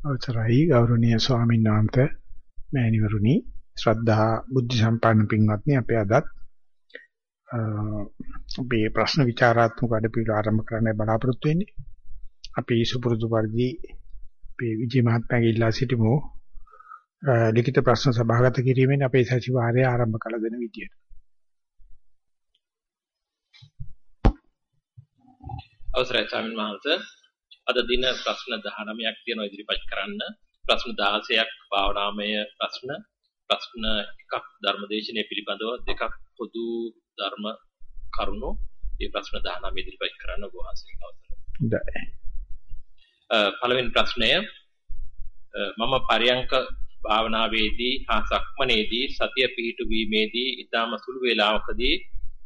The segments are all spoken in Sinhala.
අවසරයි ගෞරවනීය ස්වාමීන් වහන්සේ මෑණිවරුනි. ශ්‍රද්ධා බුද්ධ සම්පන්න පින්වත්නි අපේ අදත් අපේ ප්‍රශ්න විචාරාත්මක වැඩපිළිවෙල ආරම්භ කරන්න බලාපොරොත්තු වෙන්නේ. අපි සුපුරුදු පරිදි අපේ විජේ මහත්මයාගේ ඉල්ලා සිටිමු ලිඛිත ප්‍රශ්න සභාගත කිරීමෙන් අපේ සතිವಾರය ආරම්භ කළ දෙන විදියට. අවසරයි ස්වාමීන් වහන්සේ. අද දින ප්‍රශ්න 19ක් තියෙනවා ඉදිරිපත් කරන්න. ප්‍රශ්න 16ක් භාවනාමය ප්‍රශ්න. ප්‍රශ්න එකක් ධර්මදේශනය පිළිබඳව දෙකක් පොදු ධර්ම කරුණු. මේ ප්‍රශ්න 19 ඉදිරිපත් කරන්න ඔබ වහන්සේගේ අවසරයි. පළවෙනි ප්‍රශ්නය මම පරයන්ක භාවනාවේදී හා සක්මනේදී සතිය පිහිටුවීමේදී ඊටම සුළු වේලාවකදී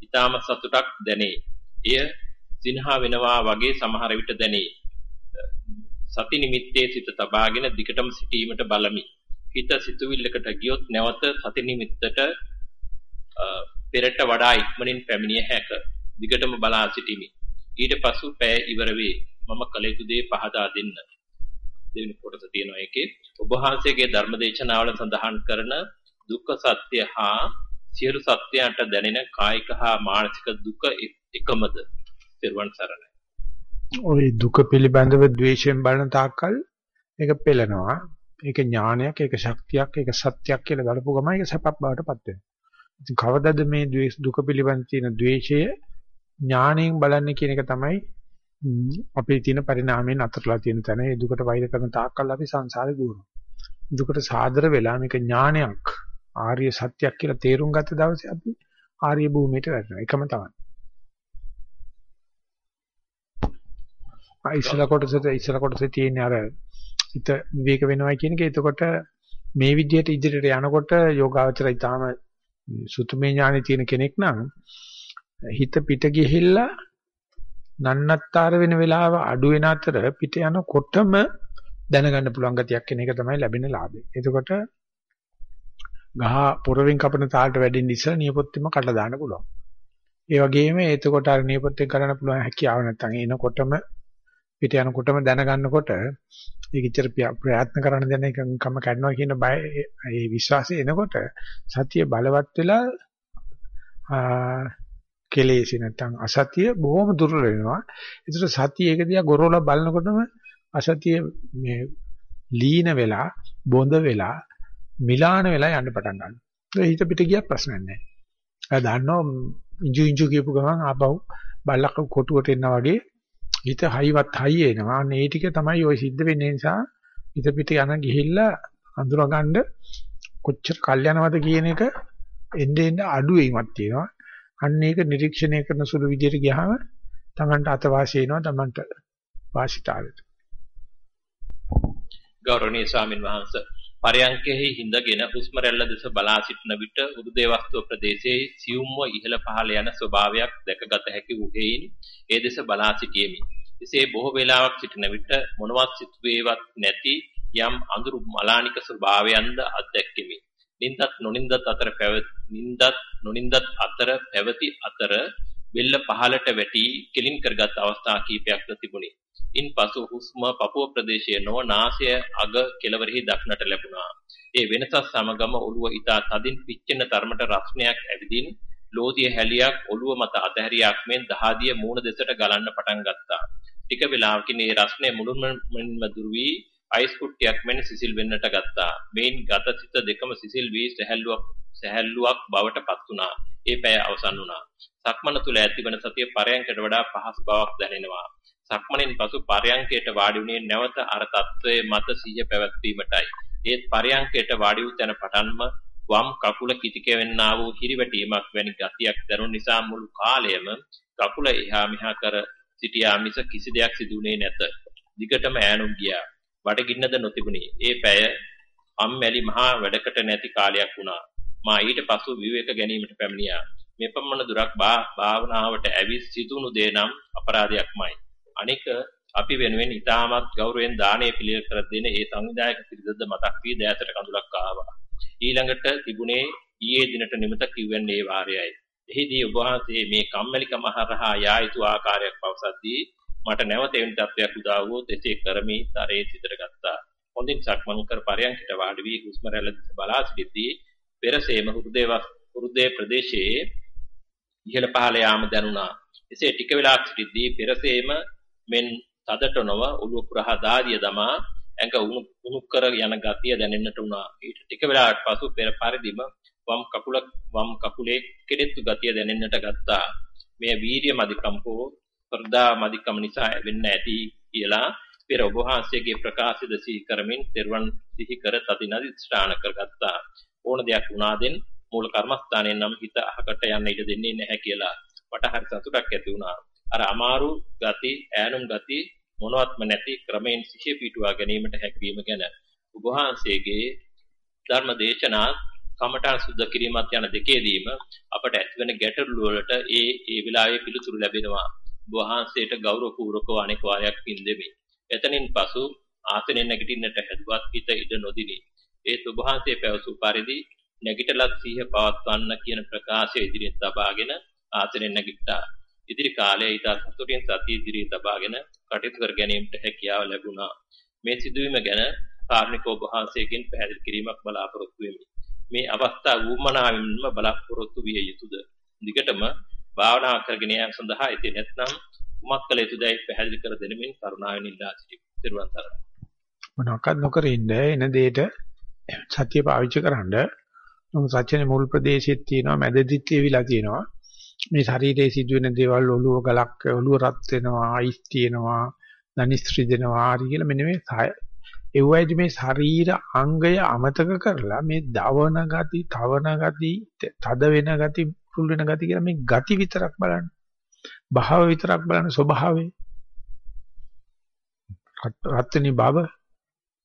ඊටම සතුටක් දැනේ. එය සිනහා වෙනවා වගේ සමහර විට දැනේ. සති නිමිත්තේ සිත තබාගෙන දිකටම සිටීමට බලමි. හිත සිතුවිල්ලකට ගියොත් නැවත සති නිමිත්තට පෙරට වඩා ඉක්මනින් පැමිණිය හැක. දිගටම බලා සිටිමි. ඊට පසු පෑ ඉවර වේ. මම කල යුතු දේ පහදා දෙන්න. දෙවෙනි කොටස තියෙනවා ඒකේ ඔබ වහන්සේගේ ධර්මදේශනාවල සඳහන් කරන දුක්ඛ සත්‍ය හා සියලු සත්‍යයන්ට දැනෙන කායික හා මානසික දුක එකමද? පෙරවන් සරණයි. ওই දුක පිළිබඳව ද්වේෂයෙන් බලන තාක්කල් ඒක පෙළෙනවා. ඒක ඥානයක්, ඒක ශක්තියක්, ඒක සත්‍යයක් කියලා බලපු ගමන් ඒක සපක් බවට පත් වෙනවා. ඉතින් කවදද මේ ද්වේෂ දුක පිළිබඳ තියෙන ද්වේෂය ඥාණයෙන් බලන්නේ කියන එක තමයි අපේ තියෙන පරිණාමයෙන් අතරලා තියෙන තැන. ඒ දුකට වෛර කරන තාක්කල් අපි සංසාරේ දුවනවා. දුකට සාදර වෙලා මේක ඥානයක්, ආර්ය සත්‍යයක් කියලා තේරුම් ගත්ත දවසේ අපි ආර්ය භූමියට වැටෙනවා. එකම තමයි. ඉස්සලා කොටසට ඉස්සලා කොටසේ තියෙන අර හිත විවේක වෙනවා කියන එක එතකොට මේ විදිහට ඉදිරියට යනකොට යෝගාවචරය ඊටාම සුතුමේ ඥානෙ තියෙන කෙනෙක් නම් හිත පිට ගිහිල්ලා නන්නත්තර වෙන වෙලාව අඩු වෙන අතර පිට යනකොටම දැනගන්න පුළුවන් ගතියක් කෙන එක තමයි ලැබෙන ලාභය. එතකොට ගහ පොරවෙන් කපන තාලට වැඩින්න ඉස්සලා නියපොත්තෙම කඩලා දාන්න පුළුවන්. ඒ වගේම එතකොට අර නියපොත්තෙන් කරන්න පුළුවන් හැකියාව නැත්නම් එනකොටම පිට යනකොටම දැනගන්නකොට ඒක ඉච්චර ප්‍රයත්න කරන දෙන එකම කරනවා කියන බය ඒ විශ්වාසය එනකොට සතිය බලවත් වෙලා කෙලෙසි නැත්නම් අසතිය බොහොම දුර්වල වෙනවා. ඒතර සතිය ඒක දිහා ගොරවලා බලනකොටම අසතිය මේ ලීන වෙලා බොඳ වෙලා මිලාන වෙලා යන්න පටන් ගන්නවා. හිත පිට ගියක් ප්‍රශ්නයක් නැහැ. අය දන්නවා ඉංජු ඉංජු කියපු ගමන් ආපහු බල්ලක් කොටුවට එනවා වගේ හිත හයිවත් හයි එනවා. අන්න ඒ ටික තමයි ওই සිද්ධ වෙන්නේ නිසා හිත පිට යන ගිහිල්ලා අඳුරගන්න කොච්චර කල් යනවද කියන එක එන්නේ එන්නේ අඩු වීමක් තියෙනවා. අන්න ඒක නිරීක්ෂණය කරන සුළු විදිහට ගියාම Tamanට අතවාසිය එනවා Tamanට වාසිතාවෙට. ගෞරවනීය ස්වාමින් වහන්සේ පරයන්කෙහි හිඳගෙන හුස්ම රැල්ල දෙස බලා සිටන විට උරුදේ වස්තුව ප්‍රදේශයේ සියුම්ව ඉහළ පහළ යන ස්වභාවයක් දැකගත හැකි වූ හේයින් ඒ දෙස බලා සිටියෙමි. එසේ බොහෝ වේලාවක් සිටින විට මොනවත් සිතුවේවත් නැති යම් අඳුරු මලානික ස්වභාවයන්ද අත්දැක්කෙමි. නින්දත් නොනින්දත් අතර පැවති නින්දත් නොනින්දත් අතර පැවති අතර බෙල්ල පහළට වැටි කෙලින් කරගත් අවස්ථා කීපයක්ද තිබුණි. ඉන්පසු හුස්ම පපුව ප්‍රදේශයේ නොව නාසය අග කෙළවරෙහි දක්නට ලැබුණා. ඒ වෙනසත් සමගම ඔළුව ඊතා තදින් පිච්චෙන තරමට රස්නයක් ඇවිදින් ලෝදිය හැලියක් ඔළුව මත අතහැරියක් මෙන් දහදිය මූණ දෙසට ගලන්න පටන් ගත්තා. ටික වේලාවකින් ඒ රස්නය මුළුමනින්ම දුර වී අයිස් කුට්ටියක් මෙන් සිසිල් වෙන්නට ගත්තා. මේන් ගත සිත දෙකම සිසිල් වී සැහැල්ලුවක් සැහැල්ලුවක් බවට පත් වුණා. ඒ පැය අවසන් වුණා. සක්මන තුල ඇතිවන සතිය පරයන්කට වඩා පහසු බවක් දැනෙනවා. සක්මණෙන් පසු පරයන්කයට වාඩි වුණේ නැවත අර తත්වයේ මත සිහිය පැවැත්වීමටයි. ඒත් පරයන්කයට වාඩි වූ තැන පටන්ම වම් කකුල කිතිකෙවෙන්නා වූ හිරිවැටීමක් වැනි ගතියක් දැනුන නිසා මුළු කාලයම කකුල එහා මෙහා කර සිටියා මිස කිසි දෙයක් සිදුුනේ නැත. දිගටම ඈනුම් ගියා. වඩගින්නද නොතිබුණි. ඒ පැය අම්මැලි මහා වැඩකට නැති කාලයක් වුණා. මා ඊට පසු විවේක ගැනීමට පැමිණියා. මෙපමණ දුරක් භාවනාවට ඇවිත් සිතුණු දේ නම් අපරාධයක්මයි. අනික අපි වෙනුවෙන් ඉතාමත් ගෞරවයෙන් දානය පිළියෙල කර දෙන ඒ සංවිධායක පිරිසද මතක් වී දෑසට කඳුලක් ආවා. ඊළඟට තිබුණේ ඊයේ දිනට නිමත කිව්වන්නේ ඒ වාරයයි. එහිදී ඔබ වහන්සේ මේ කම්මැලිකම හරහා යා යුතු ආකාරයක් පවසද්දී මට නැවත එවැනි තත්වයක් උදා වුවොත් එසේ කරමි තරයේ සිතට ගත්තා. හොඳින් සක්මන් කර පරයන්කට වාඩි වී හුස්ම රැල්ල දෙස බලා සිටිද්දී පෙරසේම හෘදේ හෘදේ ප්‍රදේශයේ ඉහළ පහළ යාම දැනුණා. එසේ ටික වෙලාවක් සිටිද්දී පෙරසේම මෙන් තදට නොව ඔළුව පුරහා දාදිය දමා ඇඟ උණු කර යන ගතිය දැනෙන්නට වුණා. ඊට ටික වෙලාවක් පසු පෙර පරිදිම වම් කකුල වම් කකුලේ කෙරෙත්තු ගතිය දැනෙන්නට ගත්තා. මේ වීර්ය මදිකම් හෝ ප්‍රදා මදිකම් නිසා වෙන්න ඇති කියලා පෙර ඔබ වහන්සේගේ ප්‍රකාශිත සිහි කරමින් තෙරුවන් සිහි කර තදිනදි ස්ථාන කරගත්තා. ඕන දෙයක් වුණාදෙන් මූල කර්මස්ථානයෙන් නම් හිත අහකට යන්න ඉඩ දෙන්නේ නැහැ කියලා මට හරි සතුටක් ඇති වුණා. අර අමාරු ගති, ඈනුම් ගති මොනවත්ම නැති ක්‍රමෙන් සිහිය පිටුවා ගැනීමට හැකියවීම ගැන ඔබ වහන්සේගේ ධර්ම දේශනා කමඨාන් සුද්ධ කිරීමත් යන දෙකේදීම අපට ඇතිවන ගැටලු වලට ඒ ඒ වෙලාවේ පිළිතුරු ලැබෙනවා. වහන්සේට ගෞරව පූර්වකව අනෙක් වාරයක් පින් දෙමි. එතනින් පසු ආසනෙන් නැගිටින්නට හැදුවත් හිත ඉඩ නොදිනි. ඒ සුභාන්සේ පැවසූ පරිදි නැගිටලත් සිහිය පවත්වන්න කියන ප්‍රකාශය ඉදිරියට තබාගෙන ආසනෙන් නැගිට්ටා. ඉදිරි කාලයේ ඊට සතුටින් සතිය ඉදිරියට තබාගෙන කටයුතු කර ගැනීමට හැකියාව ලැබුණා. මේ සිදුවීම ගැන කාර්නිකෝ වහන්සේගෙන් පැහැදිලි කිරීමක් බලාපොරොත්තු වෙමි. මේ අවස්ථාව වුමනාවින්ම බලාපොරොත්තු විය යුතුයද? දිගටම භාවනා කරගෙන යාම සඳහා ඉතින් නැත්නම් කුමක් කළ යුතුදයි පැහැදිලි කර දෙනමින් කරුණාවෙන් ඉල්ලා සිටිමි. ත්වන් තරයි. මොනවාක්වත් නොකර ඉන්න එන දෙයට සත්‍ය පාවිච්චි කරන්න නමුත් සත්‍යනේ මුල් ප්‍රදේශෙත් තියෙනවා මැදදිත් තියවිලා තියෙනවා මේ ශරීරයේ සිදුවෙන දේවල් ඔළුව ගලක් ඔළුව රත් වෙනවා අයිස් තියෙනවා දනිස්ත්‍රි දෙනවා ආරි කියලා මෙන්න මේ ඒ වයිදි මේ ශරීර අංගය අමතක කරලා මේ දවන ගති, තවන ගති, තද වෙන ගති, පුරුල් වෙන ගති කියලා මේ ගති විතරක් බලන්න. භාව විතරක් බලන්න ස්වභාවය. රත්ත්‍නි භව,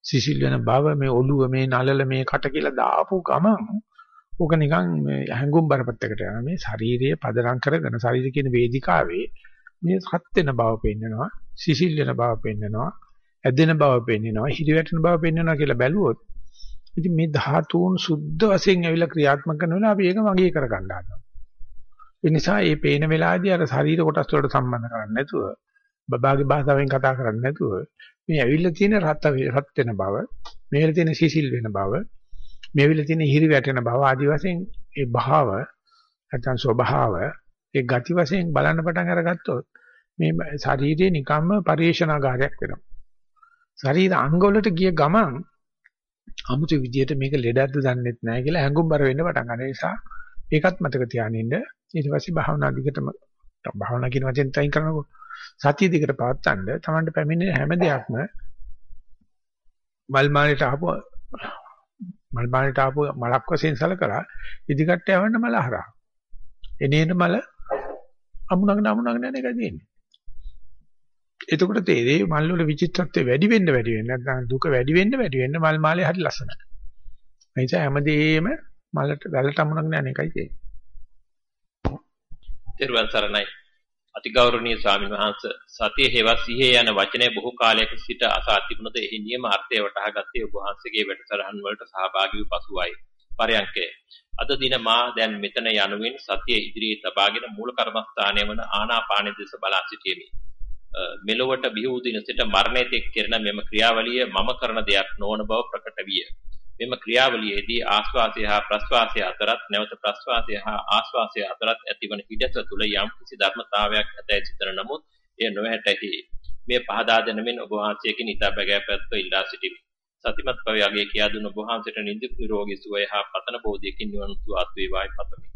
සිසිල් වෙන භව, මේ ඔළුව, මේ නලල, මේ කට කියලා දාපු ගමන් ඕක නිකන් හැංගුම් බරපතකට යන මේ ශාරීරිය පදනම් කරගෙන ශරීර කියන වේදිකාවේ මේ හත් වෙන බව පෙන්නනවා, සිසිල් වෙන බව පෙන්නනවා. ඇදෙන බව පෙන්වනවා හිරිවැටෙන බව පෙන්වනවා කියලා බැලුවොත් ඉතින් මේ ධාතුන් සුද්ධ වශයෙන් ඇවිල්ලා ක්‍රියාත්මක කරන වෙලාව අපි ඒක මගේ කරගන්න හදනවා ඒ නිසා මේ පේන වෙලාවේදී අර ශරීර කොටස් වලට සම්බන්ධ කරන්නේ නැතුව බබාගේ භාෂාවෙන් කතා කරන්නේ නැතුව මේ ඇවිල්ලා තියෙන රත් රත් වෙන බව මේ වෙලාවේ තියෙන සිසිල් වෙන බව මේ වෙලාවේ තියෙන හිරි වැටෙන බව ආදි වශයෙන් ඒ භාව නැත්නම් ස්වභාව ඒ ගති වශයෙන් බලන්න පටන් අරගත්තොත් මේ ශරීරයේ නිකම්ම පරිේශනාගාරයක් වෙනවා. ශරීර අංගවලට ගිය ගමන් 아무තු විදියට මේක ලෙඩක්ද දන්නෙත් නැහැ කියලා හැඟුම්බර වෙන්න පටන් ගන්න නිසා ඒකත් මතක තියාගෙන ඉන්න. ඊට පස්සේ භාවනා දිගටම භාවනා කියන වචෙන් තයින් කරනකො සතිය දිගට පවත්තන්න තමන්ට පැමිණෙන හැම දෙයක්ම මල් මාලයට ආපු මල් මාලයට ආපු මලක් වශයෙන් සලකලා ඉදිකට යවන්න මල හරහා එනේන මල අමුණගෙන අමුණගෙන යන එකයි තියෙන්නේ එතකොට තේරෙයි මල් වල විචිත්‍රත්වය වැඩි වෙන්න වැඩි වෙන්න නැත්නම් දුක වැඩි වෙන්න වැඩි වෙන්න මල් මාලේ හරි ලස්සනයි. ඒ නිසා හැමදේම මලට වැලට අමුණගෙන යන එකයි තියෙන්නේ. ත්‍රිවන් සරණයි. අතිගෞරවනීය ස්වාමීන් වහන්සේ සතිය හේවත් සිහිය යන වචනේ බොහෝ කාලයක සිට අසා තිබුණද එහි නියම අර්ථය වටහා ගත්තේ ඔබ වහන්සේගේ වැඩසටහන් වලට සහභාගී වූ පසුවයි. පරයන්කේ අද දින මා දැන් මෙතන යනුවෙන් සතිය ඉදිරියේ තබාගෙන මූල කර්මස්ථානය වන ආනාපානෙ දෙස බලා සිටියෙමි. මෙලොවට බිහි වූ දින සිට මරණය තෙක් කෙරෙන මෙම ක්‍රියාවලිය මම කරන දෙයක් නොවන බව ප්‍රකට විය. මෙම ක්‍රියාවලියේදී ආශ්වාසය හා ප්‍රශ්වාසය අතරත් නැවත ප්‍රශ්වාසය හා ආශ්වාසය අතරත් ඇතිවන හිඩැස තුළ යම් කිසි ධර්මතාවයක් ඇතැයි සිතන නමුත් එය නොහැටහි. මේ පහදා දෙනමින් ඔබ වහන්සේකින් ඉතා බැගෑපත්ව ඉල්ලා සිටිමි. සතිමත් කවි යගේ කියා දුන ඔබ වහන්සේට නිදුක් නිරෝගී සුවය හා පතන බෝධියකින් නිවන් සුවත් වේවායි පතමි.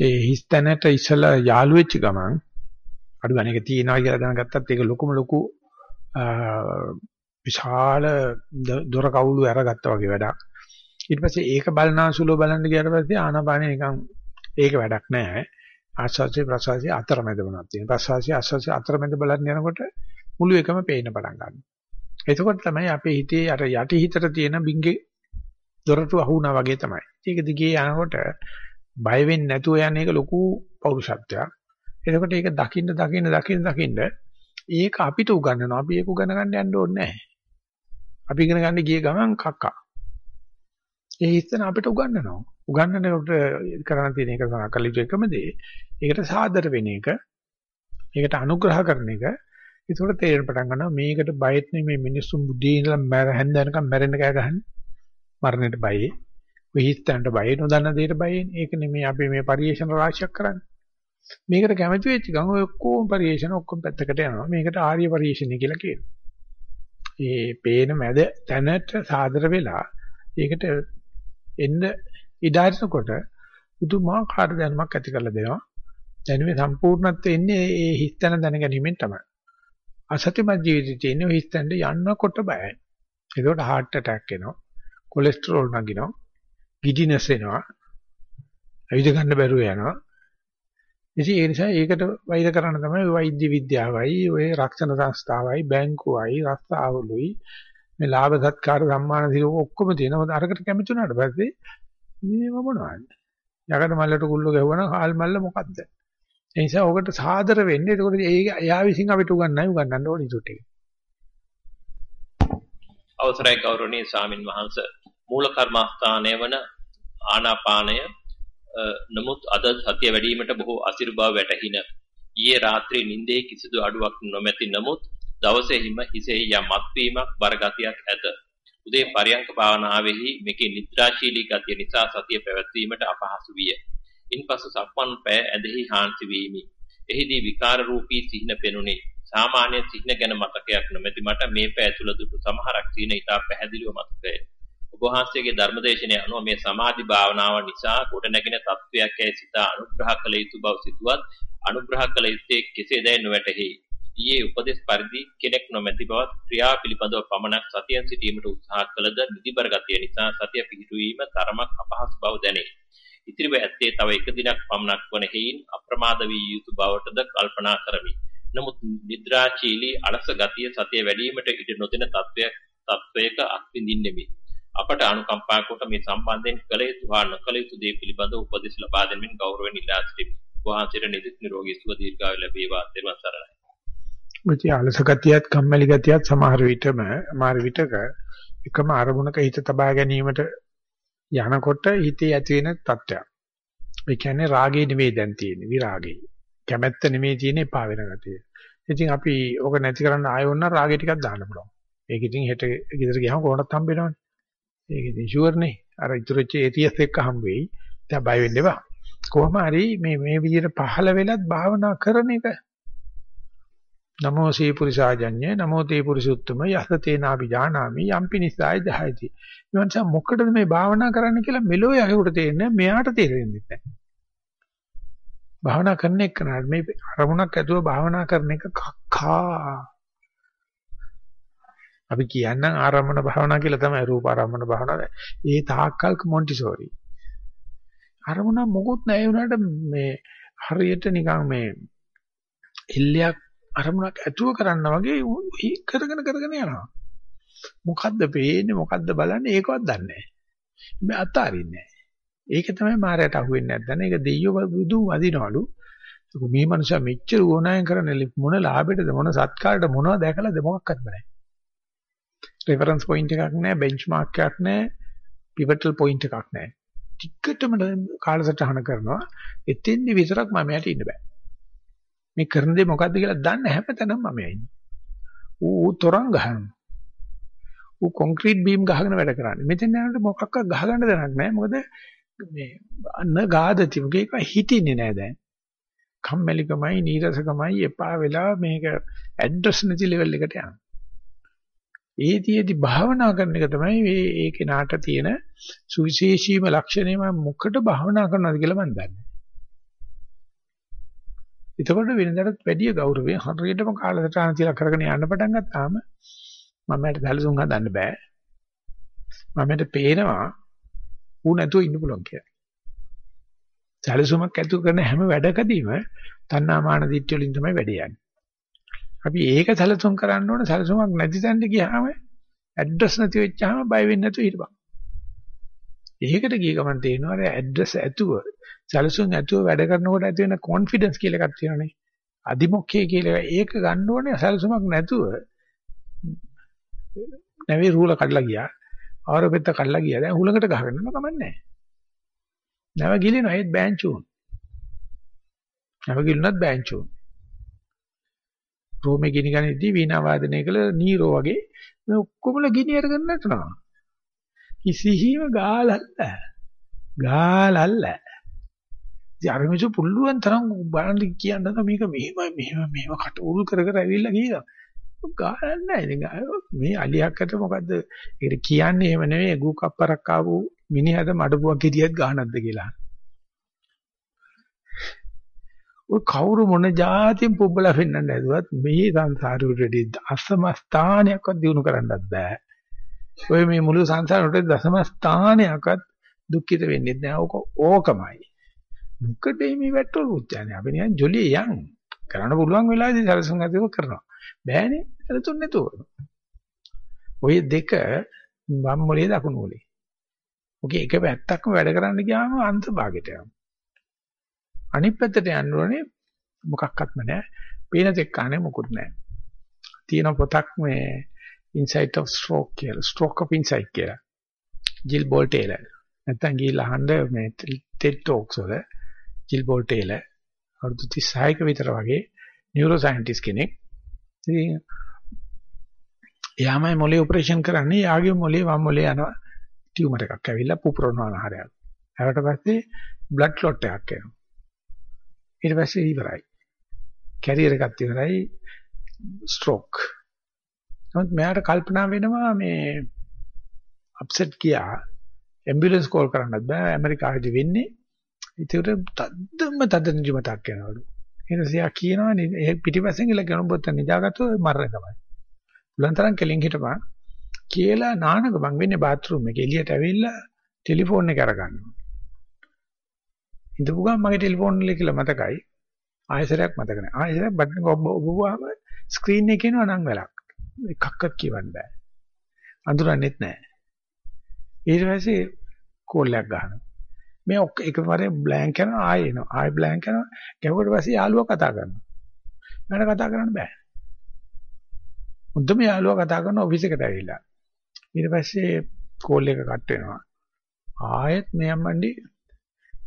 ඒ හිස්තැනට ඉසලා යාළු වෙච්ච ගමන් අඩු අනේක තියනවා කියලා දැනගත්තත් ඒක ලොකුම ලොකු විශාල දොර කවුළු අරගත්තා වගේ වැඩක්. ඊට පස්සේ ඒක බලනාසුලව බලන්න ගියාට පස්සේ ආනාපානෙ නිකන් ඒක වැඩක් නෑ. ආස්වාසිය ප්‍රසවාසිය අතරමැද වුණා තියෙනවා. ප්‍රසවාසිය ආස්වාසිය අතරමැද බලන්න යනකොට මුළු එකම පේන්න පටන් ගන්නවා. එතකොට තමයි අපේ හිතේ අර යටි හිතට තියෙන බින්ගේ දොරටු අහුණා වගේ තමයි. ඒක දිගේ යනකොට බය වෙන්නේ නැතුව යන එක ලොකු පෞරුෂත්වයක්. එතකොට ඒක දකින්න දකින්න දකින්න දකින්න ඒක අපිට උගන්වනවා. අපි ඒක උගන ගන්න යන්න ඕනේ නැහැ. අපි ඉගෙන ගන්න ගිය ගමන් කක්කා. ඒ හිතන අපිට උගන්වනවා. උගන්වනකොට කරන්න තියෙන එක සාකලිත එකම දේ. ඒකට සාදර වෙන එක. ඒකට අනුග්‍රහ කරන එක. ඒකට තේරෙන පටන් ගන්නවා මේකට බයෙත් නෙමෙයි මිනිස්සුන් බුද්ධිය ඉඳලා මැර හැන්දනකම් මැරෙන්න කෑ ගහන්නේ. මරණයට බයයි. විහිස්තන්ට බයයි නොදන්න දෙයට බයයි. ඒක නෙමෙයි අපි මේ පරිේශන රාශියක් කරන්නේ. මේකට කැමති වෙච්ච ගමන් ඔය ඔක්කොම පරිේශන ඔක්කොම පැත්තකට යනවා. මේකට ආර්ය පරිේශනය කියලා කියනවා. ඒ පේන මැද තැනට සාදර වෙලා ඒකට එන්න ඉඩාරිනකොට පුදුමාකාර දැනුමක් ඇති කරලා දෙනවා. දැනුමේ සම්පූර්ණත්වය එන්නේ ඒ හිස්තන දැනගැනීමෙන් තමයි. අසත්‍යමත් ජීවිතේ තියෙන හිස්තනට යන්නකොට බයයි. ඒකට heart attack එනවා. කොලෙස්ටරෝල් නගිනවා. ගිඩිනස් එනවා. ඇවිද ගන්න බැරුව යනවා. ඉතින් ඒ නිසා ඒකට වෛර කරන්න තමයි වෛද්‍ය විද්‍යාවයි, ඔය රක්ෂණ සංස්ථාවයි, බැංකුවයි, රස්තාවලුයි මේ ලාභ සත්කාර සම්මාන දින ඔක්කොම තියෙනවා. අරකට කැමති වුණාට පස්සේ මේව මොනවද? යකඩ මල්ලට කුල්ල ගැහුවනම් හාල් මල්ල මොකද්ද? ඒ නිසා ඔකට සාදර වෙන්නේ. එතකොට ඒ එයා විසින් අපිට උගන්වන්නයි උගන්වන්න ඕනේ ඉතුරු ටික. අවසරයි ගෞරවනීය ස්වාමින් වහන්සේ මූල කර්මස්ථානය වන ආනාපානය නමුත් අද සතිය වැඩිවීමට බොහෝ අසිරු බව වැටහින ඊයේ රාත්‍රියේ නිින්දේ කිසිදු අඩුවක් නොමැති නමුත් දවසේ හිම හිසෙහි යම් මත්වීමක් බරගතියක් ඇත උදේ පරියංක භාවනාවේහි මේකේ නිද්‍රාශීලී ගතිය නිසා සතිය පැවැත්වීමට අපහසු විය. ඉන්පසු සක්මන් පෑ ඇදෙහි හාන්සි වීමි. එහිදී විකාර රූපී සිහින පෙනුනි. සාමාන්‍ය සිහින ගැන මතකයක් නොමැති මට මේ පෑ තුල දුටු සමහරක් සිහින ඉතා පැහැදිලිව මතකය. ඔබ වහන්සේගේ ධර්මදේශනය අනුව මේ සමාධි භාවනාව නිසා කොට නැගෙන තත්වයක් ඇයි සිත අනුග්‍රහ කළ යුතු බව සිතුවත් අනුග්‍රහ කළ යුත්තේ කෙසේදයි නොවැටහි. ඊයේ උපදේශ පරිදි කෙනෙක් නොමැති බවත් ක්‍රියා පිළිබඳව පමණක් සතියෙන් සිටීමට උත්සාහ කළද නිදිබර ගතිය නිසා සතිය පිහිටුවීම තරමක් අපහසු බව දැනේ. ඉතිරිව ඇත්තේ තව එක දිනක් පමණක් වන හේයින් අප්‍රමාද වී යුතු බවටද කල්පනා කරමි. නමුත් නිද්‍රාචීලී අලස ගතිය සතිය වැඩිවීමට ඉඩ නොදෙන තත්වයක් තත්වයක අත්විඳින්නෙමි. අපට අනුකම්පා කොට මේ සම්බන්ධයෙන් කළ යුතු හා නොකළ යුතු දේ පිළිබඳව උපදෙස් ලබා දෙමින් ගෞරවයෙන් ඉල්ලා සිටිමි. වහන්සේට නිදුක් නිරෝගී සුව දීර්ඝායු ලැබේවා. ත්වන් සරණයි. මුචි අලස ගතියත් කම්මැලි ගතියත් සමහර විටම මාර විටක එකම අරමුණක හිත තබා ගැනීමට යනකොට හිතේ ඇති වෙන තත්ත්වයක්. ඒ කියන්නේ රාගේ නෙවෙයි දැන් තියෙන්නේ විරාගේ. කැමැත්ත නෙවෙයි තියෙන්නේ එපා වෙන ගතිය. ඉතින් අපි ඕක නැති කරන්න ආයෙ වුණා රාගේ ටිකක් දාන්න පුළුවන්. ඒක ඉතින් හෙට ගෙදර ගියාම කොහොමවත් හම්බ වෙනවනේ. ඒක ඉතින් ෂුවර් නේ. අර ඉතුරුච්ච ATS එක්ක හම්බ වෙයි. දැන් බය වෙන්න එපා. කොහොම හරි මේ මේ විදිහට පහළ වෙලත් භාවනා කරන එක නමෝ සී පුරිසාජඤ්ඤේ නමෝ තේ පුරිසුත්තම යස තේනාපි ජානාමි යම්පි නිසාය දහයති. ඊවන්ස මොකටද මේ භාවනා කරන්න කියලා මෙලෝ යහුට තේරෙන්නේ මෙයාට තේරෙන්නේ නැහැ. භාවනා කරන එක නෑ මේ අරමුණක් ඇතුව භාවනා කරන එක කක්කා. අපි කියන්නම් ආරම්මන භාවනා කියලා තමයි රූප ආරම්මන භාවනාව. ඒ තාක්කල් මොන්ටිසෝරි. අරමුණ මොකුත් නැහැ වුණාට මේ හරියට නිකන් මේ එල්ලයක් අරමුණක් ඇතුව කරන්න වගේ කරගෙන කරගෙන යනවා. මොකද්ද පේන්නේ මොකද්ද බලන්නේ ඒකවත් දන්නේ නැහැ. මේ අතාරින්නේ නැහැ. ඒක තමයි මායයට අහුවෙන්නේ නැත්නම් ඒක දෙයියෝ බුදු වදිනවලු. මේ මනුස්සයා මෙච්චර ඕනෑම් කරන මොන ලාභයටද මොන සත්කාරයටද මොනවද දැකලාද මොකක්වත් නැහැ. රෙෆරන්ස් පොයින්ට් එකක් නැහැ, බෙන්ච්මාර්ක් එකක් නැහැ, පිවටල් පොයින්ට් එකක් නැහැ. ටිකටම කාලසටහන කරනවා. එතෙන්දි විතරක් මම යට ඉන්න බෑ. මේ කරන දේ මොකද්ද කියලා දන්න හැමතැනම මම ඉන්නේ. ඌ තොරන් ගහනවා. ඌ කොන්ක්‍රීට් බීම් ගහගෙන වැඩ කරන්නේ. මෙතෙන් යනකොට මොකක්වත් ගහගන්න දෙයක් නැහැ. මොකද මේ අන්න ගාදති මොකේක හිටින්නේ නැහැ දැන්. කම්මැලිකමයි නීරසකමයි එපා වෙලා මේක ඇඩ්‍රස් නැති ලෙවල් එකට යනවා. ඒතියෙදි භාවනා කරන එක තමයි මේ ඒ කෙනාට තියෙන සුවිශේෂීම ලක්ෂණය මම මොකට භාවනා කරනවද කියලා මම දන්නේ. එතකොට වෙනදාට වැඩි ගෞරවය හරියටම කාලසටහන තියලා කරගෙන යන්න පටන් ගත්තාම මමට දැලසුන් හදන්න බෑ. මමට පේනවා ඌ නැතුව ඉන්න පුළුවන් කියලා. දැලසුමක් ඇතුළු කරන හැම වැඩකදීම තණ්හාමාන දිට්ඨිය වලින් තමයි වැඩ යන්නේ. අපි ඒක සැලසුම් කරන්න ඕනේ සැලසුමක් නැති තැනට ගියාම ඇඩ්‍රස් නැති වෙච්චාම බය වෙන්නේ නැතුව හිටපන්. ඒකට ගිය ගමන් තේරෙනවා අර ඇඩ්‍රස් ඇතුව සැලසුම් ඇතුව වැඩ කරනකොට ඇති වෙන කොන්ෆිඩන්ස් කියලා එකක් තියෙනනේ. අදිමොක්කේ කියලා ඒක ගන්න ඕනේ සැලසුමක් නැතුව නැවේ රූල කඩලා ගියා. ආරපෙත්ත කඩලා ගියා. දැන් හුලඟට ගහගෙන යනවා කමන්නේ. නැව ගිලිනවා ඒත් බෑන්චුන්. නැව ගිලුණත් බෑන්චුන්. රෝමේ ගිනි ගනිද්දී වීණා වාදනය කළ නීරෝ වගේ මේ ඔක්කොමලා ගිනි අරගෙන නටනවා. කිසිහිම ගාලල්ල. ගාලල්ල. ඉතින් අර මිසු පුළුවන් තරම් බලන්න කියන්න මේක මෙහෙම මෙහෙම මෙහෙම කට උල් කර කර ඇවිල්ලා ගියා. ගාලක් නැහැ. ඉතින් මේ අලියක්කට මොකද්ද? ඒකට කියන්නේ එහෙම නෙවෙයි ගු කප්පරක් ආපු මිනිහට මඩපුවක් හිටියත් ගහනක්ද කියලා. ඔය කවුරු මොන જાතියෙන් පුබ්බලා පෙන්වන්න ඇදුවත් මේ සංසාරෙ අසම ස්ථානයක්වත් දිනු කරන්නත් බෑ. ඔය මේ මුළු සංසාරෙට දසම ස්ථානයක්වත් දුක්ඛිත වෙන්නේ නැහැ. ඕක ඕකමයි. මොකද මේ වැටවල උච්චානේ අපි නිකන් ජොලිය යන් කරන්න පුළුවන් වෙලාවදී සරසුන් අධිව කරනවා. බෑනේ සරසුන් නැතුව. ඔය දෙක වම් මොලේ දකුණු මොලේ. ඔකේ එක පැත්තක්ම වැඩ කරන්න ගියාම අන්ත භාගයට යනවා. අනිත් පැත්තට යන්න ඕනේ මොකක්වත්ම නැහැ. පේන දෙක්කානේ මොකුත් නැහැ. තියෙන පොතක් මේ Insight of Stroke කියලා. Stroke of Insight කියලා. Jill Bolte Taylor. නැත්තම් ගිහිල්ලා අහන්න මේ TED Talks වල ජිල් බෝල් ටේලර් අවුරුදු 36ක විතර වගේ නියුරෝ සයන්ටිස්ට් කෙනෙක්. ඉතින් එයාමයි මොලේ ඔපරේෂන් කරන්නේ. යාගේ මොලේ වම් මොලේ යනවා ටියුමර් එකක් ඇවිල්ලා පුපුරනවා ආහාරයක්. ඊට පස්සේ බ්ලඩ් ක්ලොට් එකක් එනවා. ඊට පස්සේ ඉවරයි. කැරියර් එකක් ඉවරයි. ස්ට්‍රෝක්. නමුත් මෙයාට කල්පනා වෙනවා මේ අප්සෙට් ගියා ඇම්බියුලන්ස් කෝල් කරන්නත් බෑ ඇමරිකාවේදී වෙන්නේ. ඒකට තද්දම තද නිදිමතක් යනවලු. ඊට පස්සේ කියනවා ඒ පිටිපස්සෙන් ඉල ගණන් බොත්ත නිදාගත්තොත් මරණ තමයි. බුලන්තරන් කෙලින් හිටපන් කියලා නානක මං වෙන්නේ බාත් รู ම් එකේ එළියට ඇවිල්ලා ටෙලිෆෝන් එක අරගන්නවා. ඉඳපු ගමන් මගේ ටෙලිෆෝන් එක කියලා මතකයි. ආයෙසරයක් මතක නැහැ. ආයෙසරයක් බටන් එක ඔබවුවාම ස්ක්‍රීන් එකේ එනවා නම් වැලක්. එකක්වත් කියවන්න බෑ. අඳුරන්නේත් නැහැ. ඊට පස්සේ කෝල් එකක් ගන්නවා. මේ එකපාරේ බ්ලැන්ක් කරනවා ආයෙ එනවා. ආයෙ බ්ලැන්ක් කරනවා. ගැහුවට පස්සේ යාළුවා කතා කරනවා. මට කතා කරන්න බෑ. මුද්දම යාළුවා කතා කරන ඔෆිස් එකට ඇවිල්ලා. ඊට පස්සේ කෝල් එක කට් වෙනවා. ආයෙත් මේ අම්මන්ඩි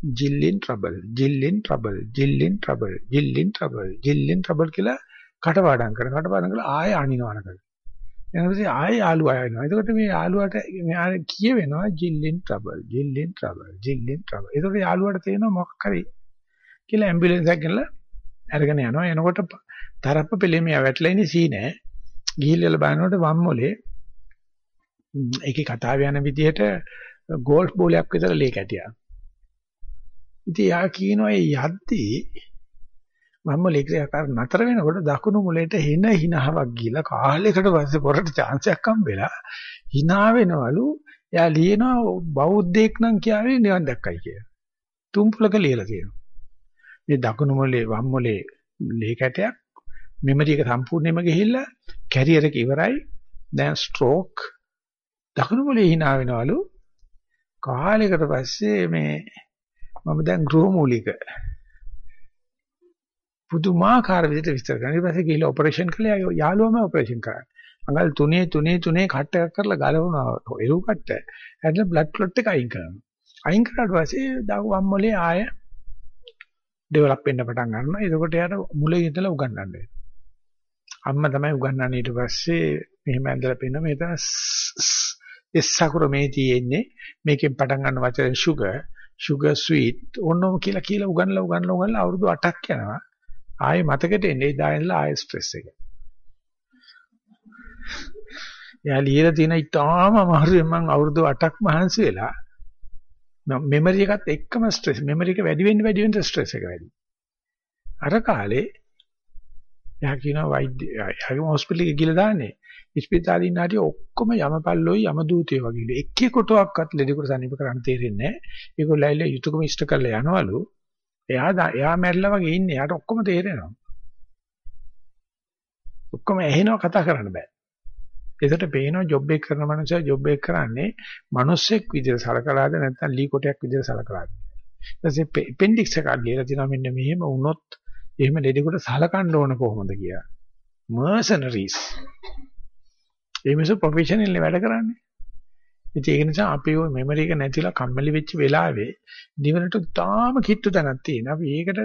jill in trouble jill in trouble jill in trouble jill in trouble jill in trouble කියලා කටපාඩම් කරන කටපාඩම් කරලා ආයෙ අනිනවනකට ඊට ආයෙ යාළුවා එනවා එතකොට මේ යාළුවාට මෙයා කියවෙනවා jill in trouble jill in trouble jill in trouble එතකොට යාළුවාට තේරෙනවා මොකක් හරි කියලා ඇම්බියුලන්ස් එකක් ගෙනලා අරගෙන යනවා. එනකොට තරප්ප පෙළේ මෙයා වැටලා ඉන්නේ සීනෑ ගිහිල්ලා බලනකොට වම් මොලේ ඒකේ කතාව යන විදිහට ගෝල්ෆ් බෝලයක් විතර ලේ කැටියක්. ඉතින් යා කියනවා ඒ යද්දී මම ලේකරකාර නතර වෙනකොට දකුණු මුලේට හින හිනාවක් ගිහලා කාලයකට පස්සේ පොරට chance එකක් හම්බෙලා hina වෙනවලු එයා ලියනවා බෞද්ධෙක් නම් කියාවේ නිවන් දැක්කයි කියලා. තුම්පලක ලියලා තියෙනවා. මේ දකුණු මුලේ වම් මුලේ ලේ කැටයක් මෙමරි එක සම්පූර්ණයෙන්ම ගිහිල්ලා කැරියර් එක ඉවරයි. දැන් ස්ට්‍රෝක් දකුණු මුලේ hina වෙනවලු කාලයකට පස්සේ මේ මම දැන් ගෘහමූලික පුදුමාකාර විදිහට විස්තර කරනවා. ඊට පස්සේ ගිහිල්ලා ඔපරේෂන් කළා යාළුවම ඔපරේෂන් කරා. අඟල් තුනේ තුනේ තුනේ කට් එකක් කරලා ගලවනවා එරු කට්ට. ඇදලා බ්ලඩ් ක්ලොට් එක අයින් කරනවා. අයින් කරාට පස්සේ දවම් මොලේ ආය ඩෙවලොප් වෙන්න පටන් ගන්නවා. එතකොට යාට මුලින් ඉඳලා උගන්වන්න වෙනවා. අම්මා තමයි උගන්වන්නේ ඊට පස්සේ මෙහෙම ඇඳලා පෙන්න මේ තමයි එස් සකුර මේ තියෙන්නේ මේකෙන් පටන් ගන්න වචන sugar sugar sweet ඕනම කියලා කියලා උගන්ලා උගන්ලා උගන්ලා අවුරුදු 8ක් යනවා. ආයේ මතකෙට එන්නේ එදා ඉඳලා ආයේ ස්ට්‍රෙස් එක. එයා ලියලා තියෙන ඉතාලම අමාරුවෙන් මම අවුරුදු 8ක් මහන්සි වෙලා මෙමරි එකත් එක්කම ස්ට්‍රෙස් මෙමරි එක වැඩි වෙන්න වැඩි වෙන්න ස්ට්‍රෙස් එක වැඩි. අර කාලේ එයා කියනවා වෛද්‍ය එයාගේ හොස්පිටල් එකේ ගිහලා දාන්නේ ඉස්පිතාලේ ඉන්න හැටි ඔක්කොම යමපල්ලෝයි යම දූතයෝ වගේ. එක්කෙකුටවත් ලෙඩෙකුට සනීප කරන්න තේරෙන්නේ නැහැ. ඒගොල්ලෝ ඇවිල්ලා යුතුයකම ඉෂ්ට කරලා යනවලු. එයා එයා මැරිලා වගේ ඉන්නේ. එයාට ඔක්කොම තේරෙනවා. ඔක්කොම ඇහෙනවා කතා කරන්න බෑ. ඒකට පේනවා ජොබ් එක කරන මනුස්සයා ජොබ් එක කරන්නේ මිනිස්සෙක් විදිහට සලකලාද නැත්නම් ලී කොටයක් විදිහට සලකලාද. ඊට පස්සේ appendix එකක් ලියලා තියෙනවා මෙන්න මෙහෙම වුණොත් එහෙම ලෙඩෙකුට සලකන්න ඕන කොහොමද කියලා. mercenaries ඒ මිනිස්සු ප්‍රොෆෙෂනල් වැඩ කරන්නේ. ඉතින් ඒක නිසා අපි ওই මෙමරි එක නැතිලා කම්මැලි වෙච්ච වෙලාවේ දිවනට තාම කිට්ටු තැනක් තියෙනවා. අපි ඒකට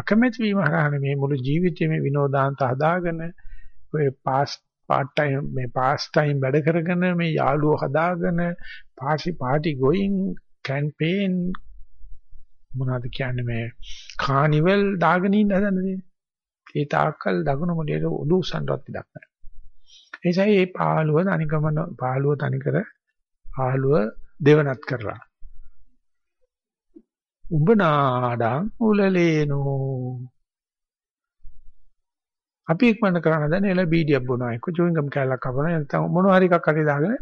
අකමැති වීම හරහා මේ මුළු ජීවිතේම විනෝදාන්ත හදාගෙන ඔය පාස් part time මේ පාස් ටයිම් වැඩ කරගෙන මේ යාළුවෝ හදාගෙන පාටි පාටි ගෝයින් කැම්පේන් මොනවද කියන්නේ මේ කානිවල් දාගෙන ඉන්න හදන්නේ ඒ තාක්කල් දකුණු මොඩේට උඩු උස්සන්නවත් ඉඩක් නැහැ. ඒ නිසා මේ පාළුව තනිකම පාළුව තනිකර පාළුව දෙවනත් කරලා. උඹ නාඩං උලලේනෝ අපි ඉක්මනට කරන්න දැන එළ බීඩියක් බොනවා එක්ක චුවින්ගම් කැලක් කපනවා නැත්නම් මොනවා හරි එකක් හරි දාගෙන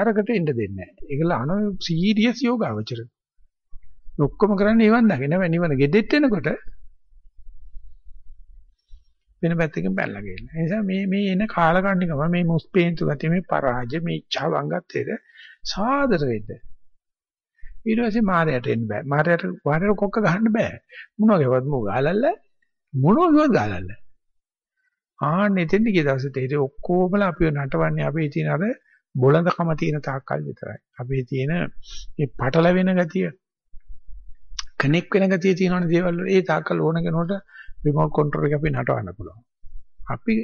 අරකට එන්න දෙන්නේ නැහැ. ඒකල අන සීරියස් යෝගාවචර. ඔක්කොම කරන්නේ නිවන් දකින්න බෑ නිවන ගෙදෙට්ට එනකොට වෙන පැත්තකින් පැනලා ගිහින්. ඒ නිසා මේ මේ එන කාලකන්නිකම මේ මුස්පේන්තු ගතිය මේ පරාජය මේ ඉච්ඡා වංගත්තේද සාදර වෙන්න. ඊට පස්සේ මාරයට එන්න බෑ. මාරයට වාරයට කොක්ක ගහන්න බෑ. මොනවා ගෙවත් මොකද ගාලල්ල මොනවා ගෙවත් ගාලල්ල. ආන්න එතෙන්ද ගිය දවසේ තේරෙයි ඔක්කොමලා අපිව නටවන්නේ අපේ තියෙන අර බොළඳකම තියෙන තාක්කල් විතරයි. අපේ තියෙන මේ පටලැවෙන ගතිය කනෙක් වෙන ගතිය තියෙනවනේ දේවල් වල ඒ තාක්කල් ඕන කෙනෙකුට රිමෝට් කන්ට්‍රෝල් එක අපි නටවන්න පුළුවන්. අපි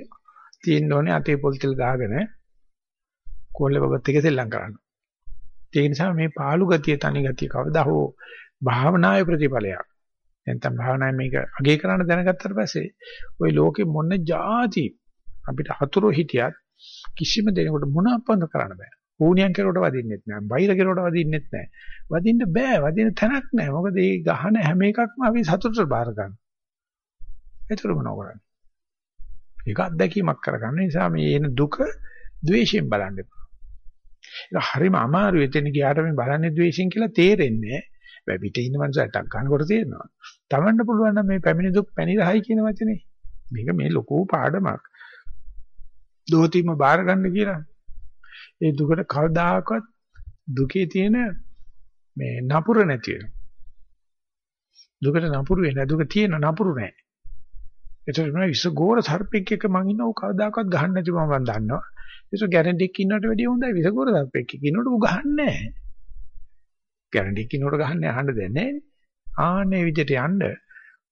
තියෙන්න ඕනේ අතේ පොල්තිල් ගහගෙන කෝල්ලේ බබත් එක සෙල්ලම් කරන්න. ඒ නිසා මේ පාළු ගතිය තනි ගතිය කවදා හෝ භාවනාවේ ප්‍රතිඵලයක්. නැත්නම් භාවනාවේ මේක අගේ කරන්න දැනගත්තට පස්සේ ওই ලෝකෙ මොන જાති අපිට හතුරු හිටියත් කිසිම දෙයකට මොන අපන්ද කරන්න බෑ. ඌණියන් කෙරුවට වදින්නෙත් නෑ. බයිර කෙරුවට වදින්නෙත් නෑ. වදින්න බෑ. වදින තැනක් නෑ. මොකද මේ ගහන හැම එකක්ම අපි සතුටට බාර ගන්න. ඒතර මොනව කරන්නේ? ඒක අත්දැකීමක් කරගන්න නිසා මේ එන දුක ද්වේෂයෙන් බලන්න එපා. ඒක හරිම අමාරුයි. එතන ගියාට මේ බලන්නේ ද්වේෂයෙන් කියලා තේරෙන්නේ නෑ. පිටේ ඉන්න මනුස්සයට ගන්නකොට තේරෙනවා. තමන්න පුළුවන් නම් මේ පැමිණි දුක් පැනිරහයි කියන වචනේ. මේක මේ ලොකු පාඩමක්. දෝතිම බාර ගන්න කියලා. ඒ දුකට කවදාකවත් දුකේ තියෙන මේ නපුර නැති වෙනවා. දුකට නපුරු වෙන්නේ දුක තියෙන නපුරු නැහැ. ඒතර මම විසගෝර සර්පෙක් එක්ක මං ඉන්නව කවදාකවත් ගහන්න නැති මම දන්නවා. ඒක ගැරන්ටි එකක් ඉන්නවට වැඩිය හොඳයි විසගෝර සර්පෙක් එක්ක ඉන්නවට ඌ ගහන්නේ නැහැ. ගැරන්ටි එකක් ඉන්නවට ගහන්නේ අහන්න දෙන්නේ නැහැ. ආන්නේ විදිහට යන්න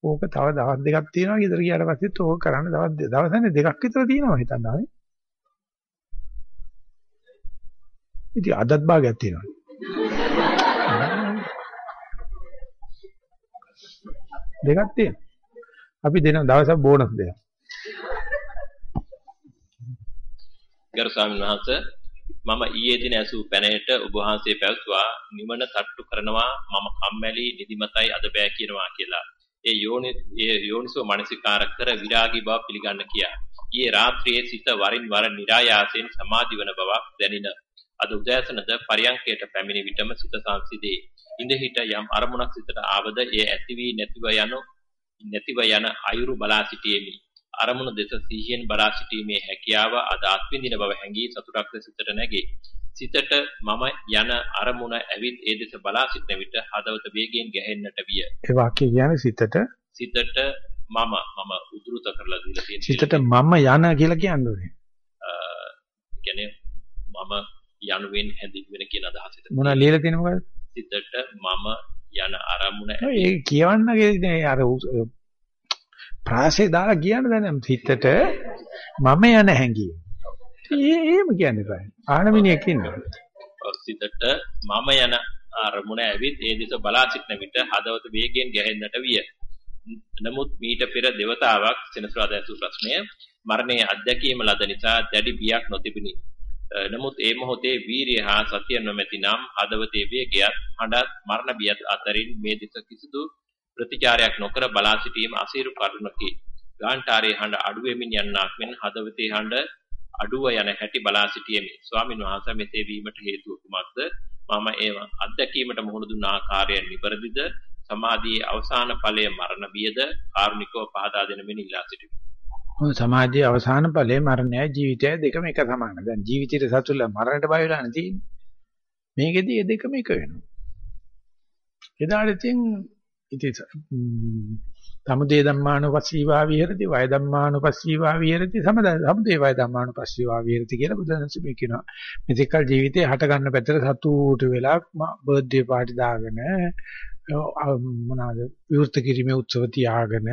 ඕක තව දවස් දෙකක් තියෙනවා ගෙදර ගියාට පස්සෙත් ඕක කරන්න දවස් දවසනේ දෙකක් විතර තියෙනවා හිතන්නා නේ. ඉතින් අදත් භාගයක් තියෙනවා. දෙකක් තියෙනවා. අපි දෙන දවසක් බෝනස් දෙනවා. ගරු ස්වාමීන් වහන්සේ මම ඊයේ දින ඇසූ පැනයට ඔබ වහන්සේ පැවසුවා නිවන තට්ටු කරනවා මම කම්මැලි නිදිමතයි අද බෑ කියනවා කියලා. ඒ යෝනි ඒ යෝනිසෝ මානසිකාර කර විරාගී බව පිළිගන්න කියා. ඊයේ රාත්‍රියේ සිත වරින් වර નિરાයාසයෙන් සමාධි වන බවක් දැනින. අද උදෑසනද පරියංකයට පැමිණි විටම සිත සංසිදී. ඉඳ හිට යම් අරමුණක් සිතට ආවද ඒ ඇති වී නැතිව යන නැතිව යන අයුරු බලා සිටීමේ අරමුණ දෙස සිහියෙන් බලා සිටීමේ හැකියාව අද අත්විඳින බව හැඟී සතුටක් සිතට නැගේ. සිතට මම යන අරමුණ ඇවිත් ඒ දෙස බලා සිටන විට හදවත වේගයෙන් ගැහෙන්නට විය. ඒ වාක්‍ය කියන්නේ සිතට සිතට මම මම උද්දෘත කරලා දීලා තියෙන සිතට මම යන කියලා කියන්නේ. කියන්නේ මම යනුවෙන් හැඳින්වෙන කියන අදහස. මොනවා ලියලා තියෙනවද මොකද? සිතට මම යන අරමුණ ඒ කියවන්නගේ අර ප්‍රාසේ දාලා කියන්න දැන හිතට මම යන හැංගීම. ඒ එහෙම කියන්නේ බෑ. ආනමිනියක් ඉන්නවා. සිතට මම යන අරමුණ ඇවිත් ඒ දෙස බලා සිටන විට හදවත වේගයෙන් ගැහෙන්නට විය. නමුත් මීට පෙර దేవතාවක් සෙනසුරාදා ඇසු ප්‍රශ්නය මරණයේ අත්දැකීම ලද නිසා දැඩි බියක් නොතිබුණි. නමුත් ඒ මොහොතේ වීරිය හා සතිය නොමැති නම් හදවතේ වේගයත් හඬත් මරණ බියත් අතරින් මේ දෙස කිසිදු ප්‍රතිචාරයක් නොකර බලා සිටීම අසීරු කරුණකි. ගාන්ටාරයේ හඬ අඩු වෙමින් යන්නක් මෙන් හදවතේ හඬ අඩුව යන හැටි බලා සිටීමේ ස්වාමින් වහන්සේ මෙසේ වීමට හේතුව කුමක්ද? මම ඒව අත්දැකීමට මුහුණ දුන්න ආකාරය නිවැරදිද? සමාධියේ අවසාන ඵලය මරණ බියද? කාරුණිකව පහදා දෙන මෙන් ඉල්ලා සිටිමි. සමාජයේ අවසාන ඵලයේ මරණයයි ජීවිතයයි දෙකම එක සමානයි. දැන් ජීවිතේට සතුටුලා මරණයට බය වෙලා නැතිනේ. මේකෙදි ඒ දෙකම එක වෙනවා. එදාට ඉතින් ඉතින් සමුදේ ධම්මානුපස්සීවා විහෙරති වය ධම්මානුපස්සීවා විහෙරති සමද සමුදේ වය ධම්මානුපස්සීවා විහෙරති කියලා බුදුන්සේ මේ කියනවා. මෙතෙක්කල් ජීවිතේ හට ගන්න පැත්තට සතුටු වෙලා බර්ත්ඩේ පාටි දාගෙන මොනවාද විවෘත කිරීමේ උත්සව තියාගෙන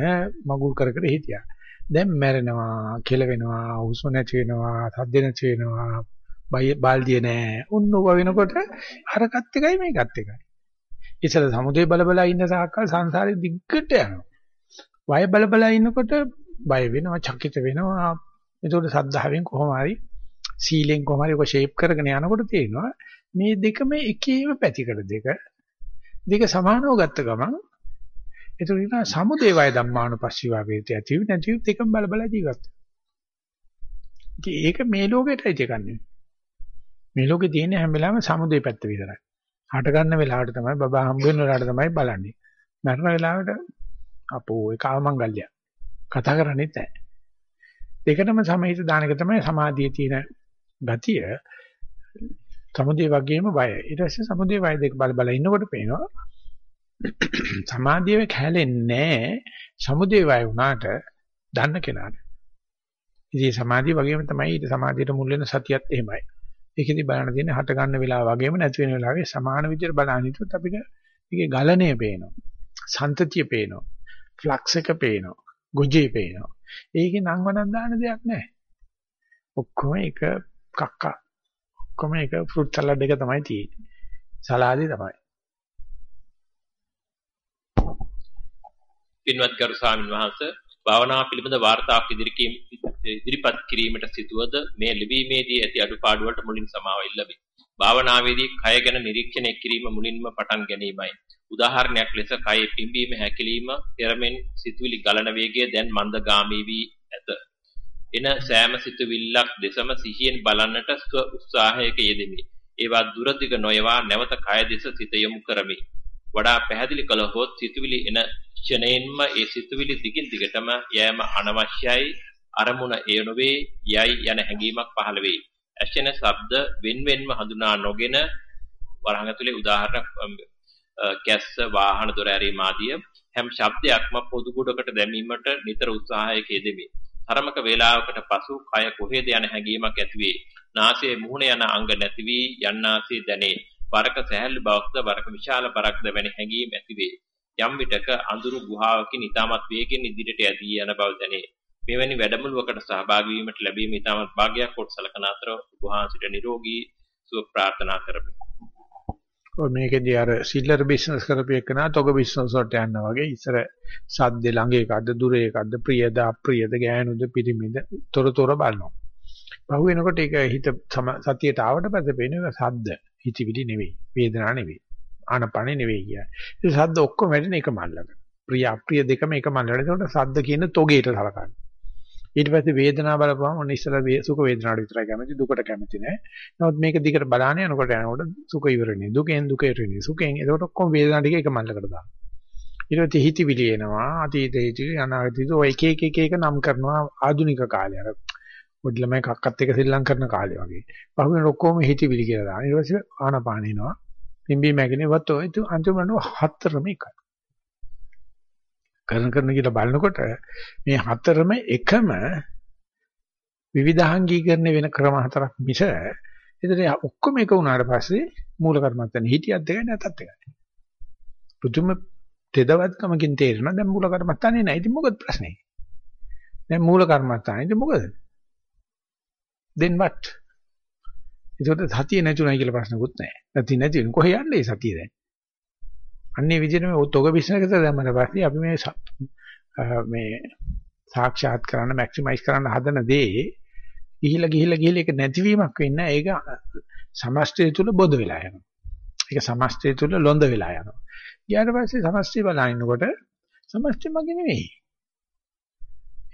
මගුල් කර කර හිටියා. දැන් මැරෙනවා, කෙලවෙනවා, හුස්ම නැති වෙනවා, සද්ද නැති වෙනවා, බාල්දිය නෑ. උන්නෝව වෙනකොට අරකට එකයි මේකත් එකයි. ඉතල සමුදේ බල බල ඉන්න සාකල් සංසාරේ දිග්ගට යනවා. වය බල බල ඉන්නකොට බය වෙනවා, චකිත වෙනවා. ඒකට සද්ධාවෙන් කොහොම හරි සීලෙන් කොහොම හරි ඔක ෂේප් කරගෙන යනකොට තේරෙනවා මේ දෙකම එකේම පැතිකඩ දෙක. දෙක සමානව ගත්ත ගමන් ඒතර කියන සමුදේ වය ධම්මානුපස්සීවා වේති ඇති නැති දෙකම බල බල ජීවත්. ඒක මේ ලෝකෙටයි දෙකන්නේ. මේ ලෝකේ තියෙන හැම වෙලාවෙම සමුදේ පැත්ත විතරයි. හට ගන්න වෙලාවට තමයි බබා හම්බ වෙන වෙලාවට තමයි බලන්නේ. මරණ වෙලාවට අපෝ ඒ කාමංගල්‍ය. කතා කරන්නේ නැහැ. දෙකටම සමහිත දාන එක තමයි සමාධියේ තියෙන ගතිය. සමුදේ වගේම වය. ඊට පස්සේ සමුදේ වය දෙක බල බල ඉන්නකොට පේනවා සමාධියේ කැලෙන්නේ නැහැ. සමුදේ වය වුණාට දන්න කෙනාට. ඉතින් සමාධිය වගේම තමයි ඊට සමාධියට මුල් වෙන සතියත් එහෙමයි. ඒකෙදි බලන්න තියෙන්නේ හට ගන්න වෙලාව වගේම නැති වෙන වෙලාවේ සමාන විදිහට බලන්න හිටියොත් අපිට ඒකේ ගලණය පේනවා. සන්තතිය පේනවා. ෆ්ලක්ස් එක පේනවා. ගොජේ පේනවා. ඒකේ නම් වණක් දාන දෙයක් නැහැ. ඔක්කොම එක කක්කා. ඔක්කොම එක ෆෘට් සලාඩ් එක තමයි තියෙන්නේ. සලාදේ තමයි. පින්වත් ගරු ස්වාමීන් වහන්සේ භාවනා පිළිබඳ වාර්තාවක් ඉදිරිපත් කිරීමට සිටුවද මේ ලිවීමේදී ඇති අඩුපාඩු වලට මුලින් සමාව ඉල්ලමි. භාවනාවේදී කය ගැන නිරීක්ෂණය කිරීම මුලින්ම පටන් ගැනීමයි. උදාහරණයක් ලෙස කයේ පිම්බීම හැකිලිම පෙරමෙන් සිතුවිලි ගලන වේගය දැන් මන්දගාමී වී ඇත. එන සෑම සිතුවිල්ලක් දෙසම සිහියෙන් බලන්නට ස්ව උත්සාහයක යෙදෙමි. ඒවා දුරදිග නොයවා නැවත කය දෙස සිත යොමු කරමි. වඩා පැහැදිලි කළහොත් සිතුවිලි එන ක්ෂණයෙන්ම ඒ සිතුවිලි දිගින් දිගටම යෑම අනවශ්‍යයි අරමුණ ඒ නොවේ යයි යන හැඟීමක් පහළ වේ. ඇසෙන ශබ්ද වෙන්වෙන්ව හඳුනා නොගෙන වරහන් ඇතුලේ උදාහරණ කැස්ස වාහන දොර ඇරීම ආදිය හැම ශබ්දයක්ම පොදු ගොඩකට දැමීමට නිතර උත්සාහයක යෙදෙමි. තරමක වේලාවකට පසු කය කොහෙද යන හැඟීමක් ඇතිවේ. නාසයේ මුහුණ යන අංග නැති වී යන්නාසේ දැනේ. වරක සැහැල්ලු බවක්ද වරක විශාල බරක්ද වැනි හැඟීම් ඇතිවේ. යම් විටක අඳුරු ගුහාවකින් ඊටමත් වේගෙන් ඉදිරියට ඇදී යන බව දැනේ. මෙවැනි වැඩමුළුවකට සහභාගී වීමට ලැබීම ඊටමත් වාග්යක් කොට සලකන අතර ගුහාසිට නිරෝගී සුව ප්‍රාර්ථනා කරමි. ඔය මේකේදී අර සිල්ලර් බිස්නස් කරපු එකන තොග බිස්නස් වලට යනවා වගේ ඉස්සර සද්ද ළඟ එකක්ද දුර එකක්ද ප්‍රියද අප්‍රියද ගෑනුද පිරිමිද තොරතොර බලනවා. පහු වෙනකොට ඒක හිත සතියට ආවට පස්සේ පේනවා සද්ද හිතවිලි නෙවෙයි වේදනා නෙවෙයි ආනපනෙ නෙවෙයි කියන්නේ. ඒ සද්ද ඔක්කොම වැඩෙන එක මල්ලක. ප්‍රිය අප්‍රිය දෙකම එක මල්ලකට. ඒකට සද්ද කියන තොගේට සලකන්නේ. ඊට පස්සේ වේදනාව බලපුවම ඔන්න ඉස්සලා සුඛ වේදනාවට විතරයි කැමති දුකට කැමති නෑ. නමුත් මේක දිගට බලාන යනකොට යනකොට සුඛ ඉවරනේ. දුකෙන් දුක ඉවරනේ. සුඛෙන් ඒකට ඔක්කොම වේදනා ටික එක මල්ලකට දානවා. ඊට පස්සේ හිතවිලි එනවා. අතීත හිතවිලි අනාගත හිතවිලි ඔය එක එක එක එක නම් කරනවා ආධුනික කාලේ අර පොඩි ළමයි කක්කත් එක ශ්‍රී ලංකා කරන කාලේ වගේ. පහුවෙන ඔක්කොම හිතවිලි කියලා දාන. ඊට පස්සේ ආනපාන එනවා. පිම්බි මැගිනේ වත් ඔය අන්තිමට හතරම එකයි. කරන කරන කියලා බලනකොට මේ හතරම එකම විවිධාංගීකරණය වෙන ක්‍රම හතරක් මිස එතන ඔක්කොම එක වුණාට පස්සේ මූල කර්මත්තන හිටියත් දෙකයි නැතත් එකයි. පුදුම තෙදවත්කමකින් තේරෙනවා දැන් මූල කර්මත්තන්නේ නැහැ. ඉතින් මොකද ප්‍රශ්නේ? දැන් මූල කර්මත්තන්නේ ඉතින් මොකද? then what? ඒකට සතිය නැතුණයි කියලා ප්‍රශ්නකුත් නැහැ. සතිය නැති වෙන කොහේ යන්නේ සතිය දැන්? අන්නේ විදිහට මේ තොග බිස්නස් එකට දැම්මම පස්සේ අපි මේ මේ සාක්ෂාත් කරන්න මැක්සිමයිස් කරන්න හදන දේ ගිහිලා ගිහිලා ගිහිලා ඒක නැතිවීමක් වෙන්නේ ඒක සමස්තය තුල බොද වෙලා යනවා. ඒක සමස්තය තුල ලොඳ වෙලා යනවා. ඊට පස්සේ සමස්තය බලනකොට සමස්තය මගේ නෙවෙයි.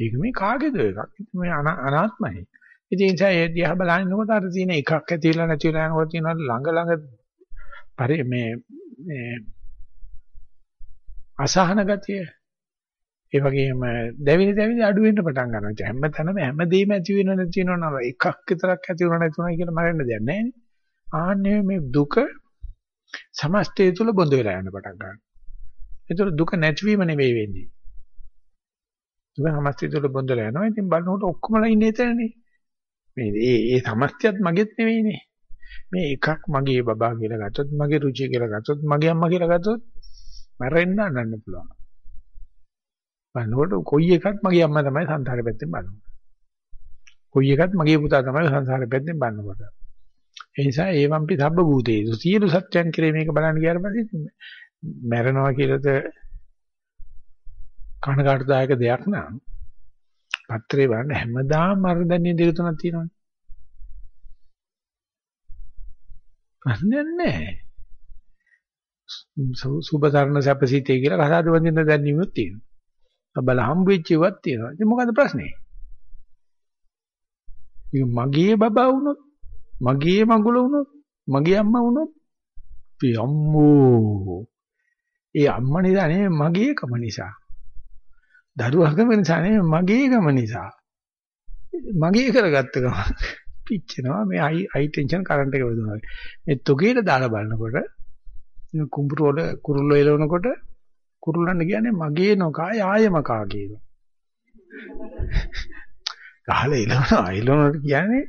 ඒක මේ කාගේද එකක්. මේ අනාත්මයි. ඉතින් ඒ නිසා ඒ දිහා බලනකොට අර තියෙන එකක් ඇති වෙලා නැති වෙලා යනකොට තියෙන ළඟ ළඟ පරි මේ මේ අසහන ගතිය ඒ වගේම දැවිලි දැවිලි අඩු වෙන්න පටන් ගන්නවා. හැම තැනම හැමදේම ඇති වෙන නැති වෙනව නම එකක් විතරක් ඇති වුණා නැති වුණා කියලා මරන්න දෙයක් නැහැ නේ. ආන්නේ මේ දුක සමස්තය තුල බොඳ වෙලා යන පටන් ගන්නවා. ඒතර දුක නැතිවීම නෙවෙයි වෙන්නේ. දුක සමස්තය තුල බොඳ වෙලා යනවා. ඉතින් බලනකොට ඔක්කොමලා ඉන්නේ එතනනේ. මේ ඒ ඒ සමස්තයත් මගෙත් නෙවෙයිනේ. මේ එකක් මගේ බබා කියලා ගත්තොත් මගේ රුචිය කියලා ගත්තොත් මගේ අම්මා කියලා ගත්තොත් මැරෙන්න අඬන්න පුළුවන්. බලනකොට කොයි එකත් මගේ අම්මා තමයි සංසාරේ පැත්තෙන් බලන්නේ. කොයි එකත් මගේ පුතා තමයි සංසාරේ පැත්තෙන් බලනකොට. ඒ නිසා ඒවම්පි සබ්බ භූතේසු සියලු සත්‍යයන් කෙරේ මේක බලන්න ගියාට පස්සේ මැරෙනවා කියලාද කනකාටුදායක දෙයක් නෑ. පත්‍රේ බලන්න හැමදාම මරදන්නේ දෙක තුනක් තියෙනවනේ. ප්‍රශ්නයක් නැහැ. සුබතරණ සැපසීතේ කියලා කතාද වඳින්න දැනීමක් තියෙනවා. බල හම්බ වෙච්ච ඒවත් තියෙනවා. ඉතින් මොකද ප්‍රශ්නේ? මගේ බබා වුණොත්, මගේ මගුල වුණොත්, මගේ අම්මා වුණොත් පියම්මෝ. ඒ අම්මා නිසා නෙමෙයි මගේ කම නිසා. දරුවකම නිසා නෙමෙයි මගේ ගම නිසා. මගේ කරගත්ත ගම පිච්චෙනවා මේ හයි හයි ටෙන්ෂන් කරන්ට් එක වදුනා. මේ තොගේට දාලා බලනකොට කුඹුර වල කුරුල්ලෝ එලවනකොට කුරුල්ලන් කියන්නේ මගේ නොකා යායම කා කියනවා. ගහලා එලවනවා එලවනකොට කියන්නේ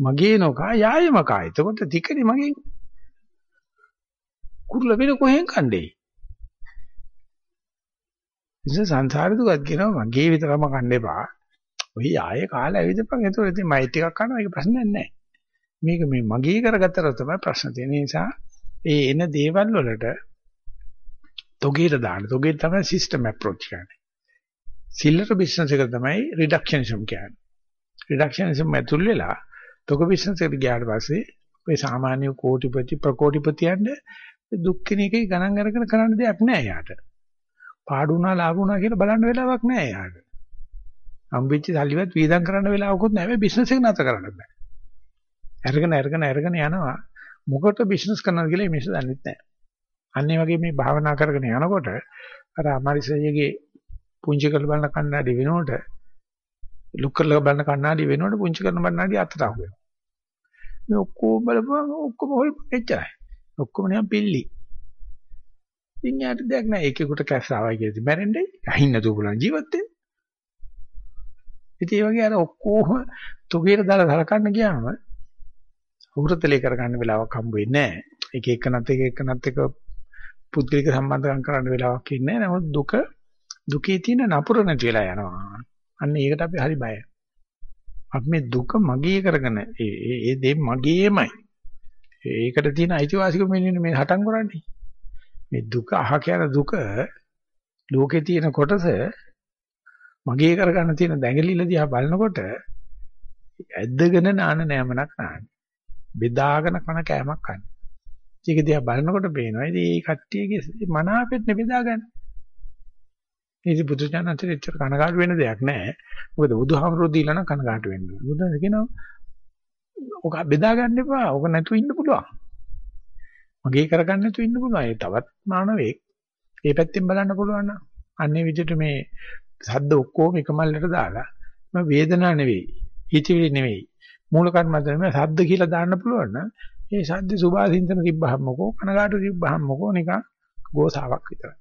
මගේ නොකා යායම කා. එතකොට තිකනේ මගේ කුරුල්ල වෙන කොහෙන් කණ්ඩේ? ඉතින් සංසාර දුකත් කියනවා මගේ විතරම කන්න එපා. ඔය ආයේ කාලය ඇවිදපන්. ඒතකොට ඉතින් මයි ටිකක් කනවා ඒක ප්‍රශ්නයක් නැහැ. මේක මේ මගේ කරගත්තට තමයි ප්‍රශ්න තියෙන නිසා ඒ එන දේවල් වලට තොගේට දාන්න. තොගේට තමයි සිස්ටම් අප්‍රෝච් කියන්නේ. සිල්ලර බිස්නස් එක තමයි රිඩක්ෂනිසම් කියන්නේ. රිඩක්ෂනිසම් ඇතුල් වෙලා තොග බිස්නස් එකට ගියාට පස්සේ ඔය සාමාන්‍ය කෝටිපති ප්‍රකෝටිපතියන්ට දුක් කෙන එකේ ගණන් අරගෙන කරන්න දෙයක් නැහැ යාට. පාඩු වුණා ලාභ වුණා කියලා බලන්න වෙලාවක් නැහැ යාට. හම්බෙච්ච සල්ලිවත් වීදම් කරන්න වෙලාවකුත් නැහැ. මේ බිස්නස් එක නතර කරන්න බෑ. අරගෙන අරගෙන අරගෙන යනවා. මොකට බිස්නස් කරනවද කියලා මිනිස්සු දන්නේ නැහැ. අන්න ඒ වගේ මේ භාවනා කරගෙන යනකොට අර අමාරිසයගේ පුංචි කරලා බලන කණ්ණාඩි වෙනකොට ලුක් කරලා බලන කණ්ණාඩි වෙනකොට පුංචි කරන කණ්ණාඩි අතට අහු වෙනවා. මේ ඔක්කොම බලපුවම ඔක්කොම හොල් එච්චරයි. ඔක්කොම නිකන් පිල්ලි. ඉතින් යාට දෙයක් නැහැ. එකෙකුට කැස් ආවයි කියලා ඉතින් මැරෙන්නේ. අහින්න නැතුව පුළුවන් ජීවත් වෙන්න. ඉතින් ඒ වගේ අර ඔක්කොම තුගේට දාලා සලකන්න ගියාම උහුරතලේ කරගන්න වෙලාවක් හම්බ වෙන්නේ නැහැ. එක එකනත් එක එකනත් එක පුද්ගලික සම්බන්ධකම් කරන්න වෙලාවක් ඉන්නේ නැහැ. නමුත් දුක දුකේ තියෙන නපුර නැති වෙලා යනවා. අන්න ඒකට අපි හරි බයයි. අපි මේ දුක මගේ කරගෙන ඒ ඒ දේ මගේමයි. ඒකට තියෙන අයිතිවාසිකම මෙන්න මේ හටන් කරන්නේ. මේ දුක අහ කියන දුක ලෝකේ තියෙන කොටස මගේ කරගන්න තියෙන දැඟලිල්ල දිහා බලනකොට ඇද්දගෙන නාන නෑමනක් නාන. බෙදාගෙන කන කෑමක් කන. ඒක දිහා බලනකොට පේනවා ඉතින් මේ කට්ටියගේ මනාපෙත් නෙබෙදා ගන්න. ඉතින් බුදුචානන්තේ එච්චර කනගාටු වෙන දෙයක් නෑ. මොකද බුදුහාමුදුරුවෝ දීලා නම් කනගාටු වෙන්න ඕනේ. බුදුන් කියනවා ඔක බෙදා ගන්න එපා. ඔක නැතුව ඉන්න පුළුවන්. මගේ කරගන්න නැතුව ඉන්න පුළුවන්. ඒ තවත් මානවෙක්. ඒ පැත්තෙන් බලන්න පුළුවන් නම් අන්නේ විදිහට මේ සද්ද ඔක්කොම එක මල්ලට දාලා මම වේදනාව නෙවෙයි, හිතවිලි නෙවෙයි, මූල කර්මන්ත නෙවෙයි සද්ද කියලා දාන්න පුළුවන් නම් ඒ සද්ද සුභාසින්තන තිබ්බහමකෝ කනගාටු තිබ්බහමකෝ නිකන් ගෝසාවක් විතරයි.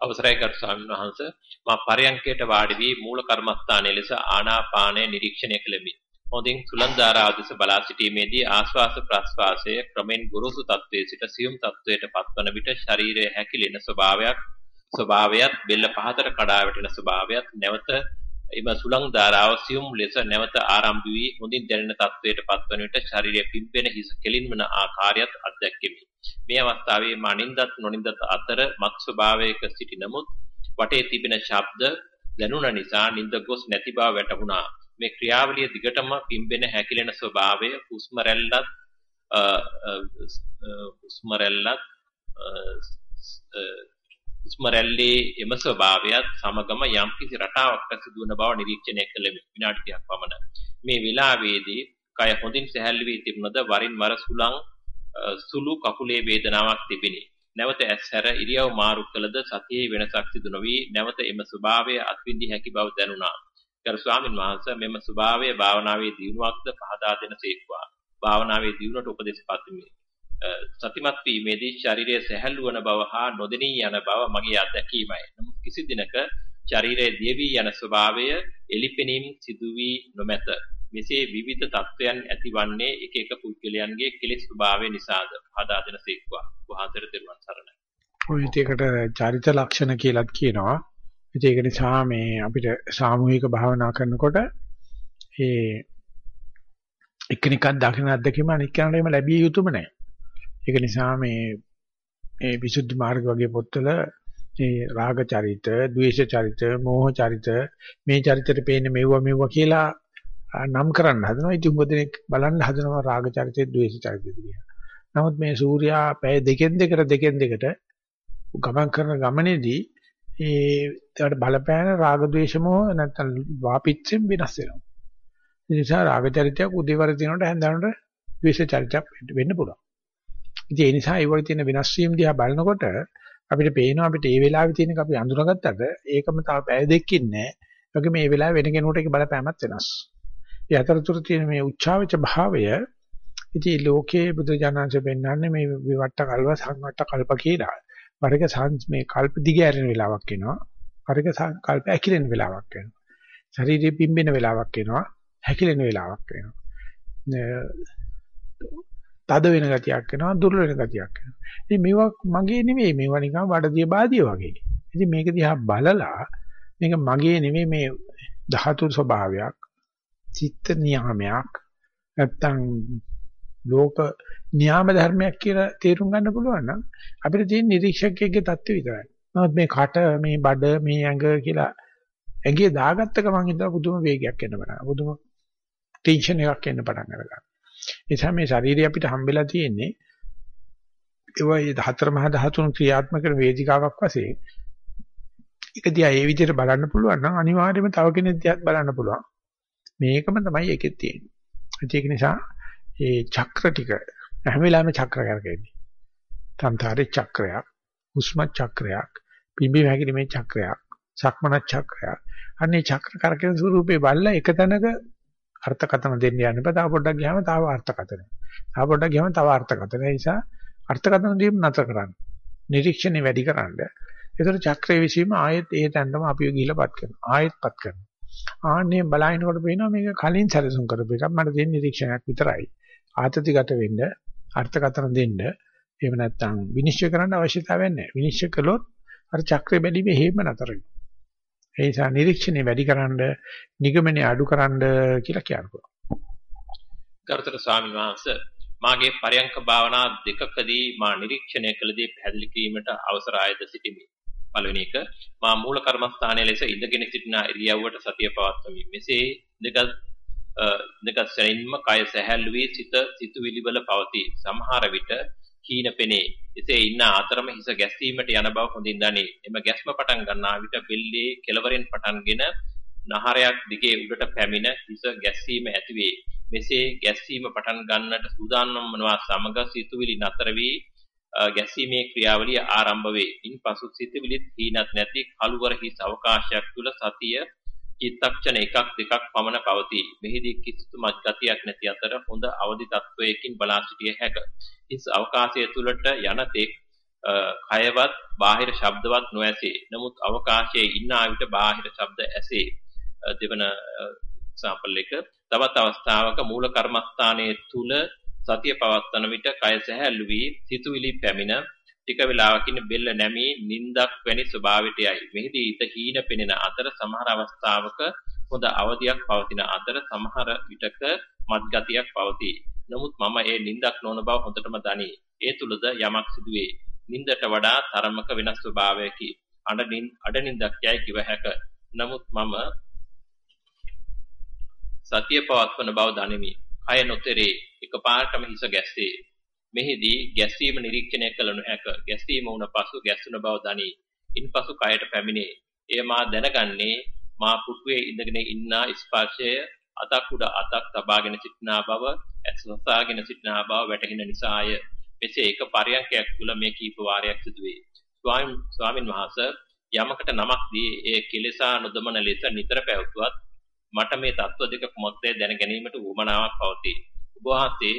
අවසරයි ගරු ස්වාමීන් වහන්ස මා පරයන්කයට වාඩි වී මූල කර්මස්ථානයේ ලෙස ආනාපානය නිරීක්ෂණය කළෙමි. හොඳින් සුලන්දාරා ආදේශ බලා සිටීමේදී ආශ්වාස ප්‍රශ්වාසය ක්‍රමෙන් ගුරුසු තත්වයේ සිට සියුම් තත්වයට පත්වන විට ශරීරයේ හැකිලෙන ස්වභාවයක් ස්වභාවයත් බෙල්ල පහතට කඩා වැටෙන ස්වභාවයත් නැවත එම සුලං ධාරාව සියුම් ලෙස නැවත ආරම්භ වී හොඳින් දැනෙන තත්වයට පත්වන විට ශරීරයේ පිම්පෙන හිස කෙලින්වන ආකාරයත් අත්දැකෙමි. මේ අවස්ථාවේ මා නින්දත් නොනින්දත් අතර මත් ස්වභාවයක සිටි නමුත් වටේ තිබෙන ශබ්ද දැනුණ නිසා නින්ද ගොස් නැති බව වැටහුණා. මේ ක්‍රියාවලිය දිගටම පිම්බෙන හැකිලෙන ස්වභාවය හුස්ම රැල්ලත් හුස්ම රැල්ලත් හුස්ම රැල්ලේ එම ස්වභාවයත් සමගම යම් කිසි රටාවක් සිදුවන බව නිරීක්ෂණය කළෙමි විනාඩි 30ක් පමණ. මේ වෙලාවේදී කය හොඳින් සැහැල්ලු වී තිබුණද වරින් වර සුලං සුළු කකුලේ වේදනාවක් තිබිනි. නැවත ඇස් හැර ඉරියව් මාරු කළද සතියේ වෙනසක් සිදු නොවි නැවත එම ස්වභාවය අත්විඳි හැකි බව දැනුණා. ගරු ස්වාමින් වහන්සේ මෙම ස්වභාවය භාවනාවේ දියුණුවක්ද පහදා දෙන සේක්වා. භාවනාවේ දියුණුවට උපදෙස් පත්මි. සතිමත් වීමේදී ශරීරයේ සැහැල්ලු වන බව හා නොදෙනී යන බව මගේ අත්දැකීමයි. නමුත් කිසි දිනක ශරීරයේ දියවි යන ස්වභාවය එලිපෙනීම් සිදු වී නොමැත. මෙසේ විවිධ තත්වයන් ඇතිවන්නේ එක එක පුද්ගලයන්ගේ කෙලෙස් ස්වභාවය නිසාද? පහදා දෙන සේක්වා. වහන්සේට දෙවන් සරණයි. ඔය ටිකට චරිත ලක්ෂණ කියලාත් කියනවා. ඒක නිසා මේ අපිට සාමූහික භාවනා කරනකොට ඒ එකිනෙකක් දකින අත්දැකීම අනික් කෙනාටම ලැබිය යුතුම නැහැ. ඒක නිසා මේ මේ විසුද්ධි මාර්ග වගේ පොත්වල මේ රාග චරිත, ද්වේෂ චරිත, මෝහ චරිත මේ චරිතෙට පේන්නේ මෙව්වා මෙව්වා කියලා නම් කරන්න හදනවා. ඉතින් උඹදෙනෙක් බලන්න හදනවා රාග චරිතේ, ද්වේෂ චරිතේ කියලා. නමුත් මේ සූර්යා පැය දෙකෙන් දෙකට දෙකෙන් දෙකට ගමන් කරන ගමනේදී ඒ ඒකට බලපෑන රාග ද්වේෂ මොහ නැත්තම් වාපිච්චෙන් වෙනස් වෙනවා. ඒ නිසා රාග චරිතයක් උදේවර දිනනට හැන්දනට ද්වේෂ චරිතයක් වෙන්න පුළුවන්. ඉතින් ඒ නිසා ඒ වගේ තියෙන වෙනස් වීම දිහා බලනකොට අපිට පේනවා අපිට ඒ වෙලාවේ තියෙනක අපි අඳුනගත්තට ඒකම තව පැය දෙකකින් නෑ. ඒකම මේ වෙලාවේ වෙන කෙනෙකුට ඒක බලපෑමක් වෙනස්. ඒ අතරතුර තියෙන මේ උච්චාවච භාවය ඉතින් ලෝකයේ බුදුජානන්සේ පෙන්වන්නේ මේ විවට්ට කල්ප සංවට්ට කල්ප කියලා. වරක මේ කල්ප දිගේ ඇරෙන වෙලාවක් එනවා. වරක කල්ප ඇකිලෙන වෙලාවක් එනවා. ශරීරය පිම්බෙන වෙලාවක් එනවා. හැකිලෙන වෙලාවක් එනවා. තද වෙන ගතියක් එනවා දුර්වල වෙන ගතියක් එනවා. ඉතින් මේවා මගේ නෙවෙයි මේවා නිකන් වඩදිය බාදිය වගේ. ඉතින් මේක දිහා බලලා මේක මගේ නෙවෙයි මේ ධාතු ස්වභාවයක්, චිත්ත නියාමයක්, නැත්තම් ලෝක න්‍යාම ධර්මයක් කියලා තේරුම් ගන්න පුළුවන් නම් අපිට තියෙන නිරීක්ෂකයෙක්ගේ தත්ත්වය විතරයි. නමුත් මේ කට, මේ බඩ, මේ ඇඟ කියලා ඇඟේ දාගත්ත ගමන් ඉඳලා පුදුම වේගයක් එන්න පටන් ගන්නවා. පුදුම ටෙන්ෂන් එකක් එන්න පටන් ගන්නවා. ඒ නිසා මේ ශරීරය අපිට හම්බෙලා තියෙන්නේ ඒවයි හතර මහා ධාතුන් ක්‍රියාත්මක කරන වේදිකාවක් වශයෙන් ඒක දිහා ඒ විදිහට බලන්න පුළුවන් නම් අනිවාර්යයෙන්ම තව කෙනෙක් දිහාත් බලන්න පුළුවන්. මේකම තමයි ඒකෙත් තියෙන්නේ. ඒක නිසා ඒ චක්‍ර ටික හැම වෙලාවෙම චක්‍ර කරකෙන්නේ. තන්තරේ චක්‍රයක්, හුස්ම චක්‍රයක්, පිම්බි වැగిරීමේ චක්‍රයක්, සක්මන චක්‍රයක්. අන්නේ චක්‍ර කරකෙන ස්වරූපේ බලලා එක තැනක අර්ථකථන දෙන්න යන්න බෑ. තව පොඩ්ඩක් ගියාම තව අර්ථකථන. තව පොඩ්ඩක් ගියාම තව අර්ථකථන. ඒ නිසා අර්ථකථන දීම නතර කරන්න. නිරීක්ෂණය වැඩි කරන්න. ඒතර චක්‍රයේ විසීම ආයෙත් ඒ තැනටම අපිව ගිහිලාපත් කරනවා. ආයෙත්පත් කරනවා. ආන්නේ බලහිනකොට පේනවා මේක කලින් සැලසුම් කරපු එකක්. මට තියෙන නිරීක්ෂණයක් විතරයි. ආතතිගත වෙන්න, අර්ථකථන දෙන්න, එහෙම නැත්නම් විනිශ්චය කරන්න අවශ්‍යතාවයක් නැහැ. විනිශ්චය කළොත් අර චක්‍රය බැලීමේ හේම නතර වෙනවා. ඒ නිසා නිරීක්ෂණය වැඩිකරන, නිගමනය අඩුකරන කියලා කියනවා. ගරුතර ස්වාමීන් වහන්සේ මාගේ පරයන්ක භාවනා දෙකකදී මා නිරීක්ෂණය කළදී පැහැදිලි කිරීමට අවසර ආයද සිටිමි. පළවෙනි එක මා මූල කර්මස්ථානයේ ලෙස ඉඳගෙන සිටින ඉරියව්වට සතිය පවත්වමි. මෙසේ දෙක දෙක සැරින්ම කය සැහැල්ලු වී සිත සිතුවිලි වල පවතී. සමහර විට කීන පෙනේ. එසේ ඉන්න අතරම හිස ගැස්සීමට යන බව හොඳින් දනී. එම ගැස්ම පටන් ගන්නා විට බෙල්ලේ කෙළවරෙන් පටන්ගෙන නහරයක් දිගේ උඩට පැමිණ හිස ගැස්සීම ඇතිවේ. මෙසේ ගැස්සීම පටන් ගන්නට සූදානම් වනවා සමග සිතුවිලි නතර වී ගැස්සීමේ ක්‍රියාවලිය ආරම්භ වේ. ඉන්පසු සිතුවිලිත් හීනක් නැති කලුවර හිස් අවකාශයක් තුල සතිය චිත්තක්ෂණ එකක් දෙකක් පමණ පවතී. මෙහිදී කිසිදු මත් ගතියක් නැති අතර හොඳ අවදි තත්වයකින් බලා සිටිය හැක. හිස් අවකාශය තුලට යන තෙක් කයවත් බාහිර ශබ්දවත් නොඇසේ. නමුත් අවකාශයේ ඉන්න විට බාහිර ශබ්ද ඇසේ. දෙවන එක්සැම්පල් එක තවත් අවස්ථාවක මූල කර්මස්ථානයේ තුල සතිය පවත්වන විට කය සැහැල්ලු වී සිතුවිලි පැමිණ ටික වේලාවකින් බෙල්ල නැමී නිින්දක් වැනි ස්වභාවයටයි. මෙහිදී ඊට හීන පෙනෙන අතර සමහර අවස්ථාවක හොඳ අවදියක් පවතින අතර සමහර විටක මත්ගතියක් පවතී. නමුත් මම ඒ නිින්දක් නොවන බව හොඳටම දනී. ඒ තුලද යමක් සිදුවේ. නිින්දට වඩා තරමක වෙනස් ස්වභාවයකි. අඩ අඩ නිින්දක් යයි කිව හැක. නමුත් මම සතිය පවත්වන බව දනිමි. කය නොතෙරේ එකපාරටම හිස ගැස්සේ. මෙහිදී ගැස්සීම නිරීක්ෂණය කළ නොහැක. ගැස්සීම වුණ පසු ගැස්සුන බව දනී. ඉන්පසු කයට පැමිණේ. එය මා දැනගන්නේ මා පුටුවේ ඉඳගෙන ඉන්නා ස්පර්ශය අතක් උඩ අතක් තබාගෙන සිටිනා බව, ඇස්වසාගෙන සිටිනා බව වැටහෙන නිසාය. මෙසේ එක පරයන්කයක් තුල මේ කීප වාරයක් සිදුවේ. ස්වාමින් වහන්සේ යමකට නමක් දී ඒ කෙලෙසා නොදමන ලෙස නිතර පැවතුවත් මට මේ தত্ত্ব දෙක කුමක්ද දැන ගැනීමට උවමනාවක් පවතී. ඔබ වහන්සේ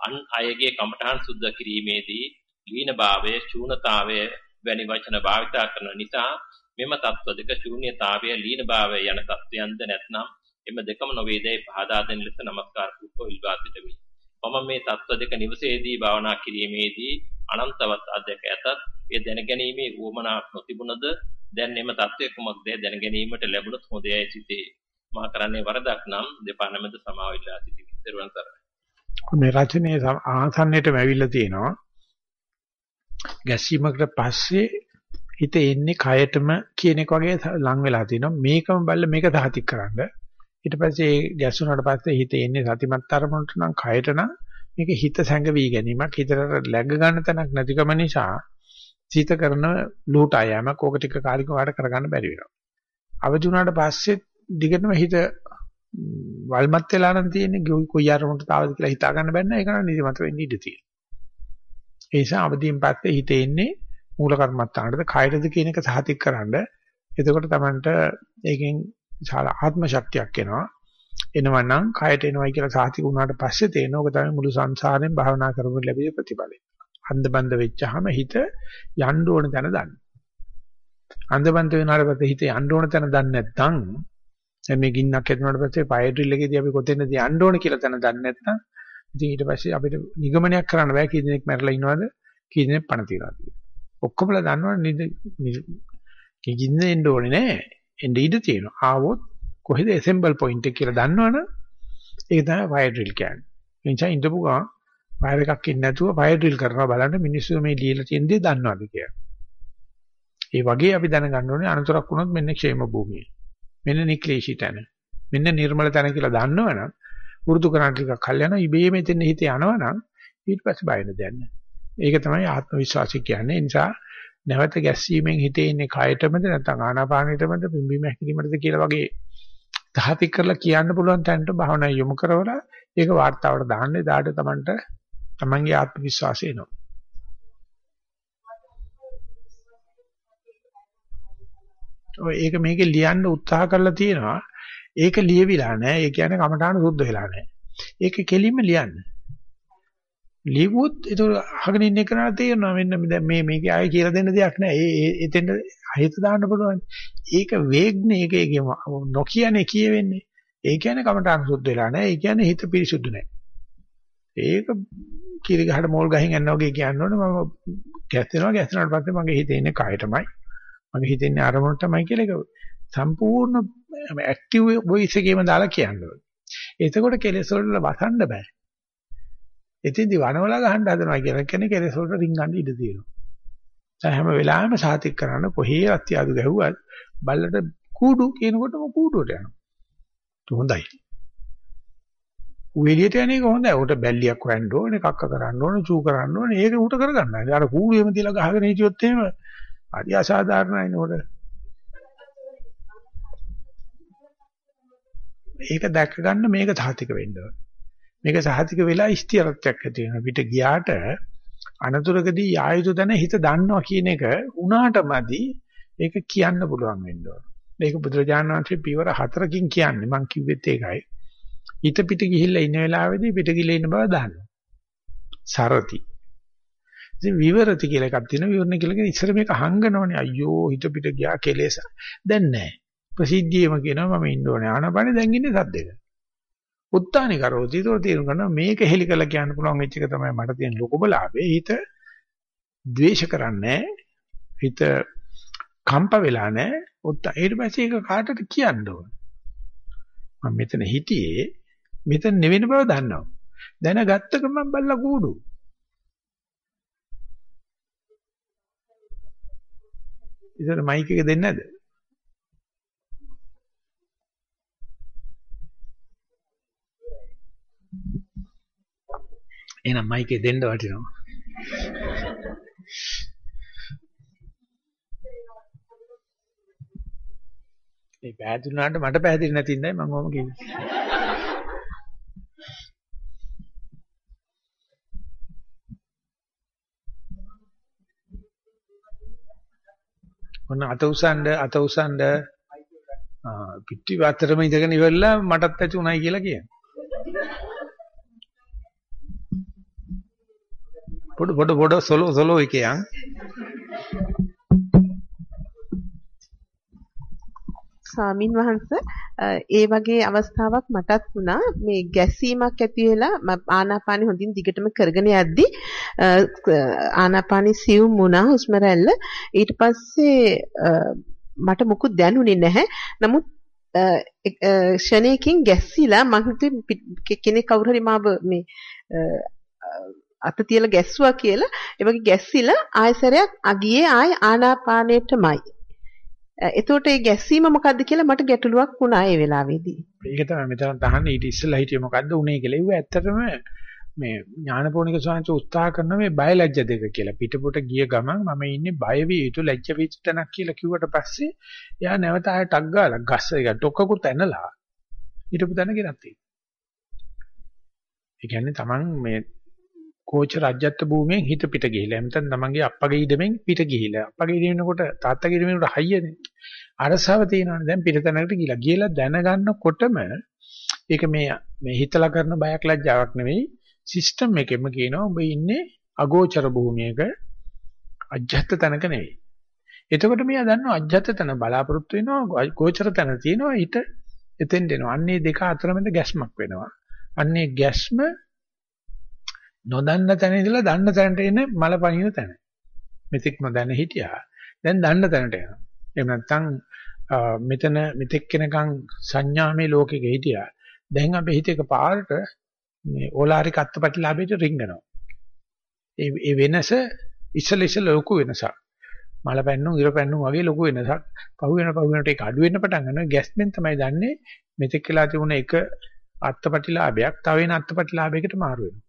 අන් අයගේ කමඨහන් සුද්ධ කිරීමේදී දීනභාවය, ශූන්‍යතාවය වැනි වචන භාවිතා කරන නිසා මෙම தত্ত্ব දෙක ශූන්‍යතාවය, ලීනභාවය යන தত্ত্বයන්ද නැත්නම් එම දෙකම නොවේදයි පහදා දෙන ලෙස নমස්කාර කුප්පෝ ඉල්වා සිටමි. මම මේ தত্ত্ব දෙක නිවසේදී භාවනා කිරීමේදී අනන්තවත් අධ්‍යක් ඇතත් ඒ දැනගැනීමේ උවමනාවක් නොතිබුණද දැන් එම தত্ত্বය කුමක්ද දැන ගැනීමට ලැබුණොත් හොඳයයි සිතේ. මා කරන්නේ වරදක් නම් දෙපා නැමෙද සමාවිලා සිටිමි. දරුවන් සරණයි. මේ රචනයේ ආසන්නයටම ඇවිල්ලා තියෙනවා. ගැස්සීමකට පස්සේ හිත එන්නේ කයටම කියන එක වගේ ලං වෙලා තිනවා. මේකම බලලා මේක සාතික් කරන්න. ඊට පස්සේ ගැස්සුණාට පස්සේ හිත එන්නේ සතිමත් අරමුණට නම් කයට නම් මේක හිත සැඟවි ගැනීමක් හිතට läග ගන්න තැනක් නැතිකම නිසා සිත කරන ලූට අයමක් ඕක ටික කාලික වාඩ කරගන්න බැරි වෙනවා. අවදි වුණාට පස්සේ දිගටම හිත වල්මත් වෙලා නම් තියෙන්නේ කොයි අරමුණට තාවද කියලා හිතා ගන්න බැන්න ඒක නම් නිදිමත වෙන්න ඉඩ තියෙනවා. ඒ නිසා අවදියෙන් පස්සේ හිත එන්නේ මූල කර්මත්තානටද කායටද කියන එක සාතික් කරන්න. එතකොට Tamanට ඒකෙන් විශාල ආත්ම ශක්තියක් එනවා. එනවනම් කායට එනවයි කියලා සාතික වුණාට පස්සේ තේනෝක තමයි මුළු සංසාරයෙන් භාවනා කරපු ලැබිය ප්‍රතිඵලය. අන්ධබන්ද වෙච්චාම හිත යන්න ඕන තැන දන්නේ. අන්ධබන්ද වෙනාට පස්සේ හිත යන්න ඕන තැන දන්නේ නැත්නම් දැන් මේ ගින්නක් හදුනාට පස්සේ ෆයර් ඩ්‍රිල් එකේදී අපි කොතැනද යන්න ඕන කියලා තැන දන්නේ නැත්නම් ඉතින් ඊට පස්සේ අපිට නිගමනයක් කරන්න බෑ කී දෙනෙක් මැරලා ඉනවද කී දෙනෙක් පණ තියනවාද කියලා. ඔක්කොමලා දන්නවනේ ගින්න එන්න ඕනේ නෑ. එන්න ඉඩ තියෙනවා. ආවොත් කොහෙද assemble point එක කියලා දන්නවනම් ඒක තමයි fire drill කියන්නේ. එනිසා ඉඳපු ගමන් fire එකක් ඉන්නේ නැතුව fire drill කරනවා බලන්න මිනිස්සු මේ ලියලා තියෙන දේ දන්නවද කියලා. ඒ වගේ අපි දැනගන්න ඕනේ අනතුරක් වුණොත් මෙන්න ക്ഷേම භූමිය. මෙන්න නික්ලේශී තැන. මෙන්න නිර්මල තැන කියලා දන්නවනම් වෘතු කරණ ටිකක් කල් යනවා ඉබේ මෙතෙන් හිත යනවනම් ඊට පස්සේ බයින දෙන්න. ඒක තමයි ආත්ම විශ්වාසය කියන්නේ. නිසා නැවත ගැස්සීමෙන් හිතේ ඉන්නේ කයටමද නැත්නම් ආනාපානෙටමද පිම්බීම හැකිලිමටද කියලා වගේ තහතික් කරලා කියන්න පුළුවන් තැනට භාවනා යොමු කරවලා ඒක වார்த்தාවට දාන්න එදාට තමන්ට තමන්ගේ ආත්ම විශ්වාසය එනවා. ඒක මේකේ ලියන්න උත්සාහ කරලා තියෙනවා. ඒක ලියවිලා නැහැ. ඒ කියන්නේ කමඨාන සුද්ධ වෙලා නැහැ. ඒක කෙලින්ම ලියන්න. ලියුවොත් ඒක අහගෙන ඉන්න කෙනාට තේරෙනවා මෙන්න දැන් මේ මේකේ ආයෙ කියලා දෙන්න දෙයක් නැහැ. ඒ එතෙන්ද හිත දාන්න පුළුවන්. ඒක වේග්නේ ඒක ඒක නොකියන්නේ කියවෙන්නේ. ඒ කියන්නේ කමඨාන සුද්ධ වෙලා නැහැ. ඒ කියන්නේ හිත පිරිසුදු නැහැ. ඒක කිරි ගහට මෝල් ගහින් යනවා වගේ කියනවනේ මම ගැස්සෙනවා ගැස්සුණාට පස්සේ මගේ හිතේ ඉන්නේ කයටමයි. මගේ හිතේ ඉන්නේ අරමුණට තමයි කියලා ඒක සම්පූර්ණ ඇක්ටිව් වොයිස් එකේම දාලා කියන්න ඕනේ. එතකොට කෙලෙස් වලට වසන්න බෑ. එතෙන්දි වනවලා ගහන්න හදනවා කියලා කියන්නේ කෙලෙස් වලට රින්ගන්න ඉඩ තියෙනවා. දැන් හැම වෙලාවෙම සාතික් කරන්න කොහේ අත්‍යාදු ගැහුවත් බල්ලට කූඩු කියනකොටම කූඩුවට යනවා. හොඳයි. උෙලියට යන එක හොඳයි. උට බැල්ලියක් හොයන්න ඕනේ, කක්ක කරන්න ඕනේ, චූ කරන්න ඕනේ. ඒක උට කරගන්නයි. අර කූඩුවෙම තියලා ගහගෙන හිටියොත් එහෙම හරි අසාධාරණයි නෝඩ. ඒක දැක ගන්න මේක සාතික වෙන්න ඕනේ. මේක සාතික වෙලා ස්ථිරත්වයක් ඇති වෙනවා. පිට ගියාට අනතුරකදී ආයුධ දන හිත දන්නවා කියන එක උනාටමදි ඒක කියන්න පුළුවන් වෙන්න ඕන. මේක බුදුරජාණන් වහන්සේ පියවර හතරකින් කියන්නේ මම කිව්වෙත් ඒකයි. හිත පිට ගිහිල්ලා ඉන්න වෙලාවේදී පිට ගිහිල්ලා ඉන්න බව දන්නවා. සරති. ඉතින් විවරති කියලා එකක් තියෙනවා. විවරණ කියලා කියන්නේ ඉස්සර මේක හංගනවනේ. අයියෝ හිත පිට ගියා කෙලෙස. දැන් නැහැ. ප්‍රසිද්ධියම කියනවා මම ඉන්න ඕනේ. ආනපනේ දැන් ඉන්නේ සද්දෙක. උත්තානි කරෝති. ඒක තේරුම් ගන්න මේක හෙලි කරලා කියන්න පුළුවන් වෙච්ච එක තමයි මට තියෙන ලොකුම ලාභේ. හිත ද්වේෂ කරන්නේ හිත කම්ප වෙලා නැහැ. උත්තා ඊට පස්සේ ඒක කාටද කියන්න ඕන. මම මෙතන හිටියේ මෙතන නෙවෙන බව දන්නවා. දැනගත්ත ගමන් බල්ලා කූඩු. ඉතින් මයික් එක දෙන්නේ නැද්ද? එහෙනම් මයික් එක දෙන්න වටිනවා. ඒ පැහැදිලිුණාට මට පැහැදිලි නැති ඉඳයි මම ඔහොම කිව්වේ. ඔන්න අත උසන්ඩ අත උසන්ඩ ආ පිටි වතරම ඉඳගෙන ඉවරලා මටත් ඇති උනායි කියලා කියනවා. පොඩ පොඩ පොඩ සොලෝ සොලෝ එකයන් ස්වාමින් වහන්සේ ඒ වගේ අවස්ථාවක් මටත් වුණා. මේ ගැස්සීමක් ඇති වෙලා ආනාපානෙ හොඳින් දිගටම කරගෙන යද්දි ආනාපානෙ සියුම් වුණා හුස්ම රැල්ල. ඊට පස්සේ මට මුකුත් දැනුනේ නැහැ. නමුත් ක්ෂණයකින් ගැස්සිලා මම කෙනෙක් කවුරු හරි මාව මේ අත තියලා ගැස්සුවා කියලා. ඒ වගේ ගැස්සිලා ආයසරයක් අගියේ ආය ආනාපානෙටමයි. එතකොට ඒ ගැස්සීම මොකද්ද කියලා මට ගැටලුවක් වුණා ඒ වෙලාවේදී. ඒක තමයි මෙතන තහන්නේ ඊට ඉස්සෙල්ලා හිටියේ මොකද්ද උනේ කියලා. ඒව ඇත්තටම මේ ඥානපෝනික සාංශ උත්සාහ කරන මේ බය ලැජ්ජ දෙක කියලා. පිටපොට ගිය ගමන් මම ඉන්නේ බය විය යුතු ලැජ්ජ වෙච්ච තැනක් කියලා කිව්වට පස්සේ එයා නැවත ආය ටක් ගාලා ගස්ස එක ඩොක්කකුත් ඇනලා හිටපු තැන ගෙනත් තියෙනවා. ඒ කියන්නේ Taman මේ කෝච රජ්‍යත්ව භූමියෙන් හිත පිට ගිහිලා. එතන තමන්ගේ අප්පගේ ඉඩමෙන් පිට ගිහිලා. අප්පගේ ඉඩමෙන්කොට තාත්තගේ ඉඩමෙන්කොට හයියනේ. අරසාව තියෙනවානේ. දැන් පිටතනකට ගිහිලා. ගිහලා දැනගන්නකොටම ඒක මේ මේ හිතලා කරන බයක් ලැජ්ජාවක් නෙවෙයි. සිස්ටම් එකෙම කියනවා ඔබ ඉන්නේ අගෝචර භූමියක අජ්ජත් තැනක නෙවෙයි. එතකොට මෙයා දන්නවා අජ්ජත් තැන බලාපොරොත්තු වෙනවා ගෝචර තැන තියෙනවා ඊට එතෙන් දෙනවා. අන්නේ දෙක අතරමැද ගැස්මක් වෙනවා. අන්නේ ගැස්ම නොදන්න තැන ඉඳලා දන්න තැනට එන මල පනින තැන. මෙතෙක් නොදැන හිටියා. දැන් දන්න තැනට යනවා. එහෙම නැත්නම් මෙතන මෙතෙක් කෙනකන් සංඥාමේ ලෝකෙක හිටියා. දැන් අපේ හිත එක පාරට මේ ඕලාරික අත්පටිලාභයට රිංගනවා. ඒ ඒ වෙනස ඉස්සල ඉස්සල ලොකු වෙනසක්. මල පැන්නුම් ඉර පැන්නුම් වගේ ලොකු වෙනසක්. පහු වෙන පහු වෙනට ඒක අඩු වෙන්න පටන් ගන්නවා. ගැස්මෙන් තමයි දන්නේ මෙතෙක් කියලා තිබුණ එක අත්පටිලාභයක් තව වෙන අත්පටිලාභයකට මාරු වෙනවා.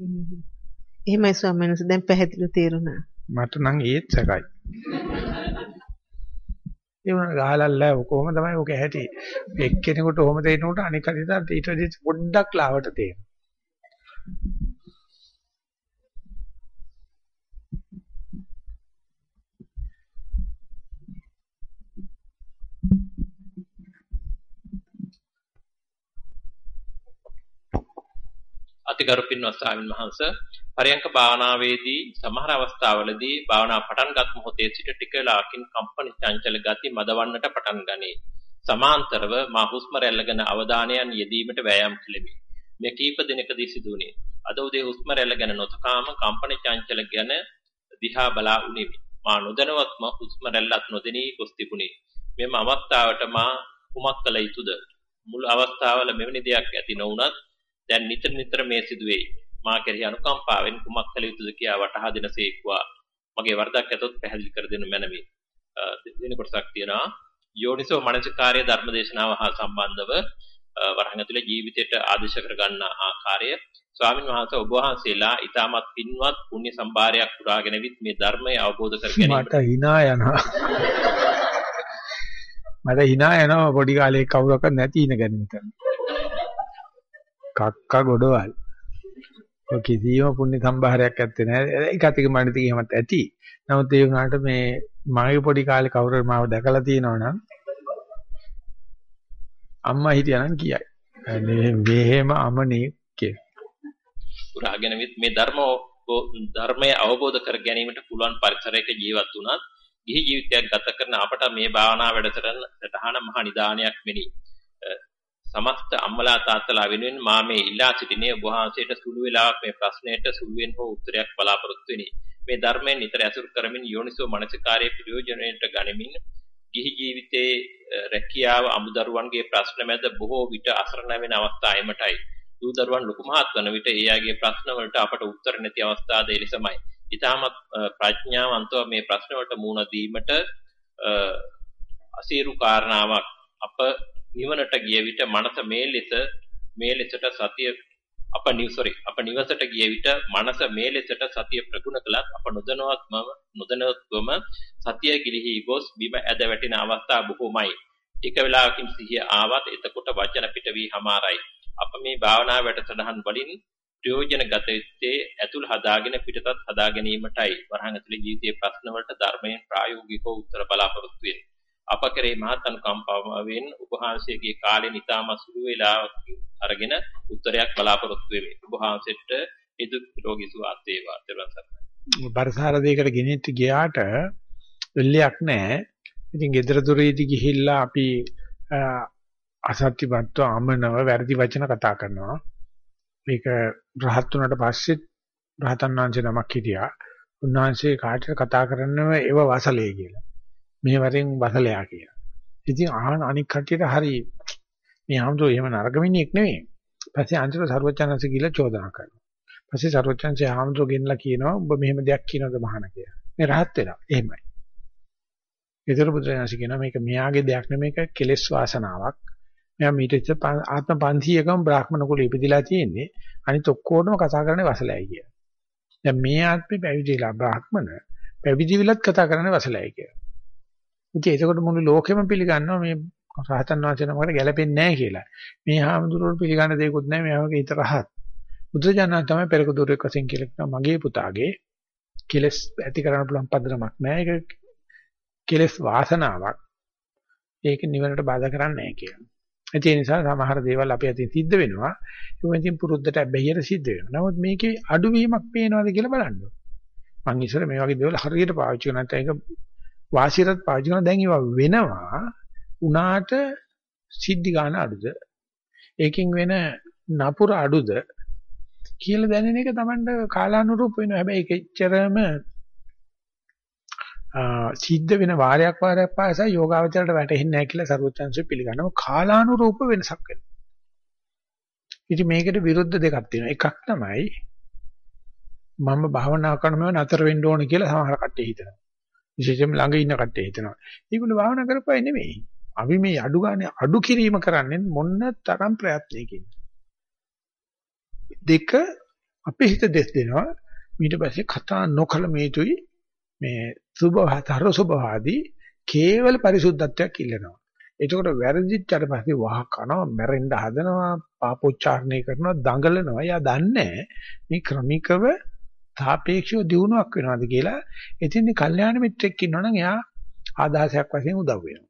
එහෙමයි ස්වාමීන් වහන්සේ දැන් පැහැදිලිව තේරුණා. මට නම් ඒත් සැකයි. ඒ වුණා ගහලල්ලා කොහොම තමයි ඔක ඇහැටි. එක්කෙනෙකුට ඔහොම තේරෙනකොට අනික කඩේට ඊට වැඩි පොඩ්ඩක් ලාවට තේරෙනවා. අතිගරු පින්වත් ස්වාමීන් වහන්ස පරයන්ක භාවනාවේදී සමහර අවස්ථාවලදී භාවනා පටන්ගත් මොහොතේ සිට ටික වෙලාවකින් කම්පන චංචල ගති මදවන්නට පටන් ගනී. සමාන්තරව මා හුස්ම රැල්ලගෙන අවධානයන් යෙදීමට වෑයම් කෙලිමි. මේ කීප දිනකදී සිදුුනේ. අද උදේ හුස්ම රැල්ලගෙන නොතකාම කම්පන චංචල ගැන දිහා බලා උනිමි. මා නොදැනුවත්ම හුස්ම රැල්ලත් නොදෙනී ගොස් තිබුණේ. මෙම අවස්ථාවට මා කුමක් කළ යුතුද? මුල් අවස්ථාවල මෙවැනි දෙයක් ඇති නොවුනත් දැන් නිතර නිතර මේ සිදුවේයි. මා කෙරෙහි අනුකම්පාවෙන් කුමක් කළ යුතුද කියා වටහා දෙනසේක්වා. මගේ වරදක් ඇතොත් පැහැදිලි කර දෙනු මැනවි. දෙන කොටසක් තියෙනවා. යෝනිසෝ මනසිකාර්ය ධර්මදේශනාව හා සම්බන්ධව වරහන් ඇතුලේ ජීවිතයට ආදේශ කරගන්න ආකාරය ස්වාමින් වහන්සේ ඔබ වහන්සේලා ඊටමත් පින්වත් පුණ්‍ය සම්භාරයක් පුරාගෙන විත් මේ ධර්මය අවබෝධ කර ගැනීමට මට hina යනවා මට hina යනවා පොඩි කාලේ කවුරක්වත් නැති ඉන ගැන මෙතන කක්ක ගොඩවල්. ඔය කිසියම් පුණ්‍ය සම්භාරයක් ඇත්තේ නැහැ. ඒක අතික මනිත කියමත් ඇති. නමුත් ඒ වුණාට මේ මගේ පොඩි කාලේ කවුරු හරි මාව දැකලා තියෙනවනම් අම්මා හිටියානම් කියයි. මේ මෙහෙම අමනේ කිය. පුරාගෙන මේ ධර්ම ධර්මය අවබෝධ කර ගැනීමට පුළුවන් පරිසරයක ජීවත් වුණත් ගිහි ජීවිතයක් ගත කරන අපට මේ භාවනා වැඩසටහන සටහන මහා නිදානයක් වෙනි. සමස්ත අම්මලා තාත්තලා වෙනුවෙන් මා මේ ඉල්ලා සිටිනේ ඔබ වහන්සේට සුළු වේලාවක් මේ ප්‍රශ්නයට සුළුවෙන් හෝ උත්තරයක් බලාපොරොත්තු වෙමි. මේ ධර්මයෙන් නිතර ඇසුරු කරමින් යෝනිසෝ මනසිකාරයේ ප්‍රයෝජනයට ගනිමින් ගිහි ජීවිතයේ රැකියාව අමුදරුවන්ගේ ප්‍රශ්න මැද බොහෝ විට අසරණ වෙන අවස්ථා එමටයි. දූ දරුවන් ලොකු මහත් වන විට ඒ අයගේ ප්‍රශ්න වලට අපට උත්තර නැති අවස්ථා ද එලෙසමයි. ඊටමත් ප්‍රඥාවන්තව මේ ප්‍රශ්න වලට මුහුණ දීමට අසීරු කාරණාවක් අප නිවනට ගිය විට මනස මේ ලෙස මේ ලෙසට සතිය අප නිවසරි අප නිවසට ගිය විට මනස මේ ලෙසට සතිය ප්‍රගුණ කළත් අප නොදැනුවත්ම නොදැනුවත්වම සතිය ගිලිහි ගොස් බිම ඇද වැටෙන අවස්ථා බොහෝමයි. එක වෙලාවකින් සිහිය ආවත් එතකොට වචන පිට වී හමාරයි. අප මේ භාවනා වැඩසටහන් වලින් ප්‍රයෝජන ගත යුත්තේ ඇතුල් හදාගෙන පිටතත් හදා ගැනීමටයි. වරහන් ඇතුලේ ජීවිතයේ ප්‍රශ්න වලට ධර්මයෙන් ප්‍රායෝගිකව උත්තර බලාපොරොත්තු වෙන්නේ. අප කරේ මහත් අනුකම්පාවෙන් උපහාසයේ කාලේ නිතාම සුළු වෙලාවක් අරගෙන උත්තරයක් බලාපොරොත්තු වෙමි. උපහාසෙට ඉදුක් රෝගී සුවාත් වේවා. ත්වන් සරණයි. බරසාර දෙයකට ගෙනිට ගියාට වෙල්ලයක් නැහැ. ඉතින් gedara doreedi ගිහිල්ලා අපි අසත්‍යවත්ව අමනව වැරදි වචන කතා කරනවා. මේක රහත් වුණාට පස්සේ රහතන් වහන්සේ නමක් හිටියා. උන්වහන්සේ කාටද කතා කරන්නව ඒව වසලේ කියලා. මේ වරෙන් වසලයා කියලා. ඉතින් ආහන අනික් කටියට හරි මේ ආම්දෝ එහෙම නරක මිනිහෙක් නෙවෙයි. පස්සේ අන්තිම සර්වචනන්සේ කියලා චෝදනා කරනවා. පස්සේ සර්වචනන්සේ ආම්දෝ ගෙන්නලා කියනවා ඔබ මෙහෙම දෙයක් කියනවද මහාන කියලා. මේ රහත් වෙලා. එහෙමයි. ඒතර බුදුරජාණන් කියනවා මේක මෙයාගේ දෙයක් නෙමෙයි මේක කෙලෙස් වාසනාවක්. මෙයා මීට ඉස්ස ආත්ම 500කම බ්‍රාහ්මණ කුලෙ ඉපදිලා තියෙන්නේ. අනිත ඔක්කොටම කතා කරන්නේ වසලයි කිය. දැන් මේ ආත්මේ පැවිදිලා බ්‍රාහ්මණ පැවිදි විලත් කතා කරන්නේ වසලයි කිය. ඉතින් ඒකට මුළු ලෝකෙම පිළිගන්නවා මේ රහතන් වහන්සේ නමකට ගැලපෙන්නේ නැහැ කියලා. මේ හාමුදුරුවෝ පිළිගන්න දෙයක්වත් නැහැ මෙයාගේ හිත රහත්. බුදුරජාණන් තමයි පෙරක දුරෙක් වශයෙන් කියලා මගේ පුතාගේ කෙලස් ඇති කරන්න පුළුවන් පදනමක් නැහැ. ඒක කෙලස් වාසනාවක්. ඒක නිවනට බාධා කරන්නේ නැහැ කියලා. ඒ නිසා සමහර දේවල් අපි අතින් සිද්ධ වෙනවා. ඒක ඉතින් පුරුද්දට බැහැියට සිද්ධ වෙනවා. නමුත් මේකේ අඩුවීමක් පේනවාද කියලා බලන්න. මං ඉස්සර මේ වගේ දේවල් හරියට පාවිච්චි කරන නැත්නම් ඒක වාසියටත් පාවිච්චි කරන දැන් ඒවා වෙනවා. උනාට සිද්ධි ගන්න අඩුද? ඒකෙන් වෙන නපුර අඩුද? කියලා දැනෙන එක Tamanට කාලානුරූප වෙනවා. හැබැයි ඒක එච්චරම සිද්ධ වෙන වාරයක් වාරයක් පාසා යෝගාවචරයට වැටෙන්නේ නැහැ කියලා සරුවචන්සෙ පිළිගන්නවා කාලානුරූප වෙනසක් වෙනවා. ඉතින් මේකට විරුද්ධ දෙකක් තියෙනවා. එකක් තමයි මම භාවනා කරනව නතර වෙන්න ඕන කියලා සමහර කට්ටිය හිතනවා. විශේෂයෙන්ම ළඟ ඉන්න කට්ටිය හිතනවා. ඒගොල්ලෝ භාවනා කරපුවා නෙමෙයි. අපි මේ අඩු ගන්න අඩු කිරීම කරන්නේ මොන තරම් ප්‍රයත්නයකින්. දෙක අපේ හිත දෙස් දෙනවා. ඊට පස්සේ කතා නොකල මේතුයි මේ සුභහතර සුභවාදී කේවල පරිසුද්ධත්වයක් ඉල්ලනවා. එතකොට වැරදිච්චට පස්සේ වහ කනවා මැරෙන්න හදනවා පාපෝච්චාරණය කරනවා දඟලනවා. එයා දන්නේ මේ ක්‍රමිකව තාපේක්ෂව දියුණුවක් වෙනවාද කියලා. එතින්දි කල්යාණ මිත්‍රෙක් ඉන්නවනම් එයා ආදාසයක් වශයෙන් උදව් වෙනවා.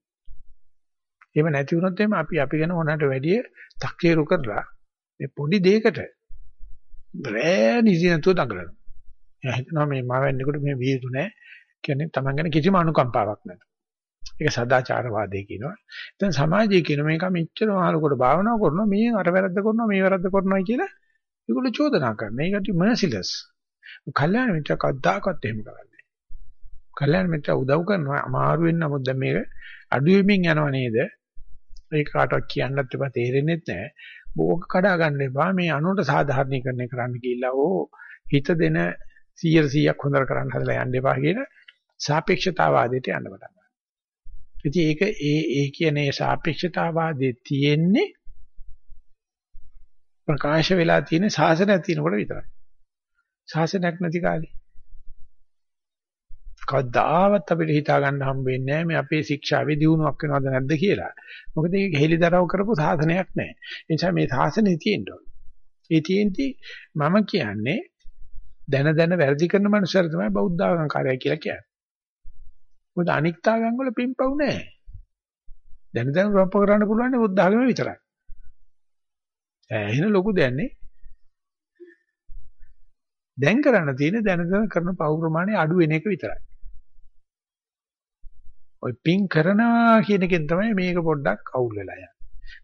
එහෙම නැති වුණොත් එimhe අපි අපි ගැන ඕනකට වැඩිය තක්කේරු කරලා මේ පොඩි දෙයකට බෑ නිදි නැතුව දඟලනවා. එයා හිතනවා මේ මාවැන්නේකට මේ වියදු නැහැ. කියන්නේ Taman ගැන කිසිම අනුකම්පාවක් නැහැ. ඒක සදාචාරවාදී කියනවා. දැන් සමාජයේ කියන මේක මෙච්චර මහලුකට භාවනා කරනවා මේ අර වැරද්ද කරනවා මේ වැරද්ද කරනවා කියලා ඒගොල්ලෝ චෝදනා කරනවා. ඒකට මර්සිලස්. කල්යාණ මිත්‍ර කද්දාකත් එහෙම කරන්නේ. කල්යාණ මිත්‍ර උදව් කරනවා අමාරු වෙන්න නමුත් දැන් මේක අඩු වෙමින් යනව නේද? ඒක කාටවත් කියන්නත් එපා තේරෙන්නේ නැහැ. බෝක කඩා ගන්න එපා මේ අනුන්ට සාධාරණීකරණය කරන්න ගිහිල්ලා ඕ හිත දෙන 100 100ක් හොඳට කරන්න හදලා යන්න එපා කියන සාපේක්ෂතාවාදයට යන්න පටන් ගන්නවා. ඉතින් ඒක ඒ ඒ කියන්නේ සාපේක්ෂතාවාදයේ තියෙන්නේ ප්‍රකාශ වෙලා තියෙන සාසනයක් තියෙනකොට විතරයි. සාසනයක් නැති කාලේ. කවදාවත් අපිට හිතා ගන්න හම්බෙන්නේ නැහැ මේ අපේ ශික්ෂාවේ දියුණුවක් වෙනවද නැද්ද කියලා. මොකද ඒක හෙලිදරව් කරපු සාසනයක් නැහැ. ඒ නිසා මේ සාසනේ තියෙන්න ඕනේ. ඒ තියෙන්ටි මම කියන්නේ දැන දැන වැරදි කරන මනුස්සයර තමයි බෞද්ධ ආගම්කාරය කියලා කියන්නේ. මොකද අනික් ආගම් වල පිම්පව් නැහැ. දැන දැන රොප්ප කරන්න පුළුවන් බුද්ධ ආගම විතරයි. එහෙනම් ලොකු දෙන්නේ දැන් කරන්න තියෙන දැන දැන කරන පව් ප්‍රමාණය අඩු වෙන එක විතරයි. ওই පින් කරනවා කියන එකෙන් තමයි මේක පොඩ්ඩක් අවුල් වෙලා යන්නේ.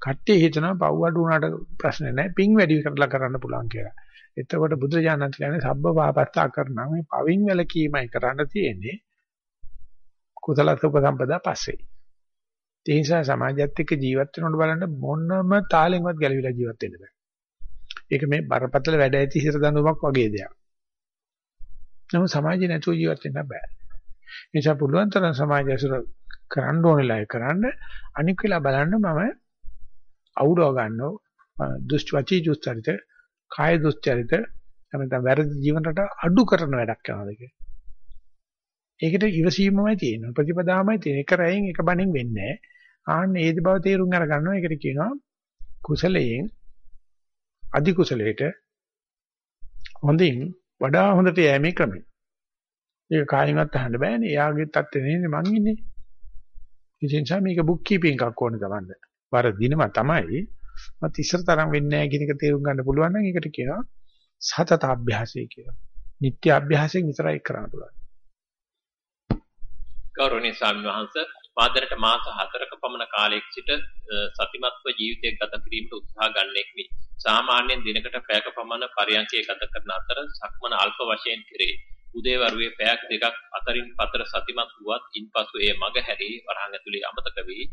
කට්ටිය හිතනවා පව් අඩු වුණාට ප්‍රශ්න නැහැ. පින් වැඩි කරලා කරන්න පුළුවන් කියලා. එතකොට බුදුරජාණන් කියන්නේ සබ්බ පාපස්සා කරනවා මේ පවින් වැලකීමයි කරන්න තියෙන්නේ. කුසල උපසම්පදා පස්සේ. ඒ නිසා සමාජයත් එක්ක ජීවත් වෙනකොට බලන්න මොනම තාලෙන්වත් ගැලවිලා ජීවත් වෙන්න බෑ. ඒක මේ බරපතල වැඩ ඇති හිර දඬුවමක් වගේ දෙයක්. නමුත් සමාජේ නැතුව ජීවත් වෙන්න බෑ. ඒ නිසා පුළුවන් තරම් සමාජය ඇසුර කරන්න ඕනෙලා ඒ කරන්න අනික් වෙලා බලන්න මම අවුරව ගන්නව දුෂ්ච වචී දුස්චරිත කාය දුස්චරිත නැත්නම් වැරදි ජීවිතයට අඩු කරන වැඩක් කරනවාද කියලා. ඒකට ඉවසීමමයි තියෙන්නේ. ප්‍රතිපදාමයි තියෙන්නේ. එක රැයෙන් එක බණින් වෙන්නේ නැහැ. ආන්න ඒද බව තේරුම් අරගන්නවා. ඒකට කියනවා කුසලයෙන් අධි කුසලයට හොඳින් වඩා හොඳට යෑමේ ක්‍රමය. ඒක කායින්වත් අහන්න බෑනේ. එයාගේ තත්ත්වෙ නෙන්නේ මං ඉන්නේ. ඒ නිසා මේක බුක් කීපින් එකක් ඕනේ තමන්ද. වර දිනම තමයි. මත් ඉස්සර තරම් වෙන්නේ නැහැ කියන එක තේරුම් ගන්න පුළුවන් නම් ඒකට කියනවා සතත අභ්‍යාසය කියලා. නිත්‍ය අභ්‍යාසයෙන් විතරයි කරන්න පුළුවන්. ගෞරවනීය ස්වාමීන් වහන්සේ මා දැනට මාස 4ක පමණ කාලයක සිට සතිමත්ව ජීවිතය ගත කිරීමට උත්සාහ ගන්නෙක්මි. සාමාන්‍යයෙන් දිනකට පැයක පමණ පරියන්කේ ගත කරන අතර සක්මන අල්ප වශයෙන් කෙරේ. උදේවරුේ පැයක් දෙකක් අතරින් පතර සතිමත් වුවත් ඉන්පසු එය මග හැරී වරහන් ඇතුලේ අමතක වී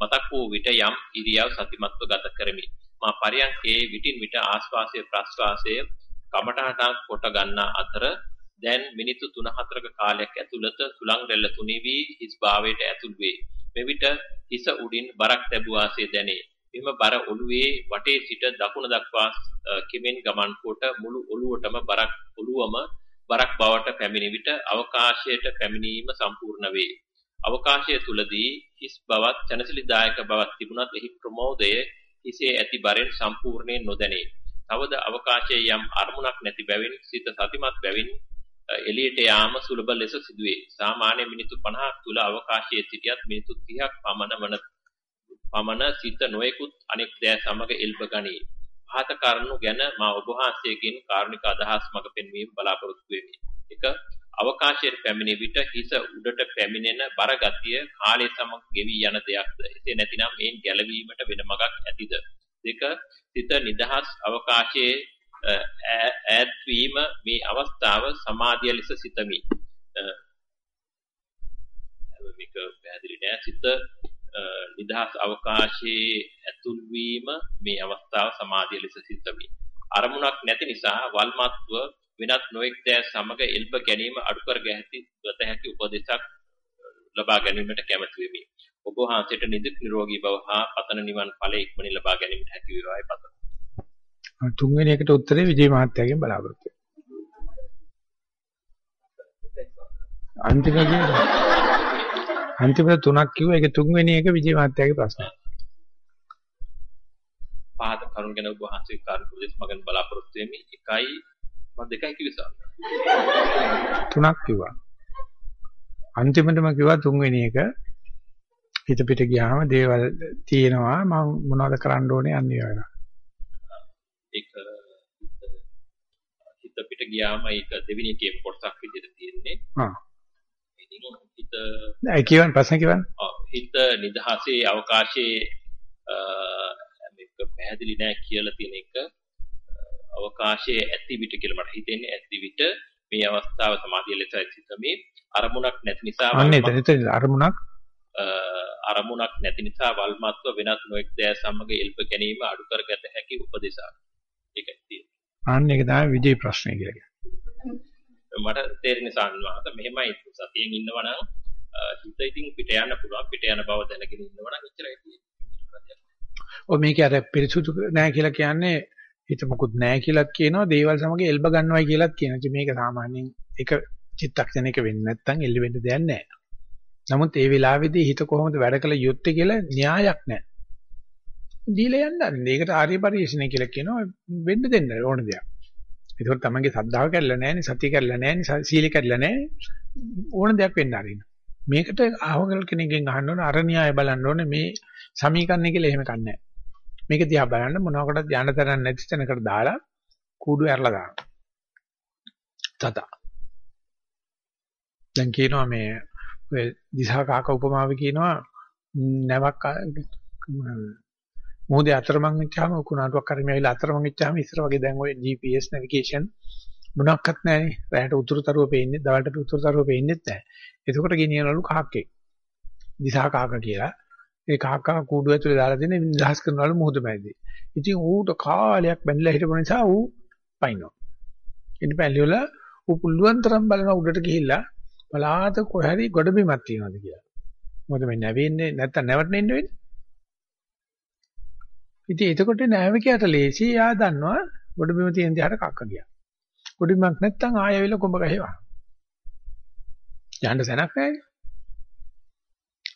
මතක් වූ විට යම් ඉරියව් සතිමත්ව ගත කරමි. මා පරියන්කේ විටින් විට ආස්වාසය ප්‍රස්වාසය කමටහටක් කොට ගන්න අතර දැන් මිනිත්තු 3-4ක කාලයක් ඇතුළත සුලං රැල්ල තුනී වී හිස් භාවයට ඇතුල් වේ. මෙවිට හිස උඩින් බරක් ලැබුව ආසේ දැනේ. එම බර ඔළුවේ වටේ සිට දකුණ දක්වා කෙමෙන් ගමන් කොට මුළු ඔළුවටම බරක් ඔළුවම බරක් බවට පැමිණි විට අවකාශයට පැමිණීම සම්පූර්ණ වේ. අවකාශය තුලදී හිස් බවත් චනසිලිදායක බවක් තිබුණත් එහි ප්‍රමෝදය හිසේ ඇති බරෙන් සම්පූර්ණයෙන් නොදැනේ. තවද අවකාශයේ යම් අරමුණක් නැති බැවින් සිත සතිමත් බැවින් එළියට යාම සුලභ ලෙස සිදුවේ. සාමාන්‍ය මිනිත්තු 50ක් තුල අවකාශයේ සිටියත් මිනිත්තු 30ක් පමණ වන පමණ සිත නොයෙකුත් අනෙක් දෑ සමග එල්බ ගනී. පහත කරුණු ගැන මා ඔබ වහන්සේගෙන් කාරුණික අදහස් මඟ පෙන්වීම බලාපොරොත්තු වෙමි. එක අවකාශයේ පැමිණි විට හිස උඩට පැමිණෙන බර ගතිය කාලය සමග ගෙවි යන දෙයක්ද? එසේ නැතිනම් මේන් ගැලවීමට වෙන මඟක් ඇතිද? දෙක සිත නිදහස් අවකාශයේ ඈත් වීම මේ අවස්ථාව සමාධිය ලෙස සිතමි. මේක පැහැදිලි නෑ සිත නිදහස් අවකාශයේ ඇතුල් වීම මේ අවස්ථාව සමාධිය ලෙස සිතමි. අරමුණක් නැති නිසා වල්මත්ව වෙනත් නොඑක් දෑ සමග එල්බ ගැනීම අඩු කර ගැහැති ගත හැකි උපදේශක් ලබා ගැනීමට කැමැති වෙමි. ඔබ වහන්සේට නිදුක් නිරෝගී බව හා පතන නිවන් ඵලයේ ඉක්මනින් ලබා ගැනීමට හැකි වේවායි පතමි. තුන්වෙනි එකට උත්තරේ විජේ මහත්තයාගෙන් බලාපොරොත්තු අන්තිමදී අන්තිමට තුනක් කිව්වා ඒක තුන්වෙනි එක විජේ මහත්තයාගේ ප්‍රශ්නය. පහත කරුණ ගැන ඔබ වහන්සේ කාර්ය ප්‍රදේශ මගන් බලාපොරොත්තු වෙමි. එකයි මම දෙකයි කිව්වා. තුනක් කිව්වා. අන්තිමටම කිව්වා තුන්වෙනි එක හිත පිට ගියාම දේවල් තියෙනවා මම මොනවද කරන්න ඕනේ අන්නේ වගේ. ඒක හිත පිට ගියාම ඒක දෙවෙනි එකේ කොටසක් විදිහට තියෙන්නේ. ආ. ඉතින් හිත නෑ කියවන්න ප්‍රශ්න කියවන්න. ඔව් හිත නිදහසේ අවකාශයේ මේක පැහැදිලි නෑ කියලා තියෙන එක අවකාශයේ ඇති විට කියලා මට හිතෙන්නේ ඇති විට මේ අවස්ථාව සමාධිය ලෙසයි සිතමේ අරමුණක් නැති නිසා අන්න එතන එතන අරමුණක් අරමුණක් නැති නිසා වල්මත්ව වෙනත් නොඑක් දෑ සමග එල්ප ගැනීම අඩු කරගත හැකි උපදේශයක්. ඒකයි තියෙන්නේ. අන්න ඒක තමයි විජේ ප්‍රශ්නේ කියලා කියන්නේ. මට තේරෙන සාන්වාස මෙහෙමයි සතියෙන් ඉන්නවා නම් හිත ඉතින් පිට යන්න පුළුවන් පිට යන බව දැනගෙන ඉන්නවා නම් එච්චරයි තියෙන්නේ. ඔය මේක අර පිරිසුදු නැහැ කියලා කියන්නේ හිත මොකුත් නැහැ කියලාත් කියනවා දේවල් සමග එල්බ ගන්නවයි කියලාත් කියනවා. ඉතින් මේක සාමාන්‍යයෙන් එක චිත්තක්ෂණයක වෙන්නේ නැත්නම් එල්ල වෙන්න දෙයක් නැහැ. නමුත් ඒ වෙලාවේදී හිත කොහොමද වැඩ කළ යුත්තේ කියලා න්‍යායක් නැහැ. දීලා යන්න අරින්න. ඒකට ආර්ය පරිශ්‍රණය කියලා කියනවා වෙන්න දෙන්න ඕන දෙයක්. ඒකෝට තමන්ගේ සද්ධාව කැඩලා නැහැ නේ, සතිය කැඩලා නැහැ නේ, සීල කැඩලා නැහැ. ඕන දෙයක් වෙන්න අරින්න. මේකට ආවගල් කෙනෙක්ගෙන් අහන්න ඕන අර න්‍යාය බලන්න ඕනේ මේ සමීකරණය කියලා එහෙම කන්නේ මේක දිහා බලන්න මොනවාකටද ධානය තරන්න නැති තැනකට දාලා කූඩු ඇරලා දානවා. තත. දැන් කියනවා මේ ඔය දිසා කාක උපමාව කියනවා නැවක් මොහොතේ අතරමං වෙච්චාම කුණාටුවක් කරමින් ඇවිල්ලා අතරමං වෙච්චාම ඉස්සර වගේ දැන් ඔය GPS navigation මොනක්වත් නැහැනේ. රැයට උතුරුතරුව පේන්නේ, දවල්ට උතුරුතරුව පේන්නේත් නැහැ. එතකොට ගෙනියනලු කාක්කෙක්. දිසා කාක කියලා. ඒ කාකා කූඩුව ඇතුලේ දාලා දෙන නිදහස් කරනවලු මුහුද මැදදී. ඉතින් ඌට කාලයක් බැඳලා හිටපු නිසා ඌ පයින්නවා. ඊට පස්සේ වල ඌ පුළුවන් තරම් බලන උඩට ගිහිල්ලා බලාත කොහරි ගොඩබිමක් තියනවාද කියලා. මොකද මේ නැවෙන්නේ නැත්තම් නැවටෙන්න වෙන්නේ. ඉතින් එතකොට නෑවිකයට ලේසි යා දන්නවා ගොඩබිම තියෙන දිහාට කක්ක ගියා. ගොඩබිමක් නැත්තම් ආයෙවිල කොඹ ගහේවා. යන්න තැනක් නැහැ.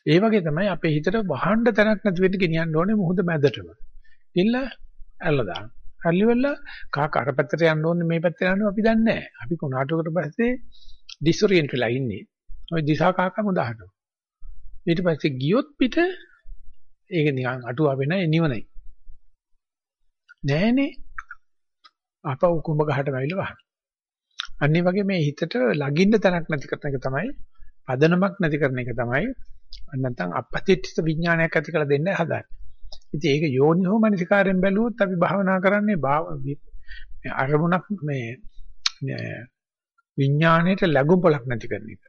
ඒ වගේ තමයි අපේ හිතට වහන්න තැනක් නැති වෙන්න ගෙනියන්න ඕනේ මුහුද මැදටම. ඉල්ල ඇල්ල දාන්න. අල්ලිවල කාක අර පැත්තට යන්න ඕනේ මේ පැත්තට යන්න අපි දන්නේ නැහැ. අපි කොනාටුවකට පස්සේ ඩිසොරියන්ට් වෙලා ඉන්නේ. ওই දිසා කාකම උදාහරණ. ඊට පස්සේ ගියොත් පිට ඒක නිකන් අටුවා වෙන නිවනයි. නෑනේ. අපව කුඹ ගහට වැවිලා වහන. අනිත් වගේ මේ හිතට ලගින්න තැනක් නැති කරන එක තමයි පදනමක් නැති කරන එක තමයි නැත්නම් අපතිත්‍ිත විඥානයක් ඇති කළ දෙන්න හදන්නේ. ඉතින් ඒක යෝනිහෝ මනසිකාරයෙන් බැලුවොත් අපි භාවනා කරන්නේ අරමුණක් මේ විඥාණයට ලැබුම්පලක් නැති කරන එක.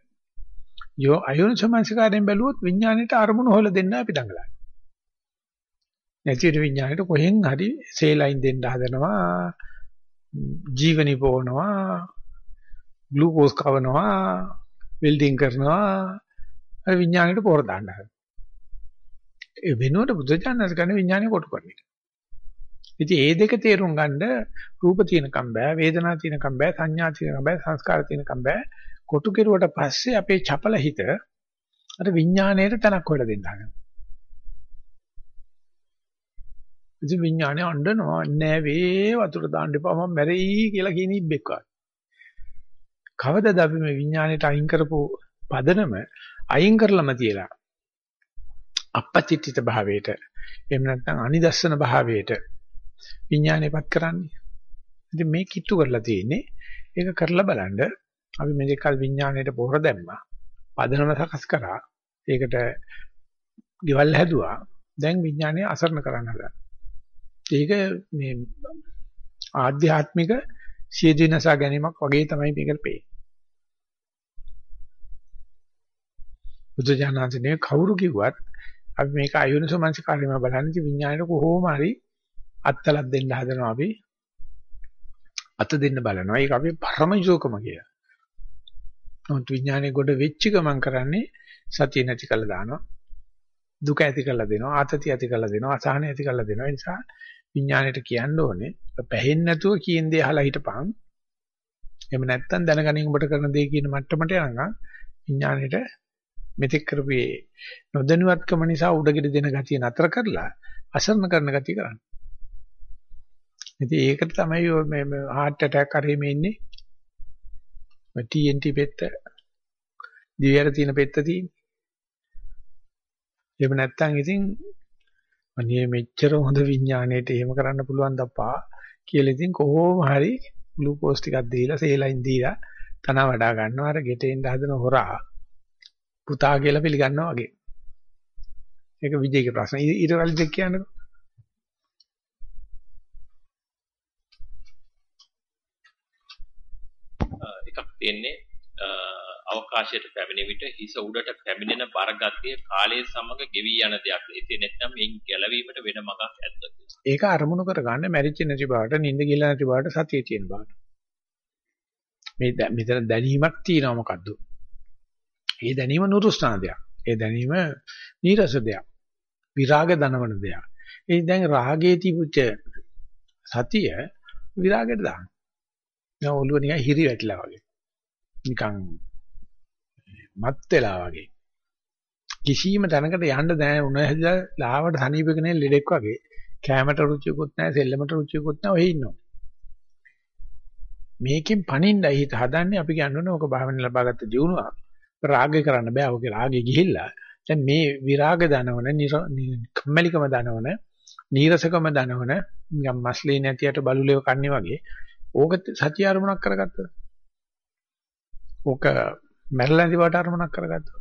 යෝ අයෝනිසෝ මනසිකාරයෙන් බැලුවොත් විඥාණයට අරමුණු හොල දෙන්න අපි දඟලන්නේ. නැතිර විඥාණයට කොහෙන් හරි සේලයින් දෙන්න හදනවා ජීවනි පොවනවා ග්ලූකෝස් කවනවා වෙල්ඩින් කරනවා අර විඥාණයට පොර දාන්න හදනවා. ඒ වෙනුවට බුදුචානන්ස ගන්න විඥානය කොටු කරන එක. ඉතින් මේ දෙක තේරුම් ගන්න රූප තියෙනකම් බෑ, වේදනා තියෙනකම් බෑ, සංඥා තියෙනකම් බෑ, සංස්කාර තියෙනකම් බෑ. කොටු කෙරුවට පස්සේ අපේ චපල හිත අර විඥාණයට තනක් හොයලා දෙන්න හදනවා. ඉතින් විඥාණය අඬනවා නෑ වේ වතුර දාන්න එපා මම මැරෙයි කියලා කියන ඉබ්බෙක් වගේ. කවදද අපි මේ විඥාණයට අයින් කරපු පදනම අයින් කරලම තියලා අපපතිත්‍ිත භාවයට එහෙම නැත්නම් අනිදස්සන භාවයට විඥානයපත් කරන්නේ. ඉතින් මේ කිට්ටු කරලා තියෙන්නේ ඒක කරලා බලන්න අපි මේ දෙකල් විඥාණයට පොහොර දැම්මා. පදනම සකස් කරා. ඒකට ගෙවල් හැදුවා. දැන් විඥානය අසරණ කරන්න හදනවා. ඒක මේ ආධ්‍යාත්මික සියදිනසා ගැනීමක් වගේ තමයි මේකට පේන්නේ. බුදුජානනාංශනේ කවුරු කිව්වත් අපි මේක අයෝනිසෝ මනසිකාරයම බලන්නේ විඥාණයට කොහොම හරි අත්තලක් දෙන්න හදනවා අපි අත දෙන්න බලනවා ඒක අපි පරම යෝකම කියලා. නමුත් විඥානයේ ගොඩ වෙච්ච ගමන් කරන්නේ සතිය නැති කළා දානවා. දුක ඇති කළා දෙනවා, ආතතිය ඇති කළා දෙනවා, අසහනය ඇති කළා දෙනවා. ඒ නිසා විඥාණයට කියන්න ඕනේ පැහෙන්නේ නැතුව කියන දේ අහලා හිටපන්. එහෙම නැත්නම් දැනගනින් ඔබට කරන දේ කියන මට්ටමට යනකම් විඥාණයට මෙතෙක් කරපු නොදැනුවත්කම නිසා උඩගෙඩ දෙන ගතිය නතර කරලා අසරණ කරන ගතිය කරන්න. ඉතින් ඒකට තමයි මේ heart attack කරේ මේ ඉන්නේ. TNT පෙත්ත දිවයට තියෙන පෙත්ත තියෙන්නේ. එහෙම නැත්නම් ඉතින් අනේ මෙච්චර හොඳ විඥාණයට එහෙම කරන්න පුළුවන් දප්පා කියලා ඉතින් කොහොම හරි ග්ලූකෝස් ටිකක් දීලා සේලයින් දීලා තන වඩා ගන්නවා අර ගෙටෙන් හදන හොරා පුතා කියලා පිළිගන්නවා වගේ. ඒක විජේගේ ප්‍රශ්න. ඊට කලින් දෙක කියන්නකෝ. එකක් තියෙන්නේ අවකාශයට පැමිණෙන විට හිස උඩට පැමිණෙන බරගතිය කාලයේ සමග ගෙවි යන දෙයක්. ඒකේ නැත්නම් මේන් ගැලවීමට වෙන මගක් ඇද්ද ඒක අරමුණු කරගන්න මැරිච්ච නැති බවට, නිින්ද ගිහලා නැති බවට, සතිය තියෙන බවට. මේ මෙතන දැනීමක් තියෙනවා මොකද්ද? ඒ දැනීම නුරුස්නා දෙයක්. ඒ දැනීම නීරස දෙයක්. විරාග දනවන දෙයක්. ඒ දැන් රාගයේ තිබුච්ච සතිය විරාගයට දාන්න. දැන් ඔළුව නිකන් හිරි වැටිලා වගේ. නිකන් මත් වෙලා වගේ. කිසියම් තැනකට යන්න දැන උන හැදිලා ලාවට සනීපකනේ ලෙඩෙක් වගේ. කැමට රුචියකුත් නැහැ, සෙල්ලමට රුචියකුත් නැහැ, ඔහේ ඉන්නවා. මේකෙන් පණින්නයි හිත හදන්නේ අපි කියන්නේ ඕක භාවන ලබාගත්ත ජීවුණා. රාගය කරන්න බෑ. ඔගේ රාගය ගිහිල්ලා දැන් මේ විරාග දනවන, කම්මැලිකම දනවන, නීරසකම දනවන, නිකම් මස්ලී නැතියට බලුලෙව කන්නේ වගේ ඕක සත්‍ය අරමුණක් කරගත්තා. ඕක මැරලා නැති වට අරමුණක් කරගත්තා.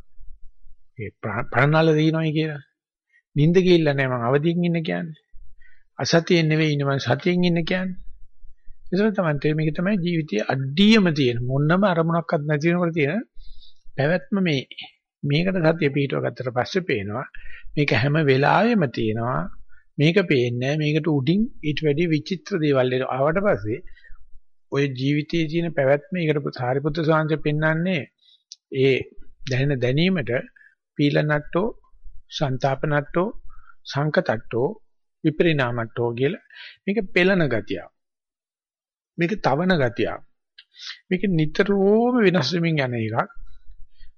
ඒ ප්‍රණාල දිනනොයි කියලා. නිින්ද ගිහිල්ලා නැහැ මම අවදියෙන් ඉන්න කියන්නේ. අසතියෙන් නෙවෙයි ඉන්නේ මම සතියෙන් ඉන්න කියන්නේ. ඒක තමයි මේක තමයි ජීවිතයේ අඩියම තියෙන මොනම අරමුණක්වත් නැති වෙනකොට තියෙන පැවැත්ම මේ මේකට සතිය පිටව ගත්තට පස්සේ පේනවා මේක හැම වෙලාවෙම තියෙනවා මේක පේන්නේ මේකට උඩින් ඊට වැඩි විචිත්‍ර දේවල් ආවට පස්සේ ඔය ජීවිතයේ තියෙන පැවැත්ම ඒකට සාරිපුත්‍ර සාංශ පෙන්වන්නේ ඒ දැනෙන දැනීමට පීලනට්ටෝ සන්තාපනට්ටෝ සංකතට්ටෝ විපරිණාමට්ටෝ කියලා මේක පෙළන ගතිය මේක තවන ගතිය මේක නිතරම වෙනස් වෙමින් යන එකක්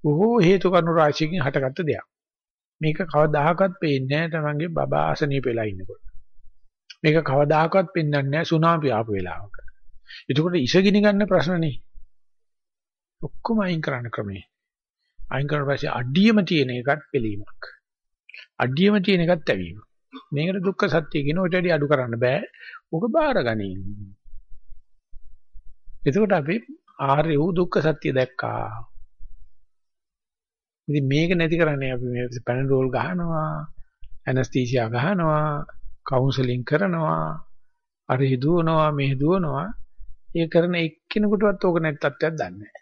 බොහෝ හේතු කාරණා රාශියකින් හටගත්ත දෙයක්. මේක කවදාහකවත් පේන්නේ නැහැ තමන්ගේ බබා ආසනීප වෙලා ඉන්නකොට. මේක කවදාහකවත් පෙන්වන්නේ නැහැ සුනාමි ආපු වෙලාවක. එතකොට ඉසගිනි ගන්න ප්‍රශ්නනේ. ඔක්කොම අයින් කරන්න ක්‍රමේ. අයින් කරන පස්සේ අඩියම තියෙන එකත් පිළීමක්. අඩියම තියෙන එකත් ඇවීම. මේකට දුක්ඛ සත්‍ය කියන ඔය ටෙඩි අඩු කරන්න බෑ. ඔක බාරගනින්. එතකොට අපි ආර්ය වූ දුක්ඛ සත්‍ය දැක්කා. ඉතින් මේක නැති කරන්නේ අපි මේ පැනඩෝල් ගහනවා, ඇනස්තීසියා ගහනවා, කවුන්සලින් කරනවා, අර හිදුවනවා, මේ හිදුවනවා. ඒ කරන එක්කිනෙකුටවත් ඕක නැති තත්ත්වයක් දන්නේ නැහැ.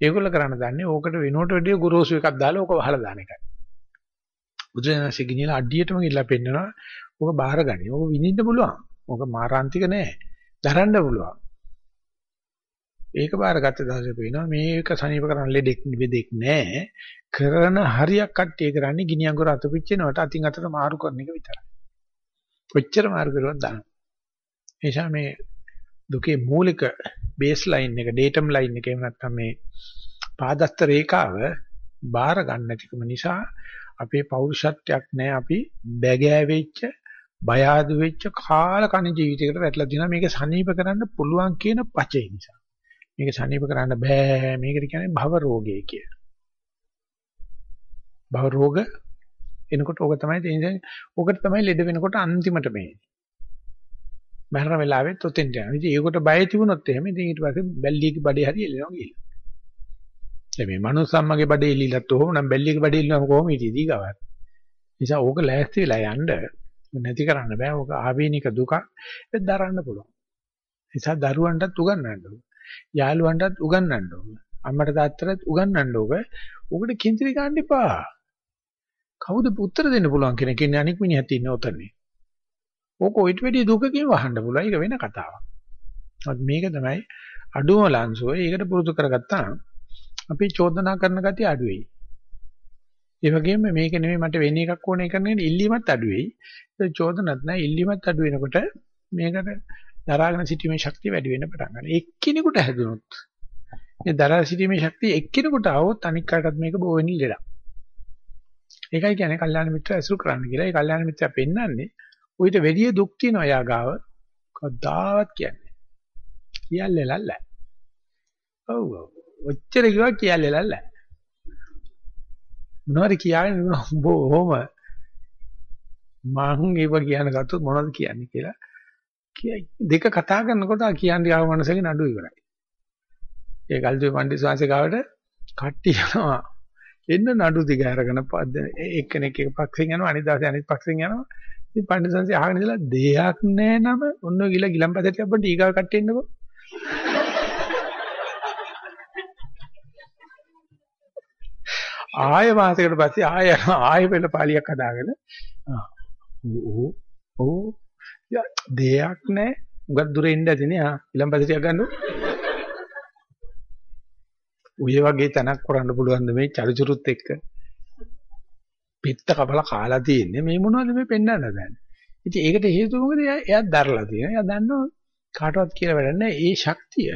ඒගොල්ල කරන්න දන්නේ ඕකට වෙනුවට වැඩිය ගුරුසු එකක් දාලා ඕක වහලා දාන එකයි. බුදුරජාණන්සේ ගිනිලා අඩියටම ගිහිල්ලා පෙන්නනවා ඕක බාරගනි. ඕක විඳින්න පුළුවන්. ඕක මාරාන්තික නෑ. දරන්න පුළුවන්. ඒක බාරගත්ත දවසේ පේනවා මේක සනීප කරන්න ලෙඩෙක් වෙදෙක් නෑ. කරන හරියක් කට්ටිය කරන්නේ ගිනි අඟුර අත පිච්චෙනවට අතින් අතට මාරු කරන එක විතරයි. කොච්චර මාරු කරුවත් දාන්න. එනිසා මේ දුකේ මූලික බේස් ලයින් එක ඩේටම් ලයින් එක එහෙම නැත්නම් මේ පාදස්ත රේඛාව බාර ගන්න නැතිකම නිසා අපේ පෞරුෂත්වයක් නැහැ අපි බැගෑ වෙච්ච බය ආදු වෙච්ච කාල කණ ජීවිතයකට වැටලා දිනවා මේක සනීප කරන්න පුළුවන් කියන පචේ නිසා. මේක සනීප කරන්න බෑ. මේකට කියන්නේ භව රෝගය කියලා. භව රෝග එනකොට ඕක තමයි තේින්නේ ඕකට තමයි ලෙඩ වෙනකොට අන්තිමට මේ මරණ වෙලාවෙත් ඔතෙන්ට යනවා. ඉතින් ඒකට බය තිබුණොත් එහෙම ඉතින් ඊට පස්සේ බැල්ලියගේ බඩේ හරි එල්ලනවා ගිහලා දැන් මේ මනුස්සම්මගේ බඩේ එල්ලිලත් ඕම නම් බැල්ලියගේ බඩේ එල්ලනම කොහොම හිටියද ඊගවත් නිසා ඕක ලෑස්ති වෙලා යන්න නැති කරන්න බෑ. ඕක ආවේනික දුක ඒක දරන්න පුළුවන්. නිසා දරුවන්ටත් උගන්වන්න ඕන. යාළුවන්ටත් උගන්වන්න ඕන. අම්මට තාත්තටත් උගන්වන්න ඕක. ඕකට කිඳිරි ගන්න එපා. කවුද උත්තර දෙන්න පුළුවන් කෙනෙක්? ඉන්නේ අනික් මිනිහත් ඉන්නේ ඔතනේ. ඕක ඔයිට වැඩි දුකකින් වහන්න පුළුවන් ඒක වෙන කතාවක් මේක තමයි අඩුම ලංසුව ඒකට පුරුදු කරගත්තා අපි චෝදනා කරන ගතිය අඩු වෙයි. ඒ වගේම මේක නෙමෙයි මට වෙන එකක් ඕනේ කරන්නේ ඉල්ලීමත් අඩු වෙයි. ඒක චෝදනත් නැහැ ඉල්ලීමත් අඩු වෙනකොට මේකට දරාගෙන සිටීමේ ශක්තිය වැඩි වෙන්න පටන් ගන්නවා. එක්කිනෙකුට හැදුනොත් මේ දරා සිටීමේ ශක්තිය එක්කිනෙකුට આવොත් අනික් කාටත් මේක බෝ වෙන්නේ ලෙඩක්. ඒකයි කියන්නේ කල්යාණ මිත්‍ර ඇසුරු කරන්න කියලා. ඒ කල්යාණ මිත්‍යා පෙන්වන්නේ උවිත වැඩි දුක් තියෙනවා යා ගාව. කවදාවත් කියන්නේ. කියල්ලේ ලල්ල. ඔව් ඔව්. ඔච්චර කිව්වා කියල්ලේ ලල්ල. මොනවද කියන්නේ උඹ ඔහොම මං ඒව කියන ගත්තොත් මොනවද කියන්නේ කියලා කියයි දෙක කතා කරනකොට කියන්නේ ආව මනසකින් අඩු ඉවරයි ඒ ගල්දුවේ පණ්ඩිත ස්වාමීන් ගාවට කට්ටිය යනවා එන්න නඩු දිග අරගෙන එක්කෙනෙක් එක පක්ෂෙන් යනවා අනිත් දවසේ අනිත් පක්ෂෙන් යනවා ඉතින් පණ්ඩිත ස්වාමීන් අහගෙන ඉඳලා දෙයක් නෑ නම. ඔන්න ගිල ගිලම්පතට යප්පන්ට ඊගාව කට්ටිය එන්නකෝ ආය මාසයකට පස්සේ ආය ආය වෙන පාලියක් හදාගෙන. ඕ ඕ දෙයක් නැහැ උගත් දුර එන්න ඇතිනේ. ආ. ඊළඟපස්සේ ටිකක් ගන්නකො ඔය වගේ තැනක් කරන්න පුළුවන් මේ චරිචුරුත් එක්ක? පිට කපල කාලා තියෙන්නේ මේ මොනවද මේ පෙන්වන්න හදන්නේ ඉතින් ඒකට හේතුව මොකද එයා දරලා තියෙනවා එයා දන්නවා කාටවත් කියලා වැඩක් නැහැ ඒ ශක්තිය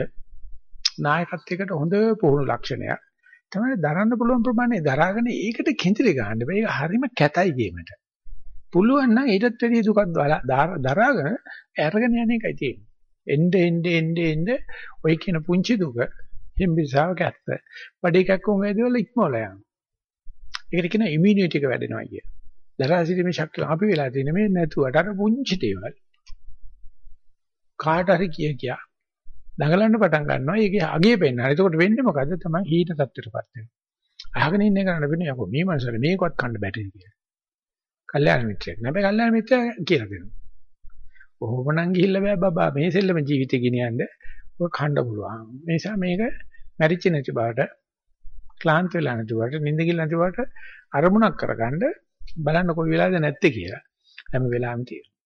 නායකත්වයකට හොඳ පුහුණු ලක්ෂණයක් තමයි දරන්න පුළුවන් ප්‍රමාණය දරාගෙන ඒකට කෙන්දිරි ගන්න බෑ. ඒක හරිම කැතයි ගේමට. පුළුවන් නම් ඊටත් වැඩි දුකක් දරාගෙන අරගෙන යන එකයි තියෙන්නේ. එnde ende ende ende ඔය කියන පුංචි දුක හිම්බිසාව කැත්ත. බඩේ කැක්කුම් වේදවල ඉක්මවල යනවා. ඒකට කියන ඉමුනිටි එක වැඩෙනවා කිය. දරා සිටීමේ ශක්තිය අපි වෙලා තියෙන මේ නැතුවට අර පුංචි දේවල්. කාට හරි කිය කියා දඟලන්න පටන් ගන්නවා. ඒකේ අගේ පෙන්වනවා. එතකොට වෙන්නේ මොකද්ද? තමයි හීන තත්ත්වයටපත් වෙනවා. අහගෙන ඉන්න කරන්න වෙන්නේ යකෝ මේ මනසට මේකවත් කන්න බැටේ කියලා. කල්යාණ මිත්‍රයෙක්. නැබැයි කල්යාණ මිත්‍රයා කියලා දෙනවා. ඔහොමනම් ගිහිල්ලා බෑ බබා මේ සෙල්ලම ජීවිතේ ගෙනියන්න ඔය කන්න පුළුවන්. ඒ නිසා මේක මැරිච්ච නැති බවට ක්ලාන්ත වෙලා නැති බවට නිින්ද ගිල නැති බවට අරමුණක් කරගන්න බලන්න කොයි වෙලාවද නැත්තේ කියලා. හැම වෙලාවෙම තියෙනවා.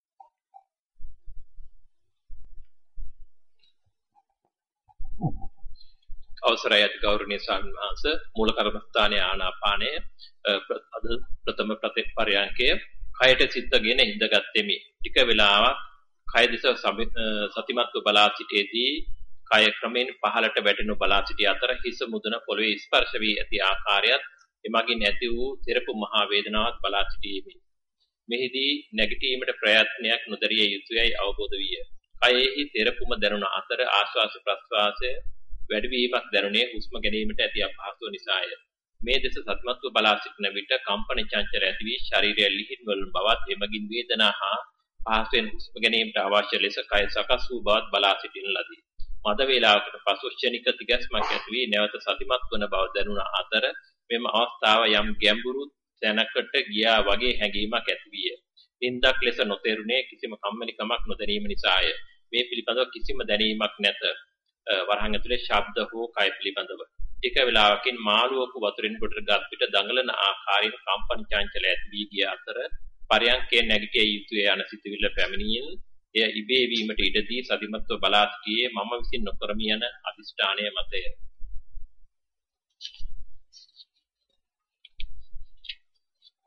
අවසරයි අති ගෞරවනීය ස්වාමීන් වහන්සේ මූල කර්මස්ථානයේ ආනාපානය අද ප්‍රථම ප්‍රතිපරයන්කය කයට සිත්ගෙන ඉඳගත්ෙමි ටික වෙලාවක් කය දිස සතිමත්ව බලා සිටේදී කය ක්‍රමෙන් පහළට වැටෙනු බලා සිටි අතර හිස මුදුන පොළවේ ස්පර්ශ වී ඇති ආකාරයත් එමගින් ඇති වූ තෙරපු මහා වේදනාවක් බලා සිටීමේ මෙහිදී නැගිටීමට ප්‍රයත්නයක් නොදරිය යුතුයයි අවබෝධ විය. කයෙහි තෙරපුම දැනුණ අතර ආශ්වාස ප්‍රශ්වාසය වැඩිවීමක් දැනුනේ හුස්ම ගැනීමට ඇති අපහසුව නිසාය. මේ දෙස සතිමත්ව බලා සිටින විට කම්පන චංචල ඇති වී ශරීරය ලිහිල් වන බවත් එමගින් වේදනා හා පහසෙන් හුස්ම ගැනීමට අවශ්‍ය ලෙස කය සකස් වූ බවත් බලා සිටින ලදී. මද වේලාවකට පසු ක්ෂණික තිගැස්මක් ඇති වී නැවත සතිමත් වන බව දැනුණ අතර මෙම අවස්ථාව යම් ගැඹුරු තැනකට ගියා වගේ හැඟීමක් ඇති විය. ඉන්දක් ලෙස නොතේරුනේ කිසිම කම්මැලිකමක් නොදැනීම නිසාය. මේ පිළිබඳව කිසිම දැනීමක් නැත. වරහන් ඇතුලේ ශබ්ද හෝ කය පිළිබඳව. එක වේලාවකින් මාළුවක වතුරින් කොටට ගත් පිට දඟලන ආකාරයෙන් කම්පන චංචල ඇති වී ගිය අතර පරයන්කේ නැගිටිය යුතුය යන සිතුවිල්ල පැමිණියෙන් එය ඉබේ වීමට ඉඩදී සතිමත්ව බලා සිටියේ මම විසින් නොකරමි යන අදිෂ්ඨානය මතය.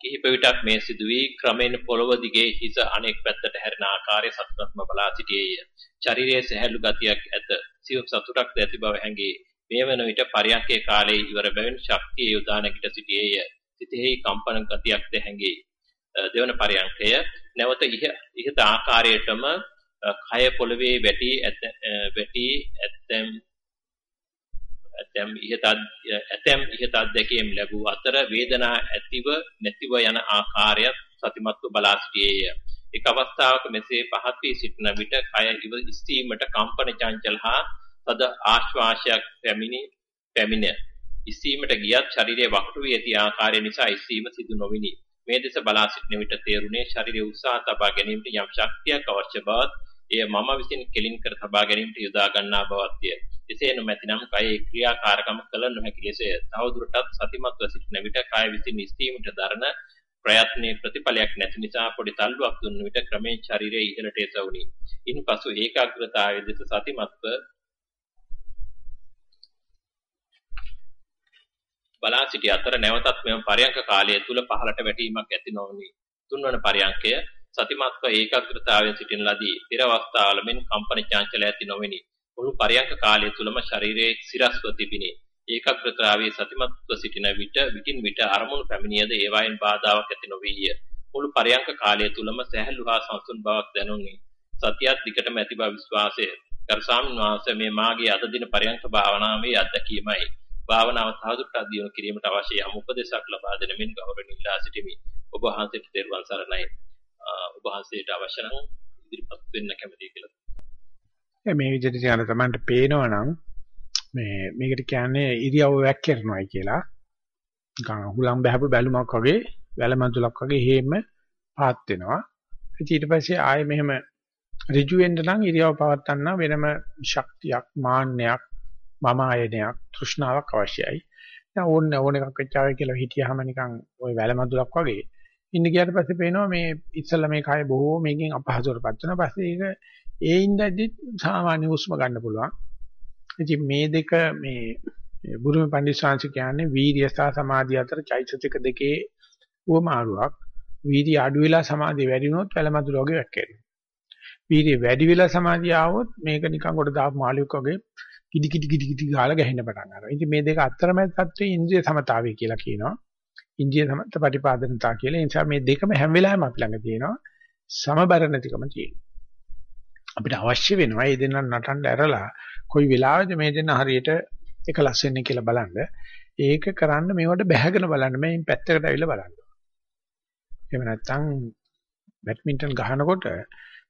කිහිප විටක් මේ සිදුවී ක්‍රමෙන් පොළව දිගේ හිස අනෙක් පැත්තට හැරෙන ආකාරය සතුටක්ම බලා සිටියේය. ශරීරයේ සැහැල්ලු ගතියක් ඇත. සියුම් සතුටක් ඇති බව හැඟේ. මේ වන විට පරියන්කේ කාලයේ ඉවර බැවින් ශක්තිය යොදා නැගිට සිටියේය. සිතෙහි කම්පන ගතියක්ද හැඟේ. දෙවන පරියන්කය නැවත ඉහත ආකාරයටම කය පොළවේ වැටි වැටි ඇතැම් ඇතැම් ඉහත ඇතැම් ඉහත අධ්‍යක්ීම් ලැබූ අතර වේදනා ඇතිව නැතිව යන ආකාරයත් සතිමත්ව බලා සිටියේය. එක් අවස්ථාවක මෙසේ පහත් වී සිටින විට කය ඉව ස්ථීමට කම්පන චංචල හා තද ආශ්වාසයක් පැමිණි පැමිණ ඉස්සීමට ගියත් ශරීරයේ වක්‍ර වී ඇති ආකාරය නිසා ඉස්සීම සිදු නොවිනි. මේ දෙස බලා සිටින විට තේරුණේ ශරීරයේ උත්සාහ තබා ගැනීමට යම් ශක්තියක් අවශ්‍ය බවත් එය මම විසින් කෙලින් කර තබා ගැනීමට යොදා ගන්නා බවත්ය. එසේ නොමැතිනම් කයේ ක්‍රියාකාරකම කළ නොහැකි ලෙසය. තවදුරටත් සතිමත්ව සිටින විට කය විසින් ස්ථීමට දරන ප්‍රයත්නයේ ප්‍රතිඵලයක් නැති නිසා පොඩි තල්ලුවක් දුන්න විට ක්‍රමයෙන් ශරීරයේ ඉහළට එසවුනි. ඉන්පසු ඒකාග්‍රතාවයේ දෙස සතිමත්ව බලා සිටි අතර නැවතත් මෙම පරයන්ක කාලය තුල පහළට වැටීමක් ඇති නොවුනි. තුන්වන පරයන්කය සතිමත්ව ඒකාග්‍රතාවයෙන් සිටින ලදී. පෙර අවස්ථාවල මෙන් කම්පන චංචල ඇති නොවිනි. මුළු පරයන්ක කාලය තුලම ශරීරයේ සිරස්ව තිබිනි. ඒකාග්‍රතාවයේ සතිමත්ව සිටින විට විකින් විට අරමුණු පැමිණියද ඒවායින් බාධාවක් ඇති නොවිය. මුළු පරයන්ක කාලය තුලම සැහැල්ලු හා සංසුන් බවක් දැනුනි. සතියක් දිගටම ඇති බව විශ්වාසය. ගරු ස්වාමීන් වහන්සේ මේ මාගේ අද දින පරයන්ක භාවනාවේ අත්දැකීමයි. භාවනාව තහදුරටත් දියුණු කිරීමට අවශ්‍ය යම් උපදේශක් ලබා දෙන මෙන් ගෞරවණීය ඉල්ලා සිටිමි. ඔබ වහන්සේට දරුවන් සරණයි. ඔබ වහන්සේට අවශ්‍ය නම් ඉදිරිපත් වෙන්න කැමතියි කියලා. මේ විදිහට යන තමන්ට පේනවනම් මේ මේකට කියන්නේ ඉරියව්ව වැක්කිරනවායි කියලා. නිකන් හුලම් බහපු බැලුමක් වගේ වැලමඳුලක් වගේ හේම පාත් වෙනවා. ඊට පස්සේ ආයේ මෙහෙම ඍජු වෙන්න නම් ඉරියව් පවත්වන්න වෙනම ශක්තියක් මාන්නයක් මම ආයනයක් තෘෂ්ණාවක් අවශ්‍යයි. දැන් ඕන ඕන එකක් වෙච්චාවේ කියලා හිටියාම නිකන් ওই වැලමඳුලක් වගේ ඉන්න ගියාට පස්සේ පේනවා මේ ඉස්සල්ලා මේ කය බොහෝ මේකෙන් අපහසුතාවපත් වෙනවා. පස්සේ ඒක ඒ ඉඳද්දි සාමාන්‍ය හුස්ම ගන්න පුළුවන්. ඉතින් මේ දෙක මේ බුදුම පඬිස්සංශ කියන්නේ වීර්ය සහ සමාධිය අතර චෛතසික දෙකේ උවමාරුවක්. වීර්ය අඩු වෙලා සමාධිය වැඩි වුණොත් වැලමඳුල වගේ වැක්කෙනවා. වීර්ය වැඩි වෙලා සමාධිය ආවොත් මේක නිකන් කොට දාපු මාළුවෙක් වගේ කිඩි කිඩි කිඩි කිඩි ගාලා ගැහෙන්න පටන් ගන්නවා. ඉතින් මේ දෙක අතරමැද තත්ත්වයේ ඉන්ද්‍රිය සමතාවය කියලා කියනවා. ඉන්ද්‍රිය සමත ප්‍රතිපාදනතා කියලා. ඒ නිසා මේ දෙකම හැම වෙලාවෙම අපි ළඟ තියෙනවා. සමබර නැතිකම තියෙනවා. අපිට අවශ්‍ය වෙනවා මේ දෙන්න නටන්න ඇරලා කොයි වෙලාවෙද මේ දෙන්න හරියට එකලස් වෙන්නේ කියලා බලන්න. ඒක කරන්න මේවට බැහැගෙන බලන්න. මේ පැත්තකට ඇවිල්ලා බලන්න. එහෙම නැත්නම් බැඩ්මින්ටන් ගහනකොට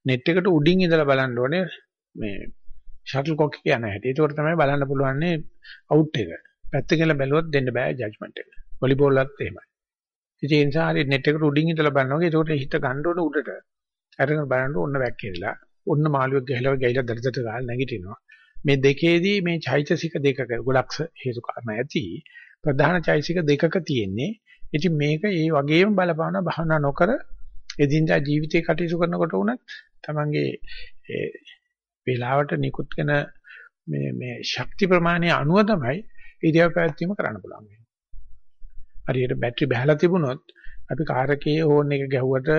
net එකට උඩින් ඉඳලා බලන්න ඕනේ මේ ෂටල් කොක් එක යන හැටි. ඒක තමයි බලන්න පුළුවන්නේ අවුට් එක. පැත්තකින් බැලුවොත් දෙන්න බෑ ජජ්මන්ට් එක. වොලිබෝල්ලත් එහෙමයි. ඉතින් ඒ නිසා හරි net එකට උඩින් ඉඳලා බලනවා. ඒකට හිත ගන්න ඕන උඩට. අරගෙන බලන්න ඕන්න වැක්කේලා. ඔන්න මාළුවෙක් ගහලා ගිහිලා දඩදට ගාලා නැගිටිනවා. මේ දෙකේදී මේ චෛතසික දෙකක ගොඩක් හේතු කාරණා ඇති. ප්‍රධාන චෛතසික දෙකක තියෙන්නේ. ඉතින් මේක ඒ වගේම බලපාන භවනා නොකර එදිනදා ජීවිතේ කටයුතු කරනකොට උනත් තමන්ගේ වේලාවට නිකුත් වෙන මේ මේ ශක්ති ප්‍රමාණය අනුව තමයි ඉරියව් පැවැත්වීම කරන්න පුළුවන්. හරියට බැටරි බහලා තිබුණොත් අපි කාර් එකේ හෝන් එක ගැහුවට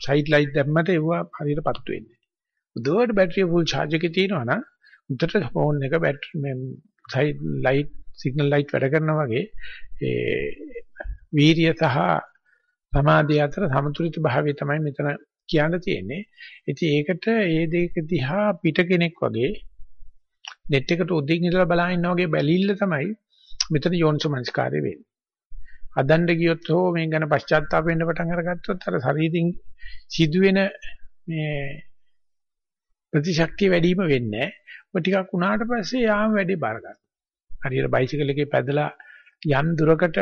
සයිඩ් ලයිට් දැම්මට ඒව හරියට පත්තු වෙන්නේ. උදේට බැටරිය ෆුල් charge එකේ තියෙනවා නම් උදේට හෝන් එක බැටරි මේ සයිඩ් ලයිට් සිග්නල් ලයිට් වැඩ කරනවා වගේ ඒ වීර්ය සහ සමාධිය අතර සමතුලිත භාවය තමයි මෙතන කියන්න තියෙන්නේ. ඉතින් ඒකට ඒ දෙක දිහා පිට කෙනෙක් වගේ net එකට උදින් ඉඳලා බලන ඉන්නා වගේ බැලිල්ල තමයි මෙතන යෝනිසමංස්කාරය වෙන්නේ. අදණ්ඩ ගියොත් හෝ මේ ගැන පශ්චාත්තාප වෙන්න පටන් අරගත්තොත් අර ශරීරින් සිදුවෙන මේ ප්‍රතිශක්තිය වැඩිම වෙන්නේ ඔය ටිකක් උනාට පස්සේ යාම වැඩි බාර ගන්න. හරියට බයිසිකල් එකේ පැදලා යම් දුරකට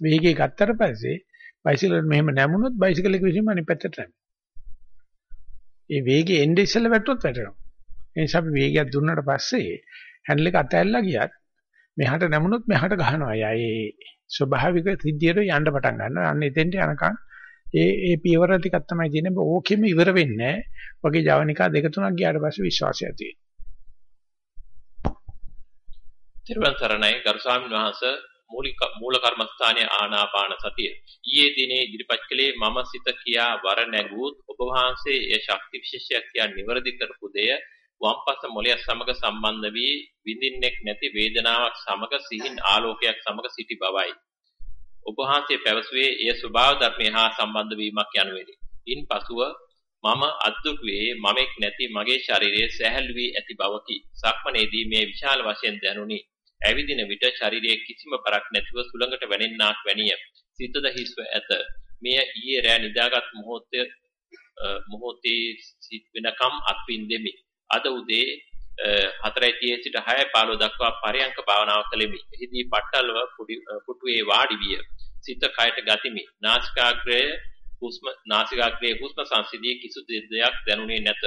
වේගය ගත්තට පස්සේ බයිසිකල් මෙහෙම නැමුණොත් බයිසිකල් එක විසින්ම අනිත් පැත්තට නැමෙනවා. ඒ වේගය එන්නේ ඉස්සෙල්ලා වැටුනොත් වැටෙනවා. ඒ නිසා අපි වේගයක් දුන්නාට පස්සේ හැන්ඩල් එක අතහැරලා ගියත් මෙහාට නැමුණොත් මෙහාට ගහනවා. ඒ ස්වභාවික සිද්ධියට යන්න පටන් ගන්නවා. අන්න එතෙන්ට යනකම් ඒ ඒ පියවර ටිකක් තමයි තියෙන්නේ. ඕකෙම ඉවර වෙන්නේ නැහැ. වගේ ජවනිකා දෙක තුනක් ගියාට පස්සේ විශ්වාසය ඇති වෙනවා. තිරුවන් සරණයි ගරු ස්වාමීන් වහන්සේ මූලික මූල කර්මස්ථානයේ ආනාපාන සතිය. ඊයේ දිනේ ඉදිරිපත් කළේ මම සිත කියා වර නැගුවොත් ඔබ වහන්සේ ඒ ශක්ති විශේෂයක් කියා නිවැරදි කරපු දෙය වම්පස මොළය සමග සම්බන්ධ වී විඳින්නෙක් නැති වේදනාවක් සමග සිහින් ආලෝකයක් සමග සිටි බවයි. ඔබ වහන්සේ පැවසුවේ එය ස්වභාව ධර්මයේ හා සම්බන්ධ වීමක් යනුවෙනි. ඉන්පසුව මම අද්දුටුවේ මමෙක් නැති මගේ ශරීරයේ සැහැල්ලු වී ඇති බවකි. සක්මනේදී මේ විශාල වශයෙන් දැනුනි. ඇවිදින විට ශරීරයේ කිසිම බරක් නැතිව සුළඟට වැනෙන්නාක් වැනිය. සිතද හිස්ව ඇත. මෙය ඊයේ රෑ නිදාගත් මොහොතේ මොහොතේ සිත් වෙනකම් අත්විඳෙමි. අද උදේ 4:30 සිට 6:15 දක්වා පරයන්ක භාවනාව කළෙමි. එහිදී පට්ටල්ව පුටුවේ වාඩි විය. සිත කයට ගතිමි. නාසිකාග්‍රය හුස්ම නාසිකාග්‍රයේ හුස්ම සංසිදී කිසි දෙයක් දැනුනේ නැත.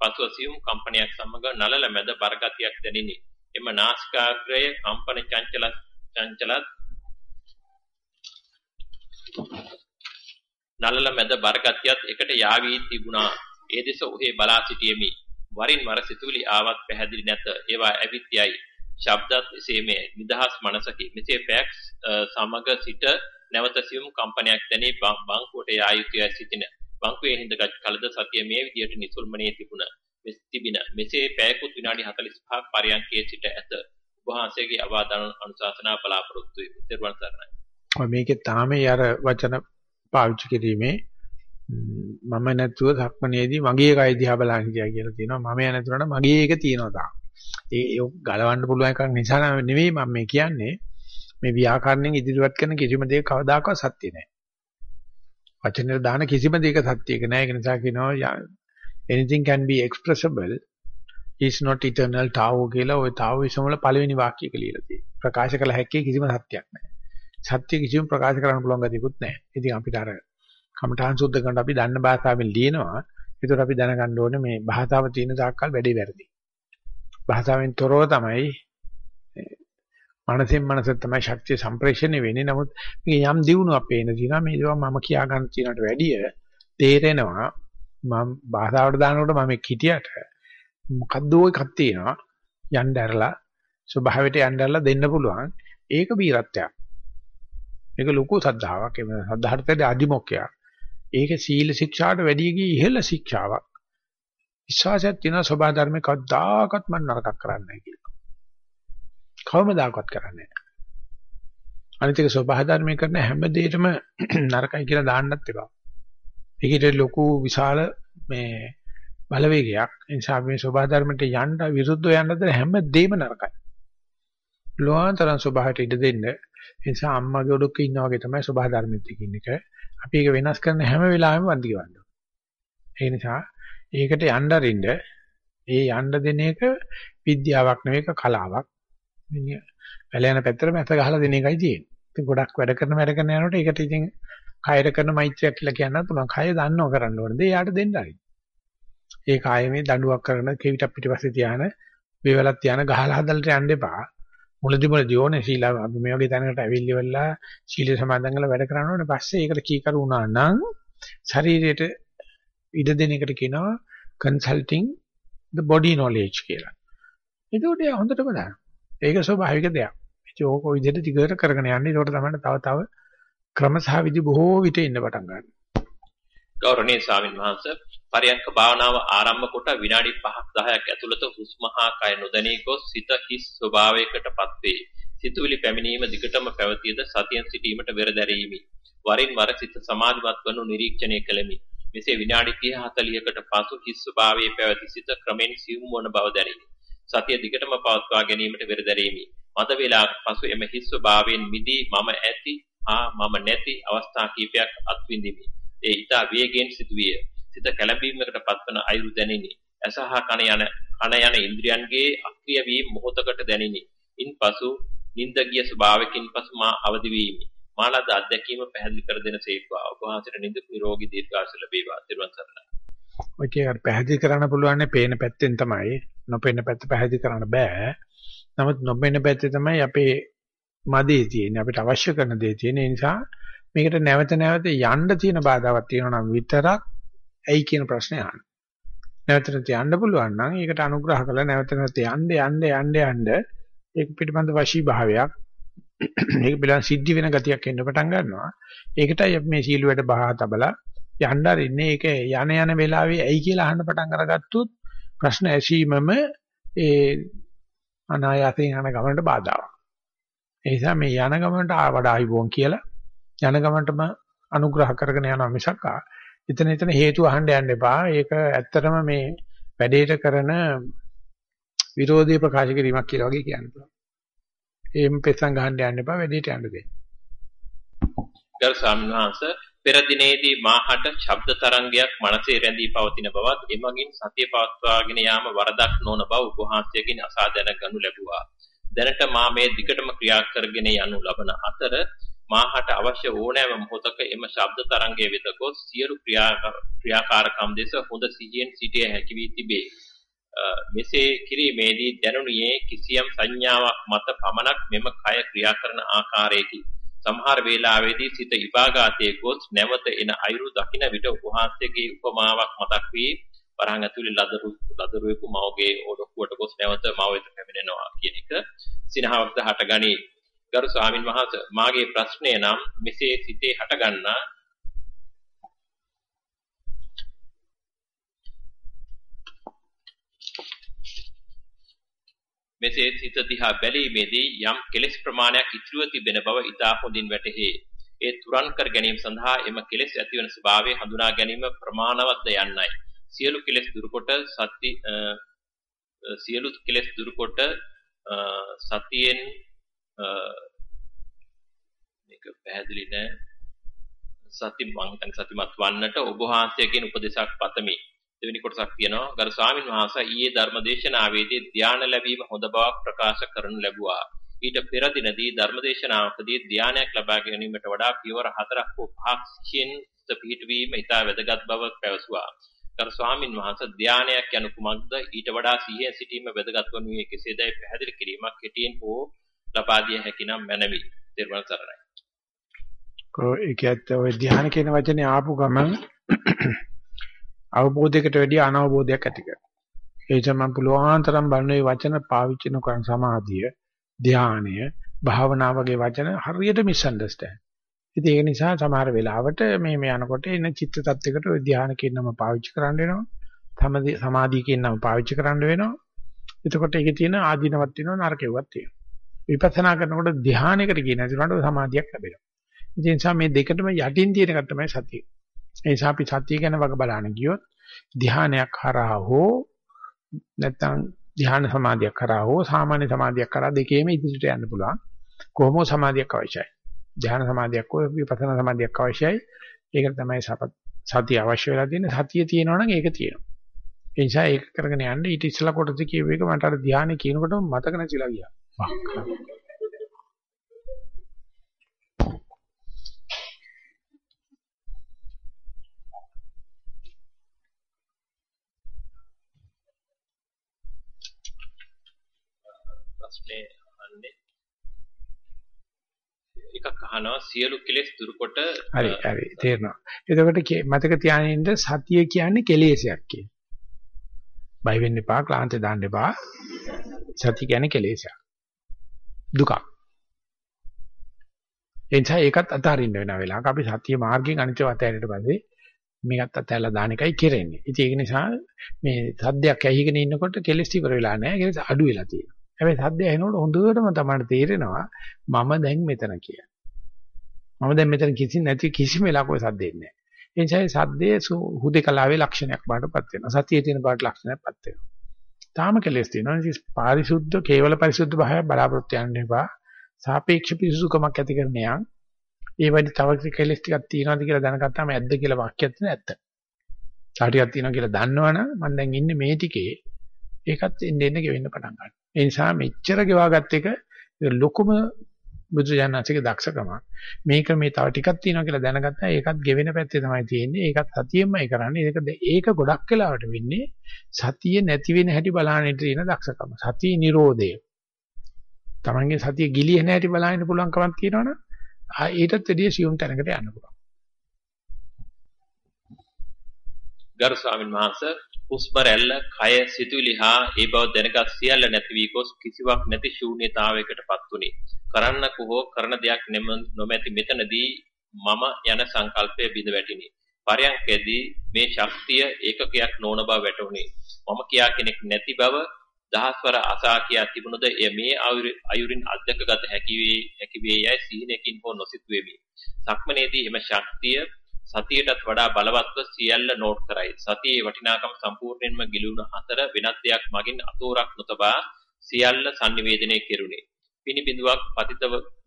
පසුව සියුම් කම්පනයක් සමග නලල මැද බරගතියක් දැනිනි. එම නාසිකාග්‍රය කම්පන චංචල චංචලත් නලල මැද බරගතියත් එකට යාවී තිබුණා. ඒ දෙස ඔහේ බලා සිටියෙමි. වරින් වර සිතුවිලි ආවත් පැහැදිලි නැත. ඒවා ඇවිත් යයි. ශබ්දත් එසේම නිදහස් මනසකි. මෙසේ පැක් සමග සිට නැවත සියුම් කම්පනයක් දැනී බංකුවට යා යුතුය සිටින. බංකුවේ හිඳගත් කලද සතිය මේ විදියට නිසල්මනේ තිබුණ. තිබින. මෙසේ පැයකුත් විනාඩි 45ක් පරයන්කේ සිට ඇත. වහන්සේගේ අවදාන අනුශාසනා බලාපොරොත්තු වෙමි. ත්වන් සරණයි. මේකේ තාමේ අර වචන පාවිච්චි කිරීමේ මම නැතුව ධක්මනේදී මගේ කය දිහා බලන්න හිටියා කියලා තියෙනවා. මම නැතුනට මගේ එක තියෙනවා තාම. ඒ ගලවන්න පුළුවන් එකක් නිසා නෙවෙයි මම මේ කියන්නේ. මේ ව්‍යාකරණයෙන් ඉදිරියට කරන කිසිම දෙයක කවදාකවත් සත්‍ය නැහැ. වචනෙට දාන කිසිම දෙයක සත්‍යයක නැහැ. ඒක නිසා කියනවා anything can be expressible is not eternal tao කියලා ওই tao විසමවල පළවෙනි වාක්‍යයක ලියලා තියෙනවා. ප්‍රකාශ කළ හැකි කිසිම සත්‍යයක් නැහැ. සත්‍ය කිසිම ප්‍රකාශ කරන්න පුළුවන් ගතියකුත් නැහැ. ඉතින් අපිට අර කමඨාන් සුද්ධ කරනකොට අපි දන්න භාෂාවෙන් ලියනවා. ඒකට අපි දැනගන්න ඕනේ මේ භාෂාව තියෙන තාක්කල් වැඩේ වැරදි. භාෂාවෙන් තොරව තමයි මනසෙන් මනසට තමයි ශක්තිය සම්ප්‍රේෂණය වෙන්නේ. නමුත් මේක යම් දියුණුවක් පේන දිනවා මේ දේවල් මම කියා ගන්න තියනට වැඩිය තේරෙනවා මම භාෂාවට දානකොට මම හිටියට මොකද්ද ඔය එකක් තියෙනවා යන්න ඇරලා ස්වභාවයට යන්න ඇරලා දෙන්න පුළුවන් ඒක බීරත්වයක්. මේක ලොකු සද්ධාාවක්. ඒ සද්ධාර්ථයේ අදිමොක්කයක්. ඒක සීල ශික්ෂාට වැඩි ගිය ඉහළ ශික්ෂාවක්. විශ්වාසයක් තියෙන සබා ධර්මේ කවදාකවත් මම නරකක් කරන්නේ නැහැ කියලා. කවමදාකවත් කරන්නේ නැහැ. අනිත් එක සබා ධර්මේ කරන හැම දෙයකම නරකයි කියලා දාන්නත් එපා. ඒකට ලොකු විශාල මේ බලවේගයක්. ඒ නිසා මේ සබා ධර්මයට යන්න විරුද්ධව යන්නද හැම දෙයක්ම නරකයි. ලෝහාන්තරන් සබාවට ඉඩ දෙන්න. ඒ නිසා අම්මගේ ඔඩොක්ක ඉන්නා වගේ තමයි සබා ධර්මෙත් එකින් එක. අපි ඒක වෙනස් කරන හැම වෙලාවෙම වන්දි ගවන්න. ඒ නිසා ඒකට යන්න අරින්න ඒ යන්න දෙන එක විද්‍යාවක් නෙවෙයි කලාවක්. වැල යන පැත්තට මැස ගහලා දෙන එකයි තියෙන්නේ. ඉතින් ගොඩක් වැඩ කරන වැඩ කරන යනකොට ඒකට ඉතින් කයර කරන මෛත්‍රියක් කියලා කියන්නත් පුළුවන්. කය දන්නව කරන්න ඕනේ. ඒ යාට දෙන්න හරි. ඒ කය මේ දඬුවම් කරන කෙවිත පිටිපස්සේ තියාන වේවලක් තියාන ගහලා හදලට යන්න එපා. මුලදි මුලදි ඕනේ සීලා අපි මේ වගේ තැනකට ඇවිල්ලි වෙලා සීල සමාදන් කරලා වැඩ කරන්න ඕනේ. පස්සේ ඒකට කීකරු වුණා නම් ශරීරයට ඉඩ දෙන එකට කියනවා consulting the body knowledge කියලා. ඒකට හොඳටම දාන්න. ඒක ස්වභාවික දෙයක්. ඉතින් ඕක ඔය විදිහට ටිකට කරගෙන යන්නේ. ඒකට තමයි තව තව ක්‍රම සහ විදි බොහෝ විට ඉන්න පටන් ගන්න. ගෞරවනීය ස්වාමින් වහන්සේ පරියන්ක භාවනාව ආරම්භ කොට විනාඩි 5ක් 10ක් ඇතුළත හුස්ම හා කය නොදැනී ගොස් සිත හිස් ස්වභාවයකටපත් වේ. සිතුවිලි පැමිණීම දිගටම පැවතියද සතියෙන් සිටීමට වෙර දැරීමි. වරින් වර සිත සමාධිමත් වනු නිරීක්ෂණය කළෙමි. මෙසේ විනාඩි 30 40කට පසු හිස් ස්වභාවයේ පැවති සිත ක්‍රමෙන් සියුම් වන බව දැනිනි. සතිය දිගටම පවත්වා ගැනීමට වෙර දැරීමි. මද වේලාවක පසු එම හිස් ස්වභාවයෙන් මිදී මම ඇති හා මම නැති අවස්ථා කිහිපයක් අත්විඳිමි. ඒ ඊට වේගයෙන් සිදුවිය. සිත කැළඹීමකට පත්වන අයුරු දැනිනි. ඇසහා කන යන කන යන ඉන්ද්‍රියන්ගේ අක්‍රිය වීම මොහොතකට දැනිනි. ඉන්පසු නිින්ද ගිය ස්වභාවයකින් පසු මා අවදි වීමි. මාලද අධ්‍යක්ීම පැහැදිලි කර දෙන සේක්වා. ඔබ වහන්සේට නිදුක් නිරෝගී දීර්ඝායුෂ ලැබේවා. ත්වන් සරණයි. ඔය කියන පැහැදිලි කරන්න පුළුවන් පේන පැත්තෙන් තමයි. නොපෙනෙන පැත්ත පැහැදිලි කරන්න බෑ. නමුත් නොපෙනෙන පැත්තේ තමයි අපේ මදේ තියෙන්නේ. අපිට අවශ්‍ය කරන දේ තියෙන නිසා මේකට නැවත නැවත යන්න තියෙන බාධාවක් තියෙනවා නම් විතරක් ඇයි කියන ප්‍රශ්නේ අහන්න. නැවත නැවත යන්න පුළුවන් නම් ඒකට අනුග්‍රහ කරලා නැවත නැවත යන්න යන්න යන්න යන්න ඒක පිටිපන්ද වශී භාවයක් මේක පිළිබඳ සිද්ධි වෙන ගතියක් එන්න පටන් ගන්නවා. ඒකටයි අපි මේ සීලුවට බහා තබලා යන්න අරින්නේ. ඒක යන යන වෙලාවේ ඇයි කියලා අහන්න පටන් අරගත්තොත් ප්‍රශ්න ඇසීමම ඒ අනායාසයෙන් යන ගමනට බාධාවක්. ඒ නිසා මේ යන ගමනට වඩා ආයිබෝන් කියලා යන ගමනටම අනුග්‍රහ කරගෙන යනවා මිසක් එතන එතන හේතු අහන්න යන්න එපා. ඒක ඇත්තටම මේ වැඩේට කරන විරෝධී ප්‍රකාශ කිරීමක් කියලා වගේ කියන්න පුළුවන්. එහෙම පෙස්සන් ගහන්න යන්න එපා වැඩේට යන්න දෙන්න. ගරු සම්හාස පෙර දිනේදී මාහට ශබ්ද තරංගයක් මනසේ රැඳී පවතින බවත් එමගින් සතිය පවත්වාගෙන යාම වරදක් නොවන බව උපහාසයෙන් අසා දැනගනු ලැබුවා. දැනට මා මේ දිගටම ක්‍රියා කරගෙන යනු ලබන අතර මාහට අවශ්‍ය ඕනෑම මොහොතක එම ශබ්ද තරංගයේ වෙත ගොස් සියලු ක්‍රියාකාරකම් දෙස හොඳ සිහියෙන් සිටිය හැකි වී තිබේ. මෙසේ කිරීමේදී දැනුණියේ කිසියම් සංඥාවක් මත පමණක් මෙම කය ක්‍රියා කරන ආකාරයකි. සමහර වේලාවෙදී සිත ඉපාගාතයේ ගොස් නැවත එන අයුරු දකින විට උපහාසයේ උපමාවක් මතක් වී වරහන් ඇතුලේ ලදරු ලදරුවෙකු මවගේ ඔඩොක්කුවට ගොස් නැවත මව වෙත පැමිණෙනවා කියන එක සිනහවක්ද හටගනී. ගරු ස්වාමින් වහන්සේ මාගේ ප්‍රශ්නය නම් මෙසේ සිතේ හටගන්නා මෙසේ සිත දිහා බැලීමේදී යම් කෙලෙස් ප්‍රමාණයක් ඉතිරිව තිබෙන බව ඉතා හොඳින් වැටහේ. ඒ තුරන් කර ගැනීම සඳහා එම කෙලෙස් ඇතිවන ස්වභාවය හඳුනා ගැනීම ප්‍රමාණවත්ද යන්නයි. සියලු කෙලෙස් දුරුකොට සති සියලු කෙලෙස් දුරුකොට සතියෙන් මේක පැහැදිලි නෑ. සති මං හිතන්නේ සතිමත් වන්නට ඔබ වහන්සේගෙන් උපදේශක් පතමි. දෙවෙනි කොටසක් තියෙනවා ගරු ස්වාමින් වහන්සේ ඊයේ ධර්මදේශනාවේදී ධානය ලැබීම හොඳ බවක් ප්‍රකාශ කරනු ලැබුවා. ඊට පෙර දිනදී ධර්මදේශනාවකදී ධානයක් ලබා ගැනීමට වඩා පියවර හතරක් හෝ පහක් සිහින් පිහිටවීම ඉතා වැදගත් බව පැවසුවා. ගරු ස්වාමින් වහන්සේ ධානයක් යනු කුමක්ද? ඊට වඩා සිහියෙන් සිටීම වැදගත් වනුයේ කෙසේදයි පැහැදිලි කිරීමක් හිටියෙන් හෝ ලබා දිය හැකි නම් මැනවි. ත්වන් සරණයි. කො ඒකත් ඔය ධානය කියන වචනේ ආපු ගමන් අවබෝධයකට වැඩිය අනවබෝධයක් ඇති කරනවා. ඒ නිසා මම පුළුවන් තරම් බලන මේ වචන පාවිච්චි නොකරන සමාධිය, ධානය, භාවනා වගේ වචන හරියට මිස්અන්ඩර්ස්ටෑන්ඩ්. ඉතින් ඒක නිසා සමහර වෙලාවට මේ මේ යනකොට එන චිත්ත tattයකට ඔය ධානය කියන නම පාවිච්චි කරන්න වෙනවා. සමාධි සමාධිය කියන නම පාවිච්චි කරන්න වෙනවා. එතකොට ඒකේ තියෙන ආධිනවත් වෙනවා නරකෙව්වත් තියෙනවා. විපස්සනා කරනකොට ධානයකට කියන ඇතුළට සමාධියක් ලැබෙනවා. ඒ නිසා මේ දෙකටම යටින් තියෙන එක තමයි සතිය. ඒ නිසා අපි සතිය ගැන වග බලන්න ගියොත් ධානයක් හරහා හෝ නැත්නම් ධ්‍යාන සමාධියක් කරා හෝ සාමාන්‍ය සමාධියක් කරා දෙකේම ඉදිරියට යන්න පුළුවන්. කොහොම සමාධියක් අවශ්‍යයි. ධ්‍යාන සමාධියක් හෝ විපස්සනා සමාධියක් අවශ්‍යයි. ඒකට තමයි සතිය අවශ්‍ය වෙලා තියෙන්නේ. සතිය තියෙනවා නම් ඒක තියෙනවා. ඒ නිසා ඒක කරගෙන යන්න ඊට ඉස්සලා කොටස කියව එක මට අර ධ්‍යානෙ කියනකොටම මතක නැතිලා ගියා. ප්‍රශ්නේ අහන්නේ එකක් අහනවා සියලු කෙලෙස් දුරුකොට හරි හරි තේරෙනවා. එතකොට මතක තියාගන්න සතිය කියන්නේ කෙලෙසයක් කියන. බය වෙන්න එපා, ක්ලාන්තේ දාන්න එපා. සතිය කියන්නේ කෙලෙසයක්. දුක. එනිසා ඒකත් අතහරින්න වෙන වෙලාවක අපි සතිය මාර්ගයෙන් අනිත්‍ය වතයන්ට පස්සේ මේකත් අතහැරලා දාන එකයි කරන්නේ. ඉතින් ඒක නිසා මේ සද්දයක් ඇහිගෙන ඉන්නකොට කෙලස් ඉවර වෙලා නැහැ. කෙලස් අඩු වෙලා තියෙනවා. හැබැයි සද්ද ඇහෙනකොට හොඳටම තමයි තේරෙනවා මම දැන් මෙතන කියලා. මම දැන් මෙතන කිසි නැති කිසිම වෙලාවක ඔය සද්ද එන්නේ නැහැ. ඒ නිසා සද්දේ හුදේකලාවේ ලක්ෂණයක් බාටපත් වෙනවා. සතියේ තියෙන බාට ලක්ෂණයක්පත් වෙනවා. තාම කෙලස් තියෙනවා. ඉතින් පාරිශුද්ධ කේවල පරිශුද්ධ භාවය බලාපොරොත්තු යන්න එපා. සාපේක්ෂ පිසුසුකමක් ඇති කරන යන් ඒ වැඩි තව කෙලස් ටිකක් තියෙනවද කියලා දැනගත්තාම ඇද්ද කියලා වාක්‍යයක් තියෙන ඇත්ත. සාටියක් තියෙනවා කියලා දන්නවනම් මම දැන් ඉන්නේ මේ ටිකේ ඒකත් එන්න එන්න ගෙවෙන්න පටන් ගන්නවා. ඒ නිසා මෙච්චර ගෙවාගත් එක ලොකුම බුදුජානනාථගේ දක්ෂකම. මේක මේ තව ටිකක් තියෙනවා කියලා දැනගත්තා ඒකත් ගෙවෙන පැත්තේ තමයි තියෙන්නේ. ඒකත් සතියෙමයි කරන්නේ. ඒක ඒක ගොඩක් වෙලාවට වෙන්නේ සතිය නැති වෙන හැටි බලන්න තියෙන දක්ෂකම. සතිය නිරෝධය. Tamange සතිය ගිලිහෙන හැටි බලන්න පුළුවන්කමක් තියෙනවනේ. ආ ඊටත් වැඩිය සියුම් තැනකට යන්න පුළුවන්. ගරු ස්වාමීන් වහන්සේ හුස්ම රැල්ල, කය, සිතුවිලි හා ඒ බව දැනගත් සියල්ල නැති වී ගොස් කිසිවක් නැති ශූන්‍යතාවයකටපත් වුනි. කරන්නකු හෝ කරන දෙයක් නොමැති මෙතනදී මම යන සංකල්පය බිඳ වැටිනි. පරයන්කදී මේ ශක්තිය ඒකකයක් නොවන බව වැටහුණි. මම කියා කෙනෙක් නැති බව දහස්වර අසා කියා තිබුණද එය මේ අයුරින් අධ්‍යක්ගත හැකි වේ හැකි වේ යයි සිහිනකින් හෝ නොසිතුවේමි. සක්මනේදී එම ශක්තිය සතියටත් වඩා බලවත්ව සියල්ල නෝට් කරයි. සතියේ වටිනාකම සම්පූර්ණයෙන්ම ගිලුණු අතර වෙනත් දෙයක් මගින් අතෝරක් නොතබා සියල්ල sannivedanaya කෙරුණේ. පිනි බිඳුවක් පතිත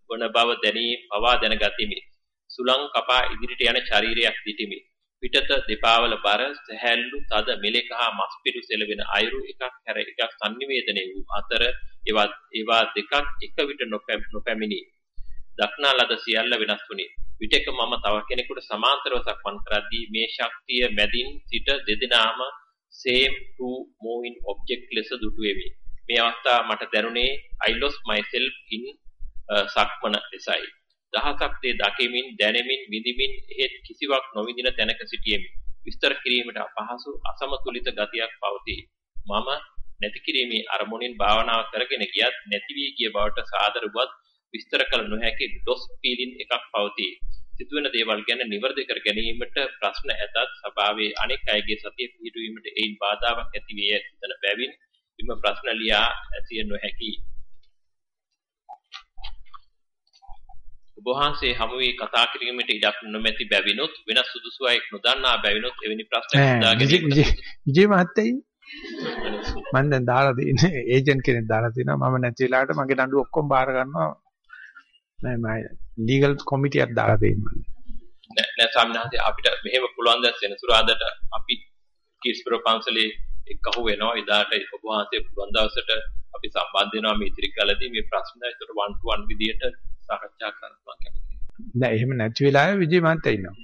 වන බව දැනී පවා දැනගතිමි. සුලං කපා ඉදිරියට යන ශරීරයක් දිටිමි. පිටත දෙපාවල බර සැහැල්ලු තද මෙලෙක හා මස් පිටු සෙලවෙන අයුරු එකක් හැර එකක් sannivedanaya වූ අතර ඒවා ඒවා දෙකක් එක විට නොපැමිණි. දක්නා ලද සියල්ල වෙනස් වුණි. විටක මම තව කෙනෙකුට සමාන්තරව සක්මන් කරද්දී මේ ශක්තිය මැදින් සිට දෙදෙනාම same to moving object ලෙස දුටු වෙමි. මේ අවස්ථාව මට දැනුනේ I lost myself in uh, සක්මන ලෙසයි. දහසක් දේ දකිමින් දැනෙමින් විඳිමින් එහෙත් කිසිවක් නොවිඳින තැනක සිටියෙමි. විස්තර කිරීමට අපහසු අසමතුලිත ගතියක් පවතී. මම නැති කිරීමේ අරමුණින් භාවනාව කරගෙන ගියත් නැති වී ගිය බවට සාදර වුවත් විස්තර කළ නොහැකි ඩොස් පීලින් එකක් පවතී. සිදුවෙන දේවල් ගැන නිවැරදි කර ගැනීමට ප්‍රශ්න ඇතත් සභාවේ අනෙක් අයගේ සතිය පිහිටුවීමට ඒන් බාධාවක් ඇති වේ යන බැවින් එම ප්‍රශ්න ලියා ඇසිය නොහැකි. ඔබ වහන්සේ හමු වී කතා කිරීමට ඉඩක් නොමැති බැවිනොත් වෙනස් සුදුසු අයෙක් නොදන්නා බැවිනොත් එවැනි ප්‍රශ්න හදා ගැනීමට විජේ මහත්තයයි. මම දැන් දාලා තියෙන ඒජන්ට් කෙනෙක් දාලා තිනවා මම නැති වෙලාවට මගේ දඬු ඔක්කොම බාර ගන්නවා නෑ මම ලීගල් කොමිටියක් දාලා දෙන්නම් නෑ නෑ සම්මානදී අපිට මෙහෙම පුළුවන් දැන් සෙනසුරාදාට අපි කිස්පර පන්සලේ එක්කහුව වෙනවා එදාට ඔබ වහන්සේ පුළුවන් දවසට අපි සම්බන්ධ වෙනවා මේ ඉතිරි කලදී මේ ප්‍රශ්න ඒතර 1 to 1 විදියට සාකච්ඡා කරන්න මම කැමතියි. නෑ එහෙම නැති වෙලාවේ විජේ මහත්තයා ඉන්නවා.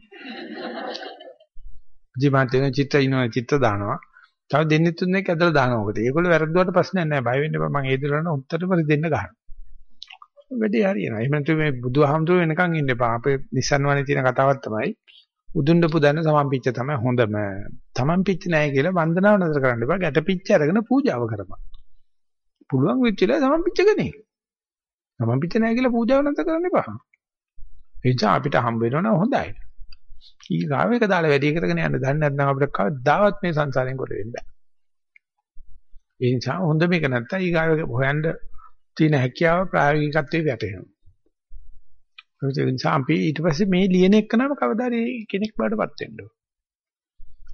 විජේ මහත්තයා චිත්‍ර ඉන්නවා චිත්‍ර දානවා. තව දෙන්නේ තුනෙක් ඇදලා දානවා. මොකද ඒගොල්ලෝ වැරද්දුවට ප්‍රශ්නයක් නෑ. බය වෙන්න එපා. මම ඒ දරන උත්තරම දෙන්න ගන්නවා. වැඩේ හරියනවා. එහෙම නැත්නම් මේ බුදුහාමුදුරුවෝ වෙනකන් ඉන්න එපා. අපේ නිසන් වනේ තියෙන කතාවක් තමයි උදුන්න පුදන්න සමම්පිච්ච තමයි හොඳම. සමම්පිච්ච නැහැ කියලා වන්දනාව නතර කරන්න එපා. ගැටපිච්ච අරගෙන පූජාව කරපන්. පුළුවන් වෙච්චලා සමම්පිච්ච ගන්නේ. සමම්පිච්ච නැහැ කියලා පූජාව නතර කරන්න එපා. එනිසා අපිට හම්බ වෙනවනම් හොඳයි. ඊගාව එක දාලා වැඩි කරගෙන යන්න දන්නේ නැත්නම් අපිට කවදාවත් මේ සංසාරයෙන් කොට වෙන්න බෑ. ඒ නිසා හොඳ මේක නැත්තම් ඊගාව හොයන්න තියෙන හැකියාව ප්‍රායෝගිකත්වයේ වැටෙනවා. ඒ නිසා අපි ඊට පස්සේ මේ ලියන එක නම කවදාද කෙනෙක් බාටපත් වෙන්න ඕන.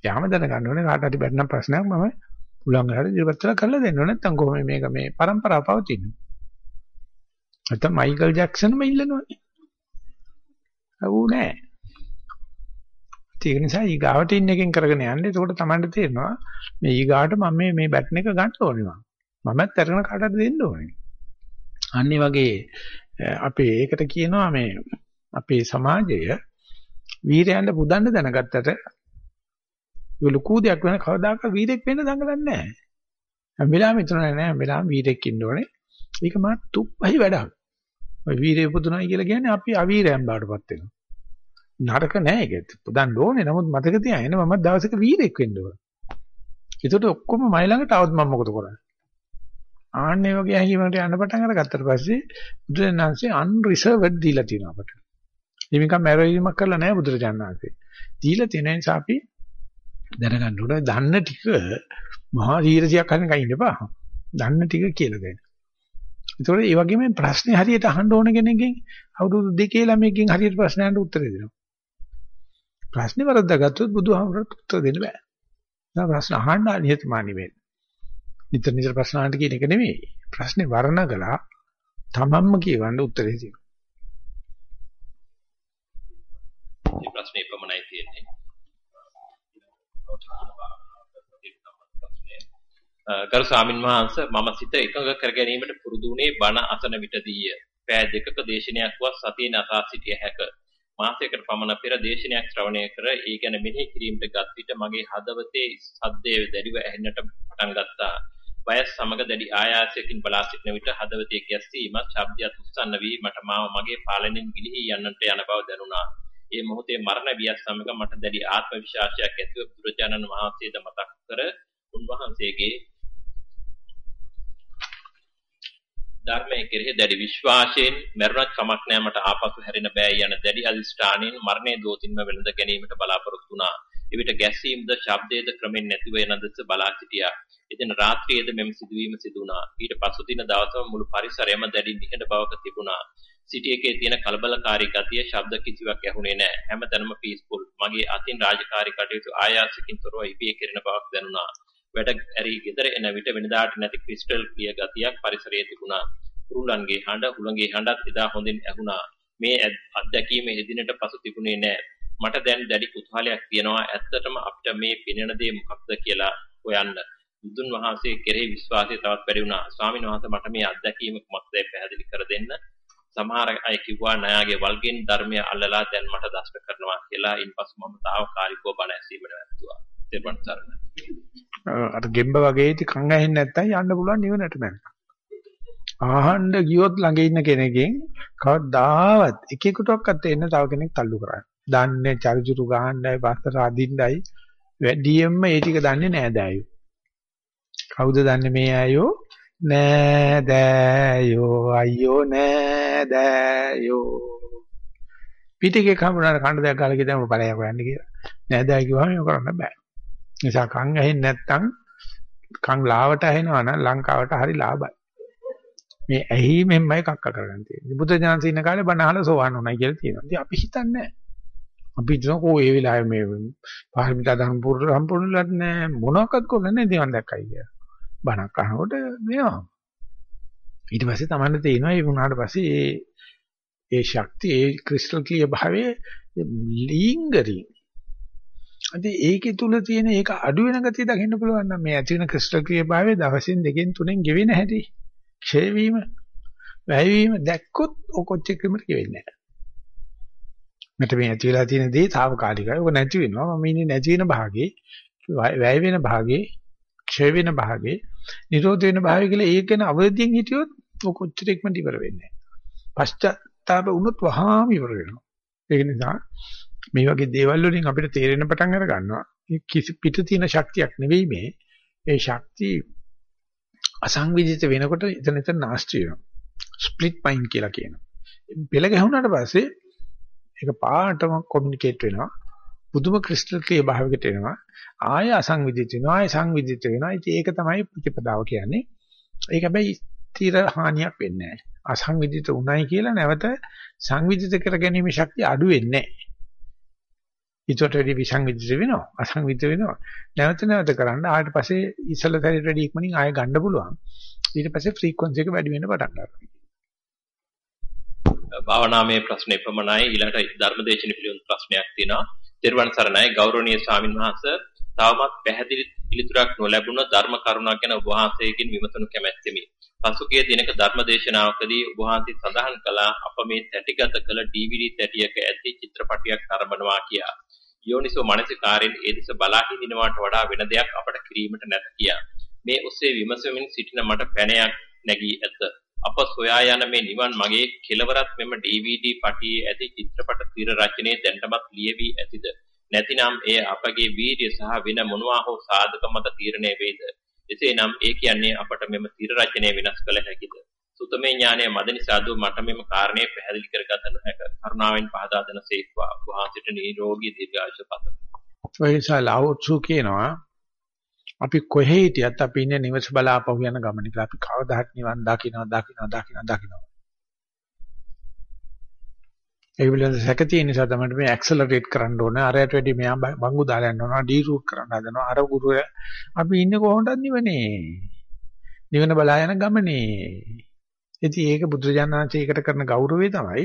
යාම දැනගන්න ඕනේ කාට හරි බැන්නම් ප්‍රශ්නයක් මම පුළුවන් හරි ඉදිරිපත් කරලා දෙන්න ඕනේ නැත්නම් කොහොම මේක මේ પરම්පරාව පවතින්නේ. නැත්නම් මයිකල් ජැක්සන්ම ඉල්ලනවනේ. අවු නෑ. ඒක නිසා ඊගාවට ඉන්න එකෙන් කරගෙන යන්න. එතකොට Tamanට තේරෙනවා මේ ඊගාවට මම මේ මේ බැටන් එක ගන්න ඕනේ මම. මමත් අරගෙන කාටද දෙන්න ඕනේ. අනිත් වගේ අපේ ඒකට කියනවා මේ අපේ සමාජය වීරයන්ට පුදන්න දැනගත්තට ලොකු දෙයක් වෙන කවදාකවත් වීරෙක් වෙන්න දඟලන්නේ නැහැ. හැම වෙලාවෙම හිතනවා නෑ හැම වෙලාවෙම වීරෙක් ඉන්න ඕනේ. ඒක මා තුප්පහයි වැඩක්. ඔය වීරය පුදුනයි කියලා කියන්නේ අපි අවීරයන් බාටපත් වෙනවා. නරක නෑ ඒක. පුදන්න ඕනේ. නමුත් මතක තියාගන්න මම දවසක වීරෙක් වෙන්න ඕන. ඒකට ඔක්කොම මයි ළඟට આવත් මම මොකද කරන්නේ? ආන්නේ වගේ ඇහිවීමකට යන්න පටන් අරගත්තට පස්සේ බුදුරජාණන්සේ අන්රිසර්වඩ් දීලා තියෙනවා අපට. මේක මැරවීමක් කරලා නැහැ බුදුරජාණන්සේ. දීලා තියෙන නිසා අපි දැනගන්න ඕනේ දන්න ටික මහා ධීරසියක් හරින කයින් ඉන්නපා. දන්න ටික කියලා දෙන්න. ඒතකොට මේ වගේම ප්‍රශ්නේ හරියට අහන්න ඕන කෙනෙක්ගෙන් අවුරුදු දෙකේ ළමයෙක්ගෙන් හරියට ප්‍රශ්නයන්ට උත්තර දෙනවා. ප්‍රශ්නේ වරද්දාගත්තොත් බුදුහාමුදුරුවෝ උත්තර දෙන්න බෑ. දැන් ප්‍රශ්න අහන්න නිහතමානී වෙන්න. නිතර නිතර ප්‍රශ්න අහන්න කියන එක නෙමෙයි. ප්‍රශ්නේ වර්ණගලා තමන්ම කියවන්න උත්තරේ තියෙනවා. මේ ප්‍රශ්නේ පමණයි තියෙන්නේ. ගරු ස්වාමින් වහන්සේ මම සිත එකඟ කර ගැනීමට පුරුදු වුණේ බණ අසන විටදීය. පෑ දෙකක දේශනයක් වත් සතියේ නසා සිටිය හැක. මාසයකට පමණ පෙර දේශනයක් ශ්‍රවණය කර ඒ ගැන මෙනෙහි කිරීමට ගත් විට මගේ හදවතේ සද්දේ දැඩිව ඇහෙන්නට පටන් ගත්තා. වයස් සමග දැඩි ආයාසයකින් බලා සිටින විට හදවතේ ගැස්සීම, ශබ්දයක් උස්සන්න වී මට මාව මගේ පාලනයෙන් ගිලිහි යන්නට යන බව දැනුණා. ඒ මොහොතේ මරණ වියස් සමග මට දැඩි ආත්ම විශ්වාසයක් ඇතිව බුදුරජාණන් වහන්සේද මතක් කර උන්වහන්සේගේ ධර්මයේ කෙරෙහි දැඩි විශ්වාසයෙන් මරුණත් කමක් නැහැ මට ආපසු හැරෙන්න බෑ යන දැඩි අදිස්ථානයෙන් මරණය දෝතින්ම වෙළඳ ගැනීමට බලාපොරොත්තු වුණා. එවිට ගැස්සීම්ද ශබ්දයේද ක්‍රමෙන් නැතිව යන දෙස බලා සිටියා. එදින රාත්‍රියේද මෙම සිදුවීම සිදු වුණා. ඊට පසු දින දවසම මුළු පරිසරයම දැඩි නිහඬ බවක තිබුණා. සිටියකේ තියෙන කලබලකාරී ගතිය ශබ්ද කිසිවක් ඇහුනේ නැහැ. හැමතැනම පීස්ෆුල්. මගේ අතින් රාජකාරී කටයුතු ආයාසකින් තොරව ඉබේ කෙරෙන බවක් දැනුණා. වැඩ ඇරි ගෙදර එන විට වෙනදාට නැති ක්‍රිස්ටල් ක්ලිය ගතියක් පරිසරයේ තිබුණා. කුරුල්ලන්ගේ හඬ, හුළඟේ හඬත් එදා හොඳින් ඇහුණා. මේ අත්දැකීම එදිනට පසු තිබුණේ නැහැ. මට දැන් දැඩි කුතුහලයක් තියෙනවා ඇත්තටම අපිට මේ පිනෙන දේ මොකක්ද කියලා හොයන්න. බුදුන් වහන්සේ කෙරෙහි විශ්වාසය තවත් වැඩි වුණා. ස්වාමීන් වහන්සේ මට මේ අත්දැකීම කුමක්ද පැහැදිලි කර දෙන්න. සමහර අය කිව්වා නයාගේ වල්ගෙන් ධර්මය අල්ලලා දැන් මට දෂ්ට කරනවා කියලා. ඉන්පසු මම තාවකාලිකව බණ ඇසීමට වැටුවා. තෙරුවන් සරණයි. අර ගෙම්බ වගේ ඉති කංග ඇහෙන්නේ නැත්තම් යන්න පුළුවන් නිවනට මම. ආහන්න ගියොත් ළඟ ඉන්න කෙනෙක්ගෙන් කවදාවත් එකෙකුටවත් එන්න තව කෙනෙක් තල්ලු කරන්නේ. දන්නේ චරිචුරු ගහන්නයි පස්තර අදින්නයි වැඩියෙන්ම ඒ ටික දන්නේ නෑ දෑයෝ. කවුද දන්නේ මේ අයෝ? නෑ දෑයෝ අයියෝ නෑ දෑයෝ. පිටිකේ කමුණාර කණ්ඩ දෙයක් ගාලා කියදම බලයක් හොයන්න කියලා. නෑ දෑය කිව්වම ඒක කරන්න බෑ. නිසා කන් ඇහෙන්නේ නැත්තම් කන් ලාවට ඇහෙනවා නම් ලංකාවට හරි ලාභයි. මේ ඇහිමෙන්මයි කක්ක කරගන්න තියෙන්නේ. බුද්ධ ඥානසී ඉන්න කාලේ බණ අහලා සෝවන් උනායි කියලා තියෙනවා. ඉතින් අපි හිතන්නේ නැහැ. අපි හිතනකෝ ඒ වෙලාවේ මේ පාරමිතා ධර්ම පුරුදු සම්පූර්ණලත් නැහැ මොනවාක්වත් කරන්නේ නැහැ දිවන් දැක්කයි කියලා. බණක් අහනකොට වෙනවා. ඊට පස්සේ Tamanne තේිනවා ඒ වුණාට පස්සේ ඒ ඒ ශක්තිය ඒ ක්‍රිස්ටල් ක්ලියර් භාවයේ ලිංගරින් අද ඒකේ තුල තියෙන ඒක අඩු වෙන ගතිය දකින්න පුළුවන් නම් මේ ඇති වෙන ක්‍රිස්ටල් ක්ලියර් භාවයේ දවසින් දෙකෙන් තුනෙන් ගෙවෙන හැටි ක්ෂය වීම වැය වීම දැක්කොත් ඔකොච්චර ක්‍රමයට ගෙවෙන්නේ නැහැ. මට මේ ඇති වෙලා තියෙන දේ తాවකාලිකයි. ඔක නැති වෙනවා. මම ඉන්නේ නැති වෙන භාගේ, වැය වෙන භාගේ, ක්ෂය වෙන භාගේ, නිරෝධ වෙන භාගේ කියලා ඒක ගැන අවදියෙන් හිටියොත් ඔකොච්චර ඉක්මනට ඉවර වෙන්නේ නැහැ. පශ්චාත්තාප වුණොත් වහාම ඉවර වෙනවා. ඒක නිසා මේ වගේ දේවල් වලින් අපිට තේරෙන පටන් අර ගන්නවා. කිසි පිට තියෙන ශක්තියක් නෙවෙයි මේ. ඒ ශක්තිය අසංවිධිත වෙනකොට එතන එතන නාස්ති වෙනවා. ස්ප්ලිට් මයින්ඩ් කියලා කියනවා. පෙළ ගැහුණාට පස්සේ ඒක පාටම කොමියුනිකේට් වෙනවා. පුදුම ක්‍රිස්ටල් ක්ලියර් භාවයකට එනවා. ආය අසංවිධිත වෙනවා. ආය සංවිධිත වෙනවා. ඉතින් ඒක තමයි ප්‍රතිපදාව කියන්නේ. ඒක හැබැයි ස්ථිර හානියක් වෙන්නේ නැහැ. අසංවිධිත උණයි කියලා නැවත සංවිධිත කර ගැනීම ශක්තිය අඩු වෙන්නේ නැහැ. ඊටට වැඩි විසංවිධිත වෙනවා අසංවිධිත වෙනවා. නැවත නැවත කරන්න ආයෙත් පස්සේ ඉසල සැරේට වැඩි ඉක්මනින් ආයෙ ගන්න පුළුවන්. ඊට පස්සේ ෆ්‍රීකවන්සි එක වැඩි වෙන්න පටන් ගන්නවා. භාවනාමය ප්‍රශ්නේ ප්‍රමණයි. ඊළඟට ධර්මදේශන පිළිබඳ ප්‍රශ්නයක් තියෙනවා. තිරුවන් සරණයි. ගෞරවනීය ස්වාමින් වහන්සේ තවමත් පැහැදිලි පිළිතුරක් නොලැබුණ ධර්ම කරුණක් ගැන ඔබ වහන්සේගෙන් විමසනු කැමැත්තෙමි. පසුගිය දිනක ධර්මදේශනාවකදී ඔබ වහන්සේ සඳහන් කළා අප මේ තැටිගත කළ DVD තැටියක ඇති චිත්‍රපටයක් අරඹනවා කියා. යෝනිසෝ මනසිකාරයෙන් ඒ දෙස බලා හිඳිනවට වඩා වෙන දෙයක් අපට කිරීමට නැත කියා. මේ ඔස්සේ විමසමින් සිටින මට පැනයක් නැගී ඇත. අප සොයා යන මේ නිවන් මගේ කෙලවරත් මෙම DVD පටියේ ඇති චිත්‍රපට තිර රචනයේ දැන්ටමත් ලියවි ඇතිද? නැතිනම් එය අපගේ වීර්ය සහ වෙන මොනවා හෝ සාධක මත තීරණය වේද? එසේනම් ඒ කියන්නේ අපට මෙම තිර රචනය වෙනස් කළ හැකිද? සුතමේ ඥානය මද නිසා දු මට මෙම කාරණේ පැහැදිලි කරගත නොහැක. කරුණාවෙන් පහදා දෙන සේක්වා. වහන්සේට නිරෝගී දීර්ඝායුෂ පතමි. ඔය නිසා ලාවුත්සු කියනවා අපි කොහේ හිටියත් අපි ඉන්නේ නිවස බලාපහු යන ගමනක අපි කවදාහක් නිවන් දකින්න දකින්න දකින්න දකින්න. ඒ විදිහට සැක තියෙන නිසා තමයි මේ ඇක්සලරේට් කරන්න ඕනේ. අරයට වැඩි මෙයා බංගු දාලා යන්න ඕන. ඩී රූට් කරන්න හදනවා. අර ගුරුය අපි ඉන්නේ කොහොමද නිවනේ? නිවන බලා යන ගමනේ. ඉතින් ඒක බුදුරජාණන්සේකට කරන ගෞරවය තමයි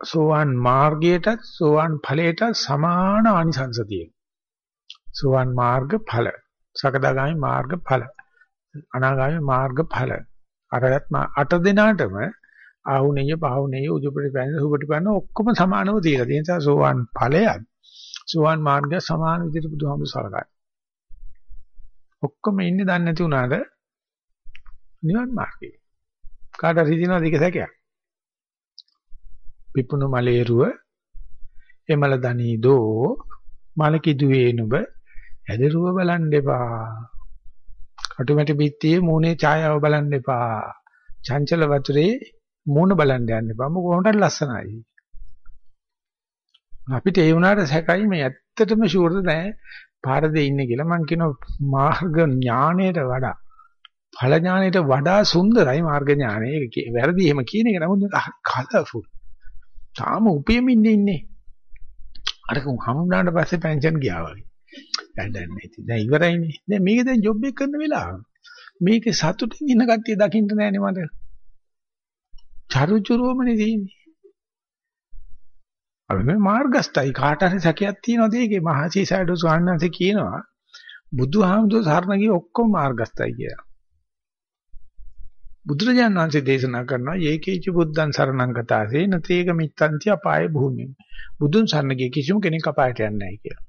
සෝවාන් මාර්ගයටත් සෝවාන් ඵලයටත් සමාන ආනිසංස තියෙනවා. සෝවාන් මාර්ග ඵල. සකදාගාමි මාර්ග ඵල. අනාගාමි මාර්ග ඵල. අරයත් අට දෙනාටම ආහුණෙය පහුණෙය උජුපටිපන්න සුපටිපන්න ඔක්කොම සමානව දීලා. ඒ නිසා සෝවාන් ඵලයත් සෝවාන් මාර්ගය සමාන විදිහට බුදුහාමුදුර සලකයි. ඔක්කොම ඉන්නේ දන්නේ නැති වුණාට නිවන් මාර්ගේ. කාට හරි හිතෙනවද ඒක සැකයක්? පිපුණු මලේරුව එමල දනීදෝ මල කිදුවේ නුඹ ඇදරුව බලන් එපා. කටුමැටි පිටියේ මූණේ ඡායාව බලන් එපා. චංචල වතුරේ මූණ බලන් යන්න එපා. මොකද කොහොමද ලස්සනයි. අපිට ඒ වුණාට සැකයි මේ ඇත්තටම ෂුවර්ද නැහැ. පාරද ඉන්නේ කියලා මං කියන මාර්ග ඥාණයට වඩා ඵල ඥාණයට වඩා සුන්දරයි මාර්ග ඥාණය. ඒක වැරදි එහෙම කියන එක නමුත් කලර්ෆුල්. තාම උපයමින් ඉන්නේ. අර හම්බුනාට පස්සේ පෙන්ෂන් ගියා වගේ. වැඩක් නැති. දැන් ඉවරයිනේ. දැන් මේක දැන් ජොබ් එක කරන වෙලාව. මේකේ සතුටින් ඉන්න කට්ටිය දකින්න නෑනේ මට. චරුචුරුවමනේ තියෙන්නේ. අපි මේ මාර්ගස්තයි කාට හරි සැකයක් තියනවාද ඒකේ මහසීසයිඩෝ ස්වාමීන් වහන්සේ කියනවා බුදුහාමුදුර සරණ ගිය ඔක්කොම මාර්ගස්තයි කියලා. බුදුරජාණන් වහන්සේ දේශනා කරනවා ඒකේච බුද්ධං සරණං ගතාසේ නතේක මිත්තන්ති අපාය භූමිය. බුදුන් සරණ ගිය කිසිම කෙනෙක් අපායට යන්නේ නැහැ කියලා.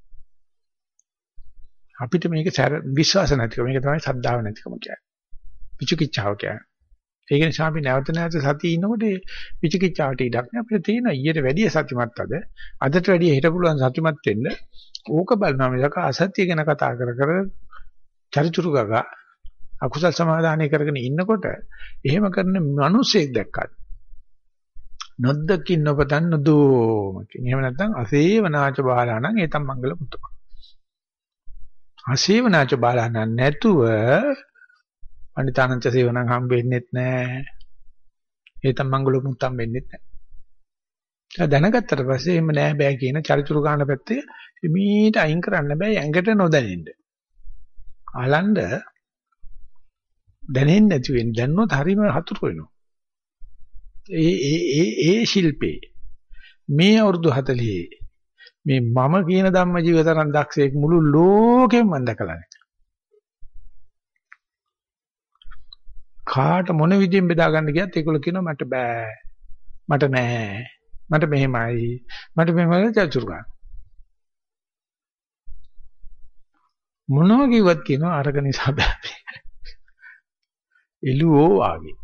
අපිට මේක විශ්වාස නැතිකම මේක තමයි සද්ධාව නැතිකම කියන්නේ. විචිකිච්ඡාව කියන්නේ. ඒක නිසා අපි නැවත නැවත සතිය ඉන්නකොට විචිකිච්ඡාවට ඉඩක් නෑ අපිට තියෙන ඊට වැඩිය සත්‍යමත් අද අදට වැඩිය හිට පුළුවන් සත්‍යමත් වෙන්න ඕක බලනවා මිසක අසත්‍ය ගැන කතා කර කර චරිචුරු ගගා අකුසල් සමාදානය කරගෙන ඉන්නකොට එහෙම කරන මිනිසෙක් දැක්කත් නොද්දකින් නොපතන් නොදෝමකින් එහෙම නැත්නම් අසේවනාච බාලාණන් ඒතම් මංගල පුතුම අසේවනාච බාලාණන් නැතුව අනිතානංච සේවනං හම්බෙන්නෙත් නැහැ. ඒතම් මංගල මුත්තම් වෙන්නෙත් නැහැ. දැනගත්තට පස්සේ එහෙම නෑ බෑ කියන චරිචුරු ගන්න පැත්තේ මීට අයින් කරන්න බෑ ඇඟට නොදැනෙන්න. අලන්ඩ දැනෙන්නේ නැති වෙන්නේ දැන්නොත් හරිම හතුරු වෙනවා. ඒ ඒ ඒ ඒ ශිල්පේ මේ අවුරුදු 40 මේ මම කියන ධම්ම ජීවිතරන් දක්ෂයෙක් මුළු ලෝකෙම මම දැකලා නැහැ. කාට මොන විදියෙන් බෙදා ගන්න ගියත් ඒගොල්ලෝ කියනවා මට බෑ. මට නෑ. මට මෙහෙමයි. මට මෙහෙමයි චතුරු ගන්න. මොනවා කිව්වත් කියනවා අරක නිසා බෑ. එළුවෝ වාගේ.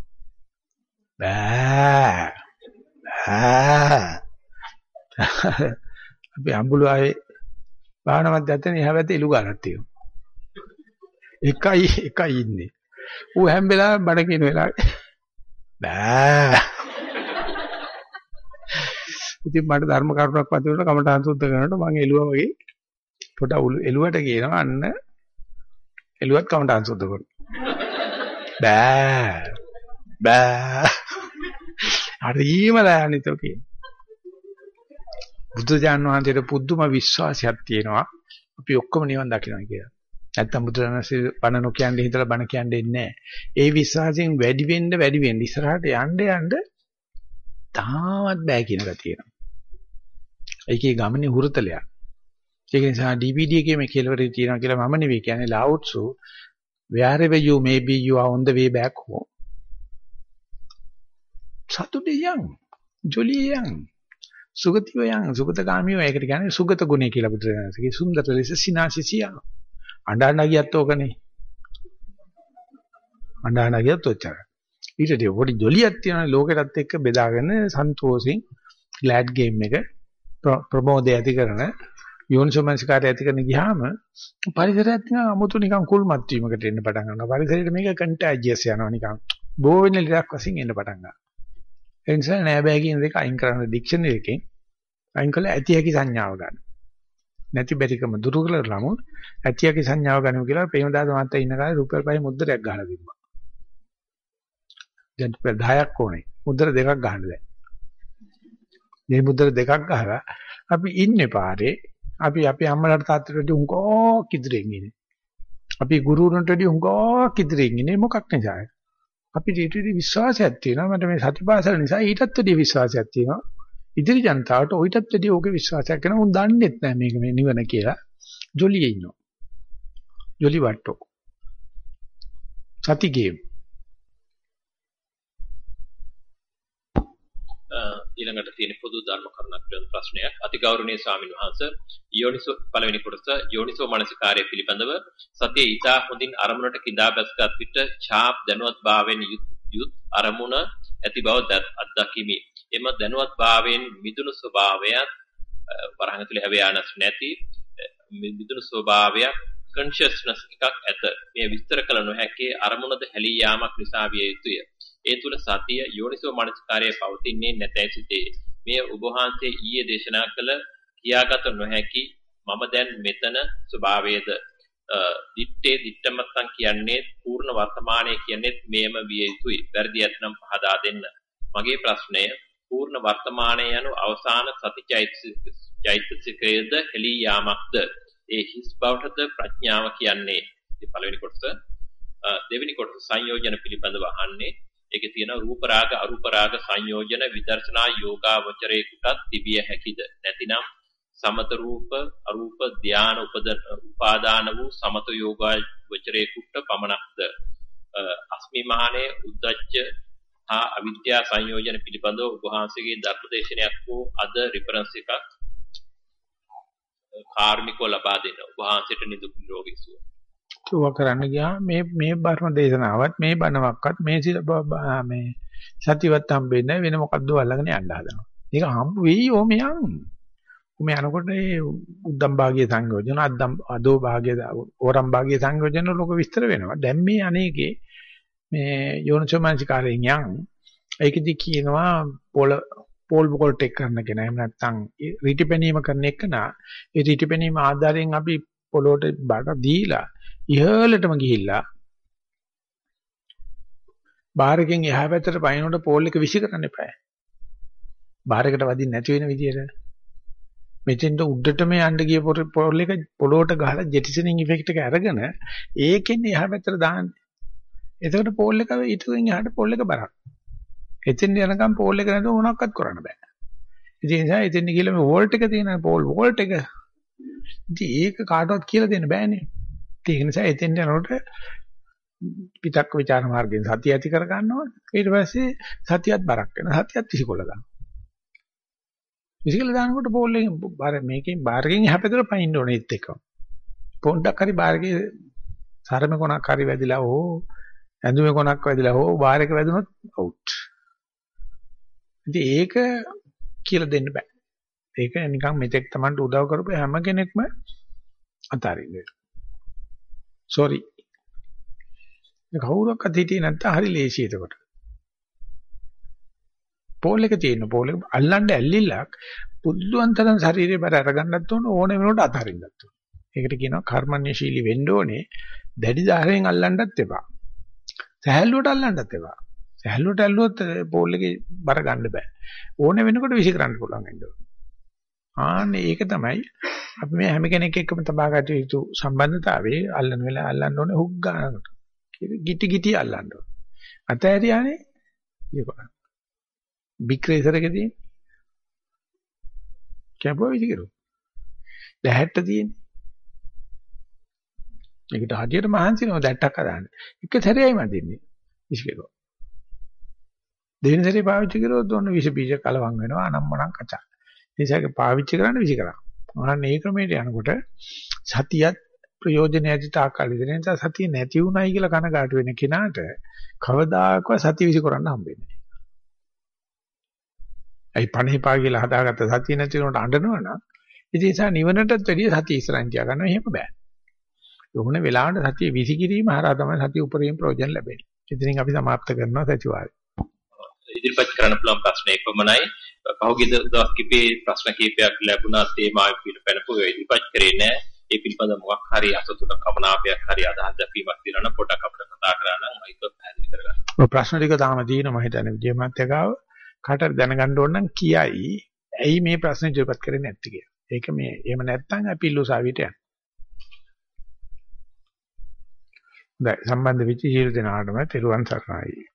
බෑ. බෑ. අපි අඹුල ආයේ භාවනාවක් දැත්තේ එහා පැත්තේ එළු ගන්නක් තියෙනවා. එකයි එකයි ඉන්නේ. ඌ හැම වෙලාවෙම බඩ කියන වෙලාවේ බෑ. ඉතින් මට ධර්ම කරුණක් වදිනකොට කමඨාන් සුද්ධ කරනකොට මම එළුවා වගේ පොඩ එළුවට කියනවා අන්න එළුවත් කමඨාන් සුද්ධ කරනවා. බෑ. බෑ. හරිම ලෑනිතෝ කියන. බුදුජාන විශ්වාසයට පුදුම විශ්වාසයක් තියෙනවා. අපි ඔක්කොම නිවන් දකිනවා කියලා. නැත්තම් බුදුරණසේ බණ නොකියන්නේ හිතලා බණ කියන්නේ නැහැ. ඒ විශ්වාසයෙන් වැඩි වෙන්න වැඩි වෙන්න ඉස්සරහට යන්න යන්න තාමත් බෑ කියන ගතියනවා. ඒකේ ගමනේ හුරතලයක්. ඒක නිසා DVD එකේ මේ කෙලවරේ තියෙනවා කියලා මම නෙවෙයි කියන්නේ ලාවුට්සු wherever you may be you are on the way back home. සතුටේ යන් ජොලිය යන් සුගතිය යන් සුගතගාමියෝ ඒකට කියන්නේ සුගත ගුණය කියලා බුදුරජාණන්සේගේ සුන්දර ලෙස සිනාසිසියා අඬන්න ගියත් ඕකනේ. අඬන්න ගියත් ඔච්චර. ඊට පොඩි ජොලියක් තියෙනවා ලෝකෙටත් එක්ක බෙදාගෙන සන්තෝෂෙන් ග්ලෑඩ් ගේම් එක ප්‍රමෝදය ඇති කරන යෝනිසෝමනසිකාරය ඇති කරන ගියාම පරිසරයත් නිකන් 아무තු නිකන් කුල්මත් වීමකට එන්න පටන් ගන්නවා. පරිසරයට මේක කන්ටැජියස් යනවා නිකන්. බෝ වෙන ලෙඩක් වශයෙන් එන්න පටන් ගන්නවා. ඒ නිසා නෑ බෑ කියන දෙක අයින් කරන්න ඩික්ෂනරි එකෙන් අයින් කළා ඇති හැකි සංඥාව ගන්න. නැති බැරිකම දුරු කරලාම ඇතියකි සංඥාව ගනිමු කියලා ප්‍රේමදාස මහත්තයා ඉන්න කාලේ රුපියල් 5 මුද්දරයක් ගහලා තිබ්බා. දැන් රුපියල් 10ක් ඕනේ. මුද්දර දෙකක් ගහන්න දැන්. මේ මුද්දර දෙකක් ගහලා අපි ඉන්නේ පාරේ අපි අපේ අම්මලාට තාත්තට වඩා උංගෝ කිදිරෙන් ඉන්නේ. අපි ගුරුවරුන්ට වඩා උංගෝ කිදිරෙන් ඉන්නේ මොකක් නිසාද? අපිට ඊට විශ්වාසයක් තියෙනවා මට මේ සතිපාසල නිසා ඊටත් වැඩි විශ්වාසයක් තියෙනවා. ඉදිරි ජනතාවට ඔయితත් වැඩි ඕකේ විශ්වාසයක් කරන උන් දන්නෙත් නැහැ මේක මේ නිවන කියලා. ජොලියේ ඉන්නවා. ජොලි වට්ටෝ. සති ගේම්. ඊළඟට තියෙන පොදු ධර්ම කරුණක් පිළිබඳ ප්‍රශ්නයක් අතිගෞරවනීය ස්වාමීන් වහන්සේ යෝනිසෝ පළවෙනි කොටස යෝනිසෝ මනසිකාර්ය පිළිබඳව සතිය ඊටා හොඳින් අරමුණට කිඳා බැසගත් විට ඡාප් දැනුවත් භාවයෙන් යුත් අරමුණ ඇති බව අත්දකිමි. එම දැනුවත් භාවයෙන් මිදුණු ස්වභාවයත් වරහන් ඇතුලේ හැවයානස් නැති මිදුණු ස්වභාවයක් consciousness එකක් ඇත. මේ විස්තර කළ නොහැකි අරමුණද හැලී යාමක් නිසා විය යුතුය. ඒ තුල සතිය යෝනිසෝ මනස්කාරයේ පවතින්නේ නැතයි සිටේ. මේ ඔබ වහන්සේ ඊයේ දේශනා කළ කියාගත නොහැකි මම දැන් මෙතන ස්වභාවයේද දිත්තේ දිත්තමත්තන් කියන්නේ පූර්ණ වර්තමානයේ කියන්නේ මේම විය යුතුයි. වැඩි ඇතනම් පහදා දෙන්න. මගේ ප්‍රශ්නය පූර්ණ වර්තමානයේ යනු අවසාන සතිචෛතසිකයේද හෙලී යාමක්ද? ඒ හිස් බවටද ප්‍රඥාව කියන්නේ. මේ පළවෙනි කොටස. දෙවෙනි කොටස සංයෝජන පිළිබඳව අහන්නේ ඒකේ තියෙන රූප රාග අරූප රාග සංයෝජන විදර්ශනා යෝගාවචරේකටත් තිබිය හැකිද? නැතිනම් සමත රූප අරූප ධාන උපාදාන වූ සමත යෝගාවචරේකට පමණක්ද? අස්මි මහානේ උද්දච්ච හා අවිද්‍යා සංයෝජන පිළිබඳව ඔබ වහන්සේගේ ධර්මදේශනයක් වූ අද රිෆරන්ස් එකක් කාර්මිකව ලබා දෙන්න. ඔබ වහන්සේට නිදුක් නිරෝගී සුව. ඒවා කරන්න ගියා මේ මේ බර්ම දේශනාවත් මේ බණවක්වත් මේ මේ සතිවත් හම්බෙන්නේ වෙන මොකද්ද අල්ලගෙන යන්න හදනවා. මේක හම්බ වෙයි ඕම යන්. උම යනකොට ඒ උද්දම් භාගයේ සංයෝජන අද්දම් අදෝ භාගයේ ඕරම් භාගයේ සංයෝජන ලෝක විස්තර වෙනවා. දැන් මේ අනේකේ මේ යෝනිසෝමනසිකාරයෙන් යන් ඒකෙදි කියනවා පොළ පෝල් බෝල්ට් එක කරන කෙනා එහෙම නැත්නම් රීටිපැනීම කරන එක නා ඒ රීටිපැනීම ආධාරයෙන් අපි පොළොට බාට දීලා ඉහළටම ගිහිල්ලා බාහිරකින් එහා පැත්තට පයින්නකොට පෝල් එක විසි කරන්න එපා. බාහිරකට වදින්න නැති වෙන විදියට මෙතෙන්ට උඩටම යන්න ගිය පොල් එක පොළොවට ගහලා ජෙටිසනින් ඉෆෙක්ට් එක අරගෙන ඒකෙන් එහා පැත්තට දාන්න. එතකොට පෝල් එක ඊටෙන් එහාට පෝල් එක බරක්. එතෙන් යනකම් පෝල් එක නැතුව මොනවක්වත් කරන්න බෑ. ඉතින් ඒ නිසා එතෙන් ගිහලා මේ වෝල්ට් එක තියෙන පෝල් වෝල්ට් එක ඉතින් ඒක කාටවත් කියලා දෙන්න බෑනේ. ඒක නිසා එතෙන් යනකොට පිටක් ਵਿਚාර මාර්ගයෙන් සතිය ඇති කර ගන්නවා. ඊට පස්සේ සතියත් බරක් වෙනවා. සතියත් විසිකොල ගන්නවා. විසිකොල දානකොට බෝල් එකෙන් බාර මේකෙන් බාරකින් හැපෙතර පයින්න ඕනේ ඒත් එක්ක පොඩ්ඩක් හරි බාරකේ සරම කොනක් හරි වැදිලා ඕ ඇඳුමේ කොනක් වැදිලා ඕ බාරක වැදුනොත් අවුට් ඉතින් ඒක කියලා දෙන්න බෑ. ඒක නිකන් මෙතෙක් Tamanට උදව් කරපු හැම කෙනෙක්ම අතාරින්න sorry. කවුරක්වත් හිටියේ නැත්නම් හරි ලේසි එතකොට. පෝල් එක තියෙන පෝල් එක අල්ලන්න ඇල්ලිල්ලක් පුදුුවන් තරම් ශරීරේ බර අරගන්නත් ඕන ඕන වෙනකොට අතහරින්නත් ඕන. ඒකට කියනවා කර්මන්‍යශීලී වෙන්න ඕනේ. දැඩි ධාරයෙන් අල්ලන්නත් එපා. සහැල්ලුවට අල්ලන්නත් එපා. සහැල්ලුවට ඇල්ලුවොත් පෝල් එකේ බර ගන්න බෑ. ඕන වෙනකොට විසි කරන්න පුළුවන් වෙන්න ඕන. ආන්නේ ඒක තමයි අපි මේ හැම කෙනෙක් එක්කම තබා ගත යුතු සම්බන්ධතාවයේ අල්ලන වෙලාව අල්ලන්න ඕනේ හුක් ගන්නකට. ගිටි ගිටි අල්ලන්න ඕනේ. අතෑරියානේ ඒක. බික් රේසර් එකේ තියෙන. කැපුවා විදි කරු. දැහැට්ට තියෙන්නේ. ඒකට හදියට මහන්සි නෝ දැට්ටක් හදාන්න. එක සැරේයි මදින්නේ. විශ් කෙරුවා. දෙවෙනි සැරේ පාවිච්චි කරොත් ඔන්න විෂ බීජ කලවම් වෙනවා අනම්මනම් කචා. ඒසයක පාවිච්චි කරන්න විසිකරා. මොනවාන් ඒ ක්‍රමයට යනකොට සතියත් ප්‍රයෝජන ඇති තාක්කල් ඉඳලා නිසා සතිය නැති වුණයි කියලා කනගාටු වෙන කෙනාට කවදාකවත් සතිය විසිකරන්න හම්බෙන්නේ නැහැ. ඒ පණේපා කියලා හදාගත්ත සතිය නැති වුණාට අඬනවනම් ඉතින් ඒ නිසා නිවනටත් වැඩිය සතිය ඉස්සරහින් තියා ගන්නවා එහෙම බෑ. ඕන වෙලාවට සතිය විසිකිරීම හරහා තමයි සතිය උපරිම ප්‍රයෝජන ලැබෙන්නේ. ඉතින් අපි සමාප්ත කරනවා සතිවාරය. ඉදිරිපත් කරන්න පුළුවන් ප්‍රශ්න එක්කමයි පහුගිය දවස් කිපේ ප්‍රශ්න කිහිපයක් ලැබුණා තේමාව පිට පැනපු ඒ ඉදිරිපත් කරේ නෑ. ඒ පිළිබඳ මොකක් හරි අසතුටක් කමනාපයක් හරි අදහස් දැක්වීමක් තියෙනවා නම් පොඩක් අපිට කතා කරා නම් ඒක පැහැදිලි කරගන්න. ඔය ප්‍රශ්න ටික තාම තියෙනවා මම හිතන්නේ විජය මහත්තයාව කාටද දැනගන්න ඕන නම් කියයි. ඇයි මේ ප්‍රශ්න ඉදිරිපත් කරන්නේ නැත්තේ කියලා. ඒක මේ එහෙම නැත්නම් අපි ඉල්ලුසාවියට යනවා. දැන් සම්බන්ධ වෙච්ච ජීවිත දෙනාටම තෙරුවන් සරණයි.